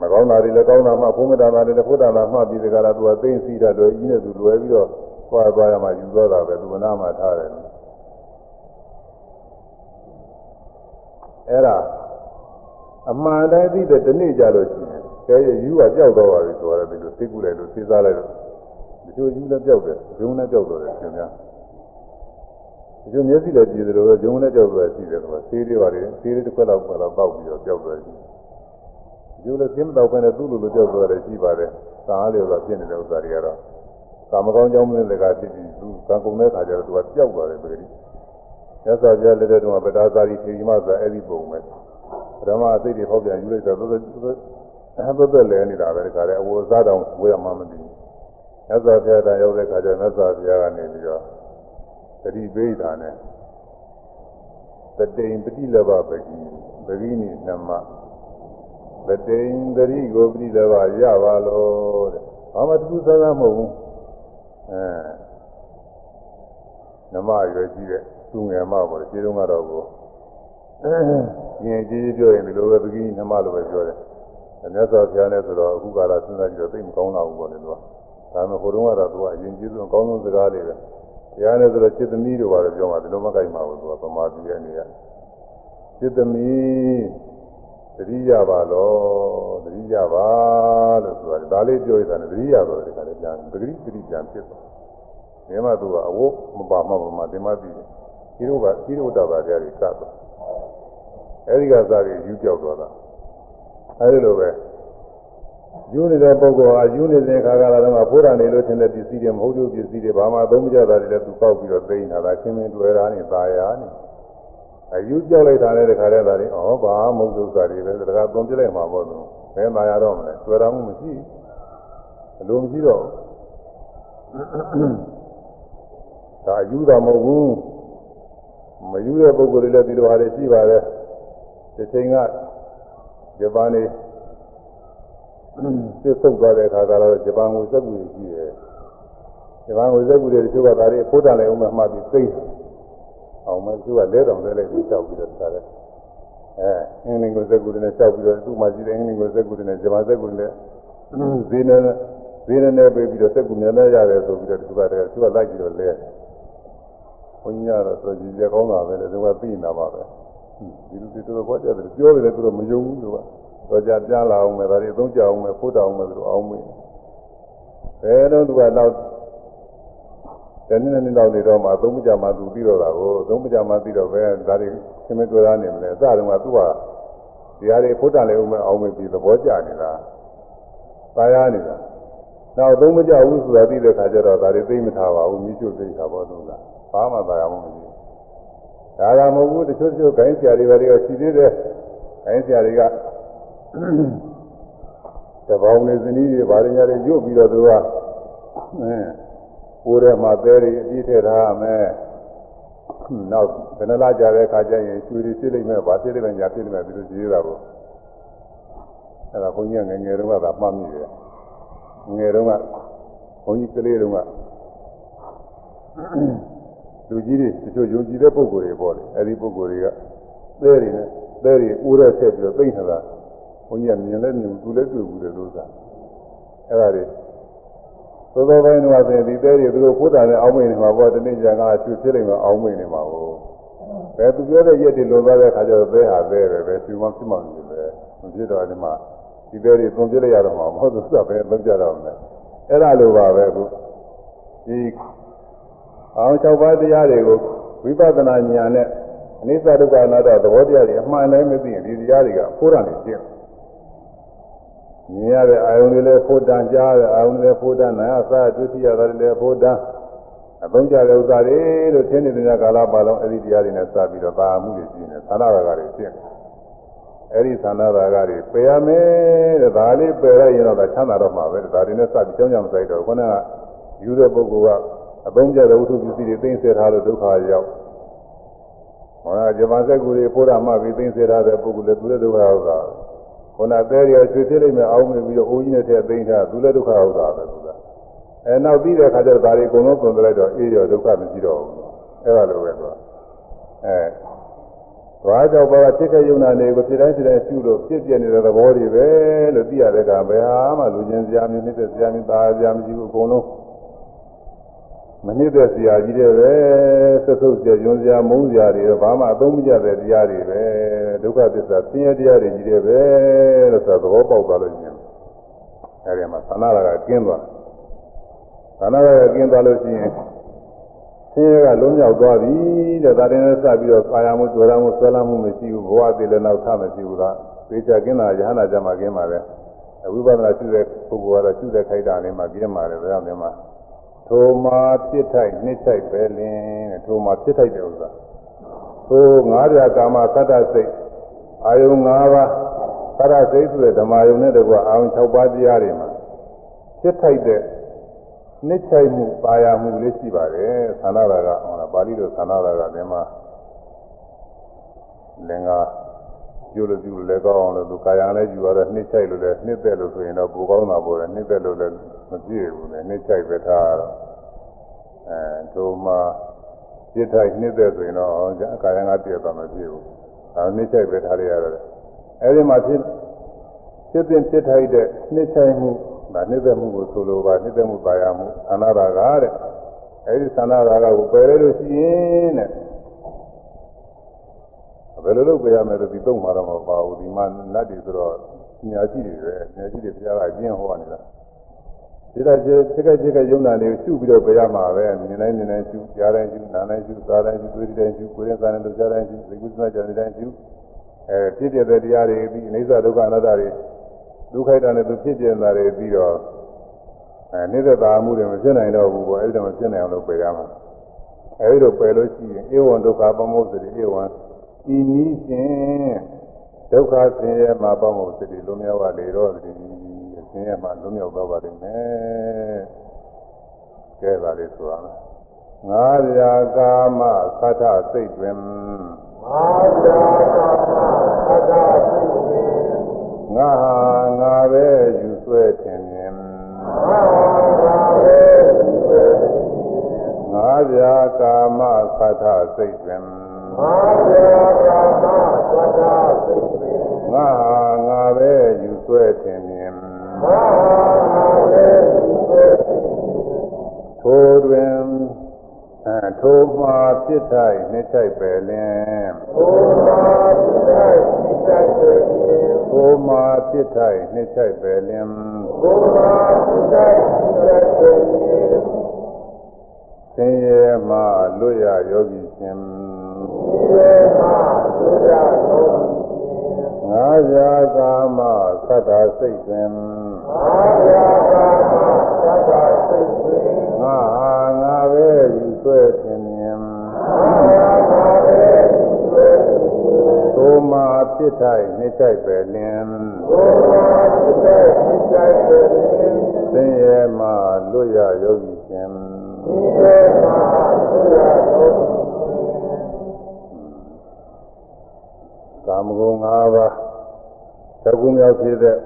S1: မကောင်းတာတွေလည်းကောင်းတာမှဘုမတာတာတွေလည်းဘုဒ္ဓတာမှပြီးဒီကရာသူကသိသိတတ်တော့ကြီးနေသူလွယ်ပြီးတော့သွားသွားရမှယူသွားတာပဲသူကနာမှထားတယ် အဲ့ဒါအမှန်တိုင်းသိတဲ့ဒီနေ့ကြလို့ရှိရင်ကဲရယူကကြောက်တော့ပါပြီဆိုတော့ဒီလိုသိကုလိုက်လို့သိစားလိုက်လို့ဒီလိုယူလည်းကြောက်တယ်ဂျုံလည်းကြောက်တော့တယ်ရှင်များဒီလိုမျက်စိလည်းကြည့်တယ်လို့ဂျုံလည်းကြောက်တော့ရှိတယ်ကွာသေးတွေပါလေသေးတွေတစ်ခွက်လောက်တော့ပေါက်ပြီးတော့ကြောက်တော့ရှိဒီလိုလည်းသိမတော့ပဲနဲ့သူ့လိုလိုကြောက်တော့တယ်ရှိပါတယ်ကားလေးတော့ဖြစ်နေတဲ့ဥစ္စာတွေကတော့ကာမကောင်းကြောင်းမင်းတွေကဖြစ်ပြီးသူကံကုန်တဲ့ခါကျတော့သူကကြောက်သွားတယ်ပြည်။ ရသော်ပြလက်တဲ့တုန်းကပဒါသာရီထေရီမဆိုအဲ့ဒီပုံပဲပထမအစိတ်တွေဖောက်ပြန်ယူလိုက်တော့တော်တော်အဲ့ဘက်လဲနေတာပဲဒီကရဲအဝစားတောင်ဝေးရမှမသိဘူးမြတ်စွာဘုရားတန်ရောက်တဲ့ခါကျမြတ်စွာဘုရားကနေပြီးတော့တတိပိဋာနဲ့တတိန်ပฏิလဘပတိပဂိနိနမတတိန်တတိကိုပฏิလဘရပါလို့တဲ့ဘာမှသူစားစားမဟုတ်ဘူးအဲနမရွယ်ကြီးတဲ့ သူငယ်မပေါ့ခြေတုံးကတော့ကိုရင်ကြီးပြောရင်ဒီလိုပဲပကိနမလိုပဲပြောတယ်။မြတ်စွာဘုရားနဲ့ဆိုတော့အခုကလာစဉ်းစားကြည့်တော့သိမကောင်းတော့ဘူးပေါ့လေသူက။ဒါမှမဟုတ်တော့ကတော့သူကအရင်ကြီးဆုံးအကောင်းဆုံးစကားလေးပဲ။တရားနဲ့ဆိုတော့စိတ်သမီးတို့ကတော့ပြောမှာဒီလိုမကိုက်ပါဘူးသူကပမာတိရဲ့နေရ။စိတ်သမီးသတိရပါလို့သတိရပါလို့ဆိုတာဒါလေးပြောရတာနဲ့သတိရတော့ဒီကနေ့ပြန်ပဂရိသတိပြန်ဖြစ်သွား။ဒီမှာသူကအဝတ်မပါမှမပါဒီမှာသိတယ်။ ဒီလိုကဒီလိုတော့ပါကြရတယ်ကတ်သွားအဲဒီကစားပြီးယူပြောက်သွားတာအဲဒီလိုပဲယူနေတဲ့ပုဂ္ဂိုလ်ဟာယူနေတဲ့ခါကလာတော့ဘုရားနေလို့ထင်တဲ့ပစ္စည်းတွေမဟုတ်ဘူးပစ္စည်းတွေဘာမှသုံးမကြတာတွေလည်းသူပေါက်ပြီးတော့သိနေတာဒါချင်းချင်းတွေ့တာနဲ့ตายရနေအယူကြောက်လိုက်တာလည်းတခါတည်းသာတယ်ဩဘာမဟုတ်ဥစ္စာတွေပဲတခါသွန်ပြလိုက်မှာပေါ့သူဘယ်ตายရတော့မလဲတွေ့တာမှမရှိဘူးအလိုမရှိတော့ဒါအယူတာမဟုတ်ဘူး မယူတဲ့ပုဂ္ဂိုလ်တွေလည်းဒီလိုဟာတွေရှိပါတယ်ဒီချိန်ကဂျပန်နေစစ်ဆုပ်သွားတဲ့အခါကတော့ဂျပန်ကိုစက်ကူကြီးတယ်ဂျပန်ကိုစက်ကူတွေတချို့ကဒါတွေဖိုးတန်လည်းအောင်မှပြီးသိအောင်မှသူကလဲတော်လဲလဲပြီးတောက်ပြီးတော့ထားတယ်အဲအင်္ဂလိပ်ကိုစက်ကူတွေနဲ့တောက်ပြီးတော့သူ့မှာရှိတဲ့အင်္ဂလိပ်ကိုစက်ကူတွေနဲ့ဂျပန်စက်ကူတွေနဲ့ဈေးနဲ့ဈေးနဲ့ပေးပြီးတော့စက်ကူများများရတယ်ဆိုပြီးတော့သူကတည်းကသူကလိုက်ပြီးတော့လဲ ဘုန်းကြီးကတော့ဆိုကြည်ကြကောင်းတာပဲလေသူကသိနေတာပါပဲဒီလိုဒီလိုကြွားကြတယ်ပြောတယ်သူတို့မယုံဘူးသူကတော့ကြပြလာအောင်မယ်ဒါတွေအသုံးကြအောင်မယ်ဖို့တောင်းမယ်သူတို့အောင်မေးဘယ်တော့သူကတော့တနည်းနည်းတော့နေတော့မှသုံးမကြမှသူပြီးတော့တာကိုသုံးမကြမှပြီးတော့ပဲဒါတွေသင်မတွေ့ရနေမလဲအစတုန်းကသူကတရားတွေဖို့တန်လေဦးမယ်အောင်မေးပြီးသဘောကျနေတာသာယာနေတာ နောက်သုံးမကြဘူးဆိုတာသိတဲ့ခါကျတော့ဒါတွေသိမထားပါဘူးမိချို့သိတာပေါ့သူကဘာမှသာယာမမရှိဘူးဒါကမဟုတ်ဘူးတချို့တချို့ဂိုင်းဆရာတွေဘာတွေကရှိသေးတယ်ဂိုင်းဆရာတွေကတပေါင်းနေစနီးတွေဘာတွေညာတွေရွတ်ပြီးတော့သူကအဲကိုယ်ထဲမှာသဲတွေအပြည့်ထည့်ထားရမယ်နောက်ဘယ်နှလားကြာတဲ့အခါကျရင်ရွှေတွေဖြစ်လိမ့်မယ်ဗာဖြစ်လိမ့်မယ်ညာဖြစ်လိမ့်မယ်ဒီလိုကြည့်ရတာပေါ့အဲ့ဒါဘုန်းကြီးကငယ်ငယ်တုန်းကသာမှတ်မိတယ် ငယ်တုန်းကဘုန်းကြီးကလေးတုန်းကလူကြီးတွေတချို့ယုံကြည်တဲ့ပုဂ္ဂိုလ်တွေပေါ့လေအဲ့ဒီပုဂ္ဂိုလ်တွေကသဲတွေနဲ့သဲတွေဦးရက်ဆက်ပြီးတော့သိမ့်နေတာဘုန်းကြီးကမြင်လဲမြင်သူလည်းတွေ့ဘူးလေလို့သာအဲ့ဒါတွေသောသောပိုင်းတော့ဆိုရင်ဒီသဲတွေသူတို့ခိုးတာနဲ့အောင်းမိနေမှာပေါ့တနေ့ကျန်ကချွဖြစ်နေမှာအောင်းမိနေမှာကိုဘယ်သူပြောတဲ့ရက်တွေလွန်သွားတဲ့ခါကျတော့သဲဟာသဲပဲပဲသူမှဖြစ်မှမဖြစ်ပဲမဖြစ်တော့ဒီမှာ ဒီသဲတွေသွန်ပြလိုက်ရတော့မှာမဟုတ်သူကပဲလုံးကြတော့မယ်အဲ့ဒါလိုပါပဲခုဒီအောင်၆ပါးတရားတွေကိုဝိပဿနာဉာဏ်နဲ့အနိစ္စဒုက္ခအနတ္တသဘောတရားတွေအမှန်တိုင်းမသိရင်ဒီတရားတွေကဖိုးရနေကျင့်မြင်ရတဲ့အာယုန်တွေလည်းဖို့တန်ကြားတဲ့အာယုန်တွေလည်းဖို့တန်နာအစားတွေ့ရတာလည်းဖို့တန်အသုံးကြတဲ့ဥစ္စာတွေလို့ထင်နေတဲ့ကာလပါလုံးအဲ့ဒီတရားတွေနဲ့စပြီးတော့ပါမှုတွေရှိနေသန္တာရာဂတွေဖြစ်နေ အဲ့ဒီသန္တာရာဂတွေပယ်ရမယ်တဲ့ဒါလေးပယ်လိုက်ရင်တော့ချမ်းသာတော့မှာပဲဒါတွေနဲ့စပြီးကြောင်းကြမဆိုင်တော့ခုနကယူတဲ့ပုဂ္ဂိုလ်ကအသုံးကြတဲ့ဝိသုပစ္စည်းတွေသိမ့်ဆဲထားလို့ဒုက္ခရောက်ဟောဂျပန်စက်ကူတွေပိုးရမှပြီးသိမ့်ဆဲထားတဲ့ပုဂ္ဂိုလ်လည်းသူလည်းဒုက္ခရောက်တာခုနတဲရရွှေဖြစ်လိမ့်မယ်အောင်းမြင်ပြီးတော့အိုးကြီးနဲ့ထည့်သိမ့်ထားသူလည်းဒုက္ခရောက်တာပဲသူကအဲနောက်ပြီးတဲ့အခါကျတော့ဒါတွေအကုန်လုံးပုံပြလိုက်တော့အေးရောဒုက္ခမရှိတော့ဘူးအဲ့ဒါလိုပဲသူကအဲ သွားကြောက်ပါကဖြစ်ခဲ့ယုံနာနေကိုဖြစ်တိုင်းဖြစ်တိုင်းရှုလို့ဖြစ်ပြနေတဲ့သဘောတွေပဲလို့သိရတဲ့ကဘယ်ဟာမှလူချင်းစရာမျိုးနှိမ့်တဲ့စရာမျိုးตาစရာမရှိဘူးအကုန်လုံးမနှိမ့်တဲ့စရာကြီးတွေပဲဆက်ဆုပ်ကြယွန်းစရာမုန်းစရာတွေဘာမှအသုံးမကျတဲ့တရားတွေပဲဒုက္ခသစ္စာဆင်းရဲတရားတွေကြီးတွေပဲလို့ဆိုသဘောပေါက်သွားလို့ရှင်အဲဒီမှာသနာရကကျင်းသွားသနာရကကျင်းသွားလို့ရှိရင် ဆင်းရဲကလုံးမြောက်သွားပြီတဲ့ဒါတင်နဲ့စပြီးတော့ကာယမှုကြွယ်မှုဆွဲလမ်းမှုမရှိဘူးဘဝတည်လည်းနောက်ထမရှိဘူးလားသိချကင်းတာယဟနာကြမှာကင်းပါပဲဝိပဿနာရှိတဲ့ပုဂ္ဂိုလ်ကတော့ရှိတဲ့ခိုက်တာလေးမှာကင်းပါတယ်ဗျာမြင်မှာထိုမှာဖြစ်ထိုက်နှစ်ထိုက်ပဲလင်းတဲ့ထိုမှာဖြစ်ထိုက်တဲ့ဥစ္စာထိုငါးပြာကာမသတ္တစိတ်အာယုံ၅ပါးသတ္တစိတ်ဆိုတဲ့ဓမ္မယုံနဲ့တကွအာယုံ၆ပါးတရားတွေမှာဖြစ်ထိုက်တဲ့ နှစ်ချိုက်မှုပါရမှုလေးရှိပါတယ်သန္တာရာကဟောတာပါဠိလိုသန္တာရာကဒီမှာလင်္ကာကျိုးလို့ကျိုးလို့လည်းကောင်းအောင်လို့သူကာယံလည်းယူရတော့နှစ်ချိုက်လို့လည်းနှစ်သက်လို့ဆိုရင်တော့ပိုကောင်းတာပေါ့လေနှစ်သက်လို့လည်းမပြည့်ဘူးလေနှစ်ချိုက်ပဲထားတော့အဲတို့မှာပြစ်ထိုက်နှစ်သက်ဆိုရင်တော့ကာယံကပြည့်သွားမပြည့်ဘူးအဲနှစ်ချိုက်ပဲထားရရတယ်အဲဒီမှာဖြစ်ဖြစ်ပြင်ဖြစ်ထိုက်တဲ့နှစ်ချိုက်မှု ဒါနှိမ့်သက်မှုကိုဆိုလိုပါနှိမ့်သက်မှုပါရမှုသန္နာရာဂတဲ့အဲဒီသန္နာရာဂကိုပယ်ရလို့ရှိရင်တဲ့ဘယ်လိုလုပ်ပယ်ရမလဲလို့ဒီသုံးမှာတော့မပါဘူးဒီမှာနတ်တွေဆိုတော့ညာရှိတွေပဲညာရှိတွေဘုရားကအကျဉ်းဟောနေတာဒီတော့ခြေခြေကခြေကယုံနာလေးကိုရှုပြီးတော့ပယ်ရမှာပဲမြင်တိုင်းမြင်တိုင်းရှုကြားတိုင်းရှုနားတိုင်းရှုစားတိုင်းရှုတွေးတိုင်းရှုကိုယ်ရင်စားတိုင်းလုပ်ကြတိုင်းရှုသိကုသနာကြတိုင်းရှုအဲဖြစ်ပြတဲ့တရားတွေပြီးအိဋ္ဌဒုက္ခအနတ္တတွေ ဒုက္ခိုက်တာနဲ့သူဖြစ်ပြနေတာတွေပြီးတော့အဲနိစ္စတာမှုတွေမဖြစ်နိုင်တော့ဘူးပေါ့အဲဒီတော့မဖြစ်နိုင်အောင်လုပ်ပယ်ရမှာအဲဒီလိုပယ်လို့ရှိရင်ဧဝံဒုက္ခပမောသတိဧဝံဤနည်းရှင်ဒုက္ခဆင်းရဲမှာပမောသတိလွန်မြောက်ပါလေတော့ဒီဆင်းရဲမှာလွန်မြောက်သွားပါလိမ့်မယ်ကဲပါလေဆိုတာငါးရာကာမသတ္ထစိတ်တွင်
S2: ငါးရာကာမသတ္ထစိတ်တွင်
S1: ငါဟာငါပဲယူဆွဲထင်မြင်
S2: ငါဟာငါပဲယူဆွဲထင်မြင်
S1: ငါဗျာကာမသတ္ထစိတ်တွင်
S2: ငါဗျာကာမသတ္ထစိတ်တွင်
S1: ငါဟာငါပဲယူဆွဲထင်မြင်
S2: ငါဟာငါပဲယူဆွဲထင်မြင်
S1: ထိုတွင်အဲထိုမှာဖြစ်ထိုက်နှစ်ထိုက်ပဲလင်း
S2: ထိုမှာဖြစ်ထိုက်နှစ်ထိုက်ပဲလင်း
S1: ထိုမှာဖြစ်ထိုက်နှစ်ထိုက်ပဲလင်း
S2: ထိုမှာဖြစ်ထိုက်နှစ်ထိုက်ပဲလင်း
S1: ဆင်းရဲမှလွတ်ရယောဂီရှင်
S2: ဆင်းရဲမှလွတ်ရယောဂီ
S1: ငါးရာကာမသတ္တစိတ်တွင်
S2: ငါးရာကာမသတ္တစိတ်တွင်
S1: ငါဟာငါပဲယူဆွဲထင်မြင်
S2: ငါဟာ
S1: ဖြစ်ထိုက်နှိမ့်ထိုက်ပဲလင်
S2: သို့မှဖြစ်ထိုက်နှိမ့်ထိုက်ပဲလင်
S1: သင်ရဲ့မှလွတ်ရယောဂီရှင်
S2: သင်ရဲ့မှလွတ်ရယောဂီ
S1: ကာမဂုဏ်၅ပါးသကုမြောက်ဖြစ်တဲ့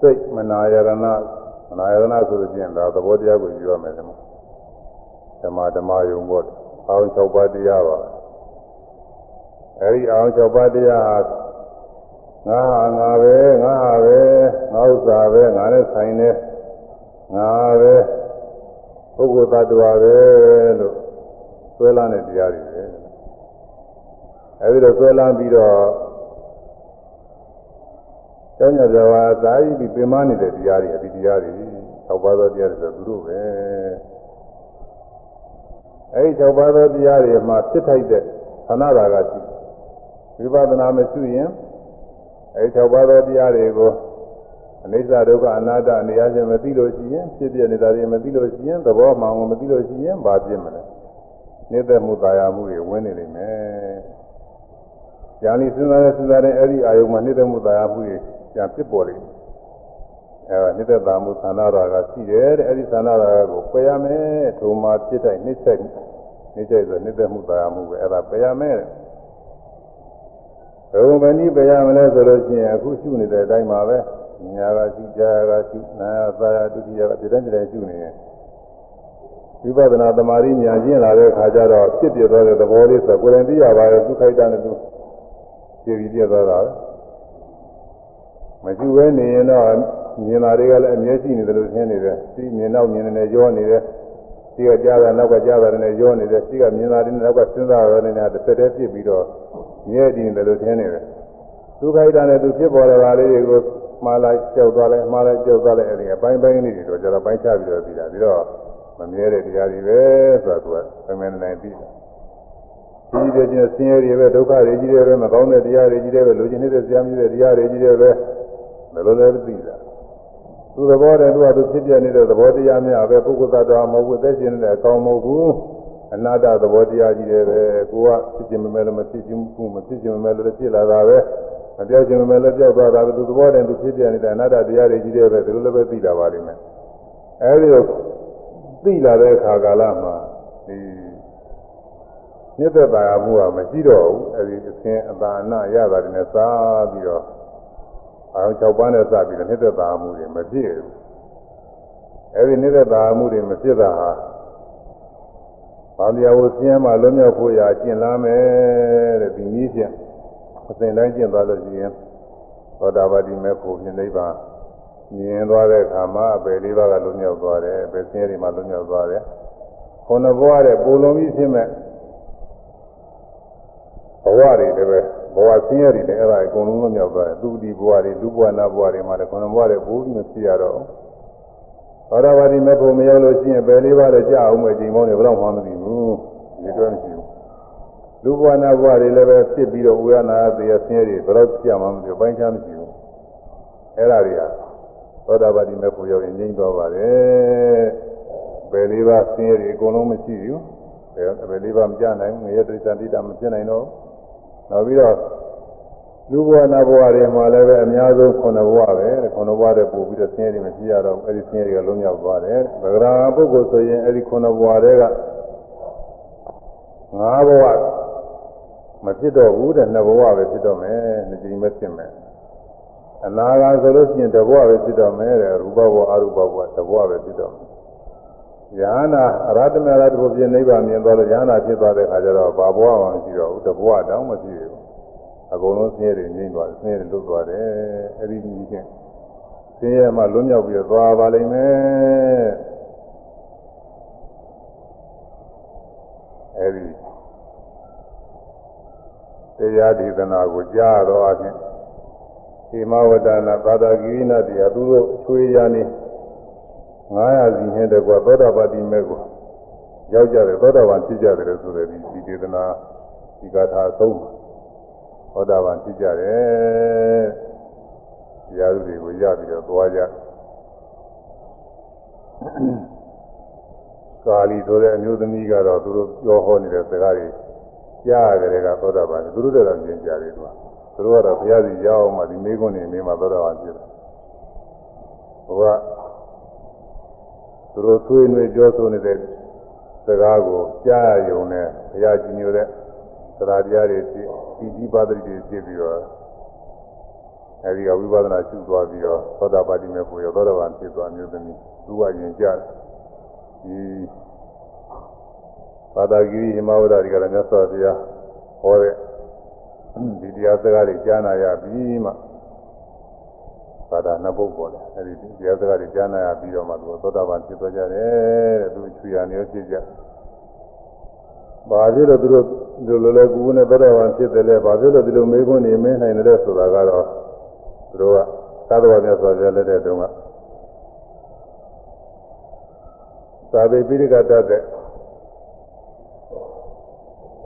S1: စိတ်မနာယရဏမနာယရဏဆိုလို့ချင်းဒါသဘောတရားကိုယူရမယ်ဓမ္မဓမ္မဓမ္မယုံပေါ့အောင်၆ပါးတရားပါ အဲဒီအောင်၆ပါးတရားဟာငါဟာငါပဲငါဟာပဲငါဥစ္စာပဲငါနဲ့ဆိုင်နေငါပဲပုဂ္ဂိုလ်သတ္တဝါပဲလို့ဆွဲလန်းတဲ့တရားတွေပဲအဲဒီတော့ဆွဲလန်းပြီးတော့ကျောင်းညဇဝါသာယီပြီးပြင်မနေတဲ့တရားတွေအဒီတရားတွေ၆ပါးသောတရားတွေဆိုသူတို့ပဲအဲဒီ၆ပါးသောတရားတွေမှာဖြစ်ထိုက်တဲ့သနာတာကရှိ ဝိပဿနာမရှိရင်အဲဒီ၆ပါးသောတရားတွေကိုအနိစ္စဒုက္ခအနာတ္တအနေအချင်းမသိလို့ရှိရင်ဖြစ်ပြနေတာတွေမသိလို့ရှိရင်သဘောမှန်ကိုမသိလို့ရှိရင်ဘာဖြစ်မလဲနေသက်မှုသာယာမှုတွေဝင်နေလိမ့်မယ်။ညာလီစဉ်းစားတဲ့စဉ်းစားတဲ့အဲ့ဒီအာယုံမှာနေသက်မှုသာယာမှုတွေပြန်ဖြစ်ပေါ်လိမ့်မယ်။အဲဒါနေသက်သာမှုသန္တာရာကရှိတယ်တဲ့အဲ့ဒီသန္တာရာကိုပယ်ရမယ်။ထိုမှာဖြစ်တဲ့နှိမ့်ဆက်နှိမ့်ဆက်ဆိုနေသက်မှုသာယာမှုပဲအဲ့ဒါပယ်ရမယ်တဲ့။ ဘယ်လိုပဲနည်းပယ်ရမလဲဆိုလို့ရှိရင်အခုရှုနေတဲ့အတိုင်းပါပဲ။ညာကရှုကြာကရှုနာသာယဒုတိယကပြတဲ့ပြတဲ့ရှုနေရင်ဝိပဿနာသမာဓိညာကျင့်လာတဲ့အခါကျတော့ဖြစ်ပြသွားတဲ့သဘောလေးဆိုကိုယ်တိုင်သိရပါတယ်သူခိုက်တာနဲ့သူဖြည့်ပြီးပြသွားတာပဲမရှုဘဲနေရင်တော့မြင်လာတွေကလည်းအမြဲရှိနေတယ်လို့ထင်နေတယ်ဒီမြင်တော့မြင်နေတယ်ရောနေတယ်ဒီကကြားတာနောက်ကကြားတာနဲ့ရောနေတယ်ဒီကမြင်လာတဲ့နောက်ကစဉ်းစားရတဲ့နဲ့တစ်သက်တည်းဖြစ်ပြီးတော့ မြဲတည်နေတယ်လို့ထင်နေတယ်သူခိုက်တာနဲ့သူဖြစ်ပေါ်တဲ့ပါလေးတွေကိုမှားလိုက်ကြောက်သွားလိုက်မှားလိုက်ကြောက်သွားလိုက်အဲဒီအပိုင်းပိုင်းလေးတွေတော့ကျတော့ပိုင်းချပြီးတော့ပြီးတာပြီးတော့မမြဲတဲ့တရားတွေပဲဆိုတာသူကသမင်နိုင်ပြီးဒီတဲ့ချင်းဆင်းရဲတွေပဲဒုက္ခတွေကြီးတယ်ပဲမကောင်းတဲ့တရားတွေကြီးတယ်ပဲလူချင်းနေတဲ့ဆရာမျိုးတဲ့တရားတွေကြီးတယ်ပဲဘယ်လိုလဲသိတာသူသဘောတည်းသူကသူဖြစ်ပြနေတဲ့သဘောတရားများပဲပုဂ္ဂိုလ်သတ္တဝါမဟုတ်ဘူးသက်ရှင်နေတဲ့အကောင်မဟုတ်ဘူး အနာတ္တသဘောတရားကြီးတယ်ပဲကိုကဖြစ်ခြင်းမမဲ့လို့မဖြစ်ခြင်းဘူးမဖြစ်ခြင်းမမဲ့လို့ဖြစ်လာတာပဲမပြောချင်မဲ့လည်းပြောက်သွားတာပဲသူသဘောတည်းသူဖြစ်ပြနေတဲ့အနာတ္တတရားတွေကြီးတယ်ပဲဒီလိုလည်းပဲသိတာပါလိမ့်မယ်အဲဒီလိုသိလာတဲ့အခါကာလမှာဒီညစ်သက်တာမှုကမရှိတော့ဘူးအဲဒီအသင်အသာအနရတာတွေနဲ့စားပြီးတော့အာရုံ6ပါးနဲ့စပြီးတော့ညစ်သက်တာမှုတွေမပြည့်ဘူးအဲဒီညစ်သက်တာမှုတွေမဖြစ်တာဟာ ဘာတရားကိုဆင်းရဲမှလွတ်မြောက်ဖို့ရာကျင့်လာမယ်တဲ့ဒီနည်းဖြင့်အစဉ်တိုင်းကျင့်သွားလို့ရှိရင်သောတာပတိမေဖို့မြင်နိဗ္ဗာန်မြင်သွားတဲ့အခါမှာအပေလေးပါးကလွတ်မြောက်သွားတယ်အပေဆင်းရဲတွေမှလွတ်မြောက်သွားတယ်ခုနဘဝတဲ့ပုံလုံးကြီးဖြစ်မဲ့ဘဝတွေတည်းပဲဘဝဆင်းရဲတွေလည်းအဲ့ဒါအကုန်လုံးလွတ်မြောက်သွားတယ်သူဒီဘဝတွေလူဘဝနာဘဝတွေမှာလည်းခုနဘဝတဲ့ဘိုးကြီးမဖြစ်ရတော့ သောတာပတိမေဖို့မရောက်လို့ရှိရင်ပယ်လေးပါးလည်းကြာအောင်ပဲဒီမောင်းတွေဘယ်တော့မှမသိဘူးဒီတော့မရှိဘူးလူဘဝနာဘဝတွေလည်းပဲဖြစ်ပြီးတော့ဝေဒနာသေရဆင်းရဲတွေဘယ်တော့ကြာမှမသိဘူးပိုင်းခြားမရှိဘူးအဲ့ဒါတွေဟာသောတာပတိမေဖို့ရောက်ရင်ငြိမ်းသွားပါတယ်ပယ်လေးပါးဆင်းရဲတွေအကုန်လုံးမရှိဘူးပယ်လေးပါးမကြနိုင်ဘူးငရဲတိစ္ဆာတိတာမဖြစ်နိုင်တော့နောက်ပြီးတော့ လူဘဝနာဘဝတွေမှာလည်းပဲအများဆုံးခုနှစ်ဘဝပဲခုနှစ်ဘဝတည်းပို့ပြီးတော့ဆင်းရဲတွေမရှိရတော့အဲ့ဒီဆင်းရဲတွေကလုံးရောက်သွားတယ်ဗဂရာပုဂ္ဂိုလ်ဆိုရင်အဲ့ဒီခုနှစ်ဘဝတည်းကငါးဘဝမဖြစ်တော့ဘူးတဲ့နှစ်ဘဝပဲဖြစ်တော့မယ်နှစ်ကြိမ်ပဲဖြစ်မယ်အနာဂါဆိုလို့ရှိရင်တစ်ဘဝပဲဖြစ်တော့မယ်တဲ့ရူပဘဝအရူပဘဝတစ်ဘဝပဲဖြစ်တော့မယ်ယ ahanan အရဟတမေရတ္တဘုပြနိဗ္ဗာန်မြင်သွားလို့ယ ahanan ဖြစ်သွားတဲ့အခါကျတော့ဘာဘဝမှမရှိတော့ဘူးတစ်ဘဝတောင်မဖြစ်ဘူး အကုန်လုံးဆင်းရဲတွေငြိမ့်သွားတယ်ဆင်းရဲတွေလွတ်သွားတယ်အဲ့ဒီကြီးချင်းဆင်းရဲမှလွတ်မြောက်ပြီးတော့သွားပါလိမ့်မယ်အဲ့ဒီတရားဒေသနာကိုကြားတော့အချင်းဟိမဝဒနာသာဒဂိရိနာတရားသူတို့ချွေးရနေ900စီနဲ့တကွာသောတာပတိမေကိုရောက်ကြတယ်သောတာပန်ဖြစ်ကြတယ်လို့ဆိုတယ်ဒီဒီဒေသနာဒီကထာအဆုံး သောတာပန်ဖြစ်ကြတယ်တရားသူတွေကိုရပြီးတော့သွားကြကာလီဆိုတဲ့အမျိုးသမီးကတော့သူတို့ပြောဟောနေတဲ့စကားတွေကြားရတဲ့ကသောတာပန်သူတို့တက်တော့ကျင်ကြတယ်သူကသူတို့ကတော့ဘုရားစီရောက်မှဒီမိခွန်းနေမိမှသောတာပန်ဖြစ်တယ်ဟိုကသူတို့ဆွေးနွေးပြောဆိုနေတဲ့စကားကိုကြားရုံနဲ့ဘုရားကြီးညိုတဲ့သရာတရားတွေဖြစ် ပြီးဒီပါတိတွေဖြစ်ပြီးတော့အဲဒီကဝိပဿနာရှုသွားပြီးတော့သောတာပတိမေဖို့ရောသောတာပန်ဖြစ်သွားမျိုးသမီးသူကရင်ကြဒီသာသာဂိရိဟိမဝဒတွေကလည်းမြတ်စွာဘုရားဟောတဲ့ဒီတရားစကားတွေကြားနာရပြီးမှသာသာနှစ်ပုဂ္ဂိုလ်လေအဲဒီတရားစကားတွေကြားနာရပြီးတော့မှသူသောတာပန်ဖြစ်သွားကြတယ်တဲ့သူချွေရနေဖြစ်ကြ ဘာဖြစ်လို့သူတို့ဒီလိုလိုကူနဲ့သောတာပန်ဖြစ်တယ်လဲဘာဖြစ်လို့ဒီလိုမေးခွန်းနေမင်းနိုင်တယ်ဆိုတာကတော့သူတို့ကသာသဝမြတ်စွာဘုရားလက်ထက်တုန်းကသာဝေပိဋကတတ်တဲ့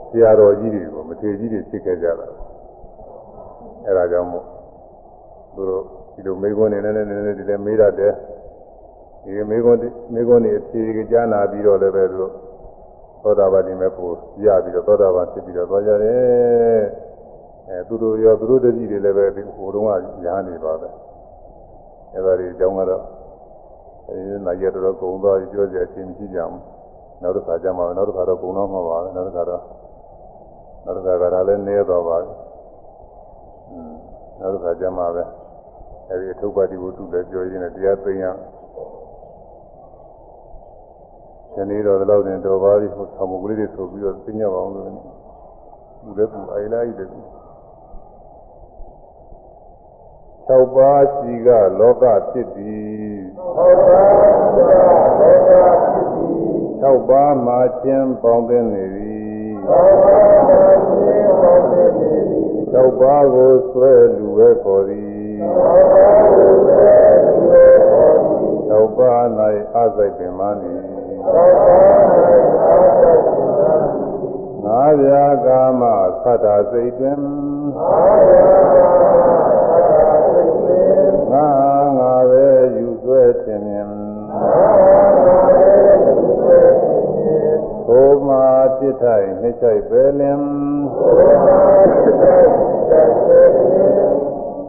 S1: ဆရာတော်ကြီးတွေကိုမထေကြီးတွေဖြစ်ခဲ့ကြတာအဲဒါကြောင့်မို့သူတို့ဒီလိုမေခွန်းနေနေနေနေဒီလည်းမေးတတ်တယ်ဒီမေခွန်းမေခွန်းနေအဖြေကြီးကြားနာပြီးတော့လည်းပဲသူ သောတာပတိမေဖို့ရပြီးတော့သောတာပန်ဖြစ်ပြီးတော့သွားကြတယ်အဲသူတို့ရောသူတို့တတိတွေလည်းပဲဒီဟိုတုန်းကရားနေပါပဲအဲဒါတွေအကြောင်းကတော့အဲဒီနာရတော့ကုံသွားပြီးပြောကြအချင်းမရှိကြဘူးနောက်တစ်ခါကျမှနောက်တစ်ခါတော့ကုံတော့မှာပါပဲနောက်တစ်ခါတော့နောက်တစ်ခါကလည်းနည်းတော့ပါပြီနောက်တစ်ခါကျမှပဲအဲဒီအထုပ်ပါတိဝတ္ထုလည်းပြောရင်းနဲ့တရားသိရ ဒီနေ့တော့ဒီလောက်တင်တော်ပါပြီဟိုဆောင်မကလေးတွေဆိုပြီးတော့သိညပါအောင်လို့ဒီလည်းပူအိုင်လိုက်တယ်6ပါးရှိကလောကဖြစ်သည်6ပါးမှာချင်းပေါင်းသိနေသည်6ပါးကိုဆွဲလူပဲခေါ်သည်6ပါး၌အစိုက်ပင်မနီ ငါးပြာကာမသတ္တစိတ်တွင်ငါငါပဲယူဆွဲခြင်းမြင်သို့မှာပြစ်ထိုင်နှိမ့်ချိုက်ပဲလင်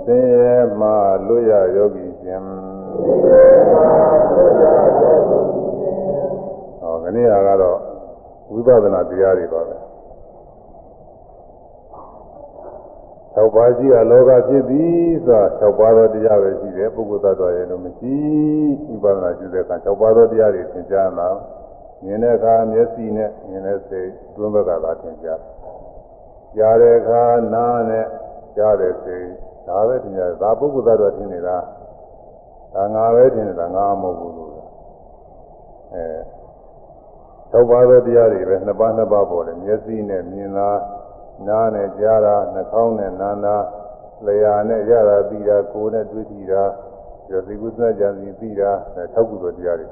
S1: သင်ရဲ့မှာလွတ်ရယောဂီခြင်း ဟောခဏကတော့ဝိပဿနာတရားတွေပါပဲ၆ပါးရှိကလောကဖြစ်သည်ဆိုတာ၆ပါးသောတရားပဲရှိတယ်ပုဂ္ဂိုလ်သတ္တဝါရဲ့လို့မရှိဝိပဿနာကျူတဲ့အခါ၆ပါးသောတရားတွေသင်ကြားလာမြင်တဲ့အခါမျက်စိနဲ့မြင်တဲ့စိတ်တွင်းဘက်ကသာသင်ကြားကြားတဲ့အခါနားနဲ့ကြားတဲ့စိတ်ဒါပဲသင်ကြားဒါပုဂ္ဂိုလ်သတ္တဝါထင်နေတာဒါငါပဲထင်နေတာငါမဟုတ်ဘူးလို့အဲ ၆ပါးသောတရားတွေပဲနှစ်ပါးနှစ်ပါးပေါ်တယ်မျက်စိနဲ့မြင်တာနားနဲ့ကြားတာနှာခေါင်းနဲ့နားတာလျှာနဲ့ရတာပြီးတာကိုယ်နဲ့တွေ့ကြည့်တာပြီးတော့သိကုသကြံစီပြီးတာ၆ခုသောတရားတွေ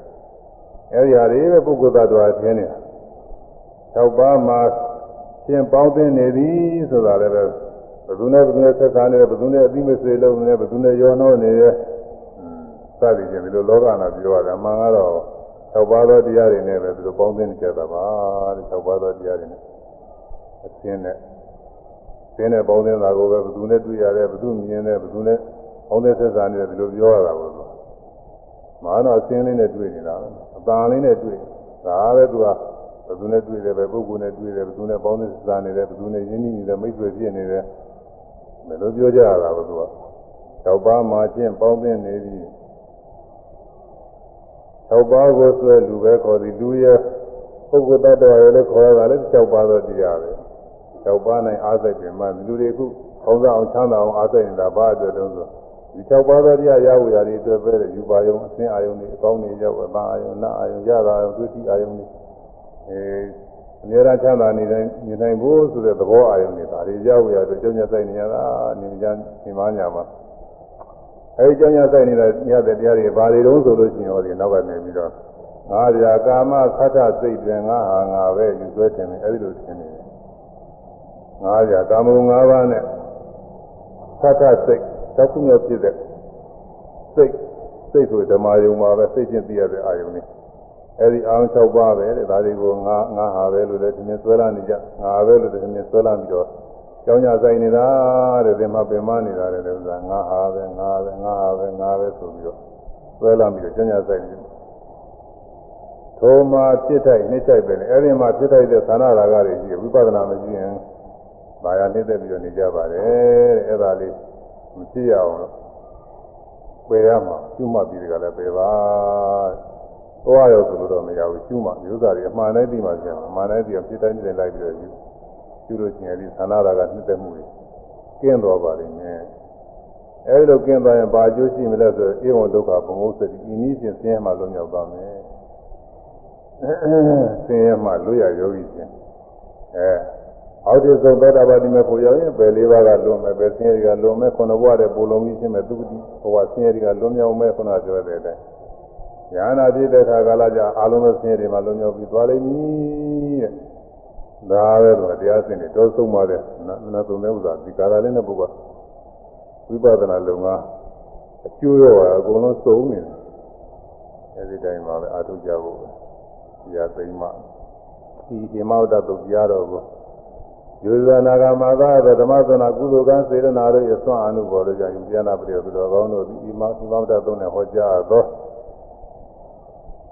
S1: အဲဒီဟာတွေပဲပုဂ္ဂိုလ်သတ္တဝါထင်းနေတာ၆ပါးမှာရှင်းပေါင်းသိနေသည်ဆိုတာလည်းပဲဘယ်သူနဲ့ဘယ်သူနဲ့ဆက်ဆံနေတယ်ဘယ်သူနဲ့အသိမဆွေလုံးနေတယ်ဘယ်သူနဲ့ရောနှောနေတယ်စသည်ဖြင့်ဒီလိုလောကနာပြောရတာအမှန်ကတော့ ၆ပါးသောတရားတွေနဲ့ပဲဒီလိုပေါင်းသိနေကြတာပါတဲ့၆ပါးသောတရားတွေနဲ့အရှင်းနဲ့သင်နဲ့ပေါင်းသင်းတာကိုပဲဘယ်သူနဲ့တွေ့ရတယ်ဘယ်သူမြင်တယ်ဘယ်သူနဲ့ပေါင်းသင်းဆက်ဆံနေတယ်ဒီလိုပြောရတာပေါ့မဟာတော့အရှင်းလေးနဲ့တွေ့နေတာအတန်လေးနဲ့တွေ့ဒါပဲသူကဘယ်သူနဲ့တွေ့တယ်ပဲပုဂ္ဂိုလ်နဲ့တွေ့တယ်ဘယ်သူနဲ့ပေါင်းသင်းဆက်ဆံနေတယ်ဘယ်သူနဲ့ရင်းနှီးနေတယ်မိတ်ဆွေဖြစ်နေတယ်ဘယ်လိုပြောကြရတာပဲသူက၆ပါးမှာချင်းပေါင်းသင်းနေပြီ ၆ပါးကိုဆွဲလူပဲခေါ်သည်လူရဲ့ပုဂ္ဂိုလ်တ attva ရဲ့လည်းခေါ်ရတာလည်း၆ပါးသောတရားပဲ၆ပါးနိုင်အားစိတ်ပြင်မှလူတွေခုခေါင်းဆောင်ချမ်းသာအောင်အားစိတ်နေတာဘာအတွက်တုံးဆိုဒီ၆ပါးသောတရားရဝရာတွေအတွက်ပဲယူပါယုံအစင်းအာယုံတွေအကောင်းတွေရောက်အပန်းအာယုံနာအာယုံရတာအာယုံတွေ့တိအာယုံတွေအဲအများအားချမ်းသာနေတိုင်းနေနိုင်ဖို့ဆိုတဲ့သဘောအာယုံတွေဒါတွေရဝရာတွေကြောင့်ညဆိုင်နေရတာနေကြသင်္မာညာမှာ အဲဒီကြောင့်ညဆိုင်နေတဲ့ညတဲ့တရားတွေဘာတွေတုံးဆိုလို့ရှိရင်ဟောဒီနောက်ကနေပြီးတော့ငါးပြာကာမသတ္တစိတ်တွေငါဟာငါပဲယူဆွဲတယ်အဲဒီလိုထင်နေတယ်ငါးပြာကာမဂုဏ်၅ပါးနဲ့သတ္တစိတ်သောခုမြောက်ဖြစ်တဲ့စိတ်စိတ်ဆိုဓမ္မယုံမှာပဲစိတ်ချင်းသိရတဲ့အာယုံလေးအဲဒီအာယုံ၆ပါးပဲတဲ့ဒါတွေကိုငါငါဟာပဲလို့လည်းဒီနေ့ဆွဲလာနေကြငါပဲလို့ဒီနေ့ဆွဲလာပြီးတော့ ကြောင်းကြဆိုင်နေတာတဲ့ဒီမှာပင်မနေတာတဲ့ဥစ္စာငါဟာပဲငါပဲငါဟာပဲငါပဲဆိုပြီးတော့ဆွဲလာပြီးတော့ကြောင်းကြဆိုင်နေထိုမှာဖြစ်ထိုက်နှိမ့်ထိုက်ပဲလေအဲဒီမှာဖြစ်ထိုက်တဲ့သန္တာရာဂတွေရှိဝိပဿနာမရှိရင်ဘာယာနှိမ့်သက်ပြီးတော့နေကြပါတယ်တဲ့အဲဒါလေးမဖြစ်ရအောင်လို့ပယ်ရမှာကျွမှတ်ပြီးကြလည်းပယ်ပါသွားရောဆိုလို့တော့မရဘူးကျွမှတ်မျိုးစားတွေအမှန်တိုင်းသိမှပြန်အမှန်တိုင်းသိအောင်ဖြစ်တိုင်းဖြစ်လိုက်ပြီးတော့ယူ ကျူလို့ရှိရင်ဒီသန္တာရာဂနှိမ့်သက်မှုတွေကျင်းသွားပါလိမ့်မယ်အဲဒီလိုကျင်းသွားရင်ဘာအကျိုးရှိမလဲဆိုဧဝံဒုက္ခဘုံဥစ္စတိဤနည်းချင်းဆင်းရဲမှလွတ်မြောက်သွားမယ်ဆင်းရဲမှလွတ်ရယောဂီချင်းအဲအောက်တဆုံးသောတာပတိမေဖို့ရောက်ရင်ပယ်လေးပါးကလွန်မယ်ပယ်ဆင်းရဲကလွန်မယ်ခုနဘဝတဲ့ပူလုံးကြီးရှင်းမယ်သူတိဘဝဆင်းရဲကလွန်မြောက်မယ်ခုနပြောတဲ့အတိုင်းညာနာပြည့်တဲ့ခါကာလကြအာလုံးသောဆင်းရဲတွေမှာလွန်မြောက်ပြီးသွားလိမ့်မည်တဲ့ ဒါပဲတော့တရားစင်တွေတောဆုံးပါတဲ့နာသုံးတဲ့ဥစ္စာဒီကာလလေးနဲ့ပုဂ္ဂိုလ်ဝိပဿနာလုံကအကျိုးရောအကုန်လုံးစုံနေတယ်အဲဒီတိုင်းမှာပဲအာထုကြဖို့ပဲဒီဟာသိမ့်မှဒီဒီမောဒတုတ်ကြားတော်ကိုယောဇနာကမာသာဓမ္မသနာကုသိုလ်ကံစေရနာတို့ရသွန်အနုဘော်တို့ကြောင့်ဉာဏပရိယသူတော်ကောင်းတို့ဒီမောဒီမောဒတုတ်နဲ့ဟောကြားသော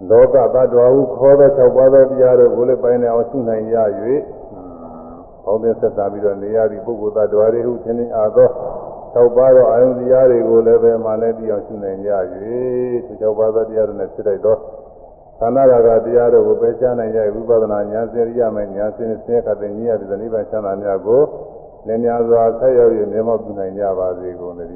S1: လောကတ attva ဟုခေါ်သော၆ပါးသောတရားတို့ကိုလည်းပိုင်းနေအောင်ရှုနိုင်ရ၍ဟောင်းတဲ့ဆက်တာပြီးတော့နေရသည့်ပုဂ္ဂိုလ်တ attva တွေဟုသင်္နေအားသော၆ပါးသောအာယုန်တရားတွေကိုလည်းပဲမှလည်းပြီးအောင်ရှုနိုင်ကြ၍ဒီ၆ပါးသောတရားတွေနဲ့ဖြစ်လိုက်သောသန္တာရာဂတရားတို့ကိုပယ်ချနိုင်ကြဝိပဿနာဉာဏ်စေရိယမဲ့ဉာဏ်စင်းစင်းခတ်တဲ့ဉာဏ်ရတဲ့နိဗ္ဗာန်ချမ်းသာများကိုလင်းများစွာဆက်ရောက်၍မြတ်မောပြုနိုင်ကြပါစေကုန်သတ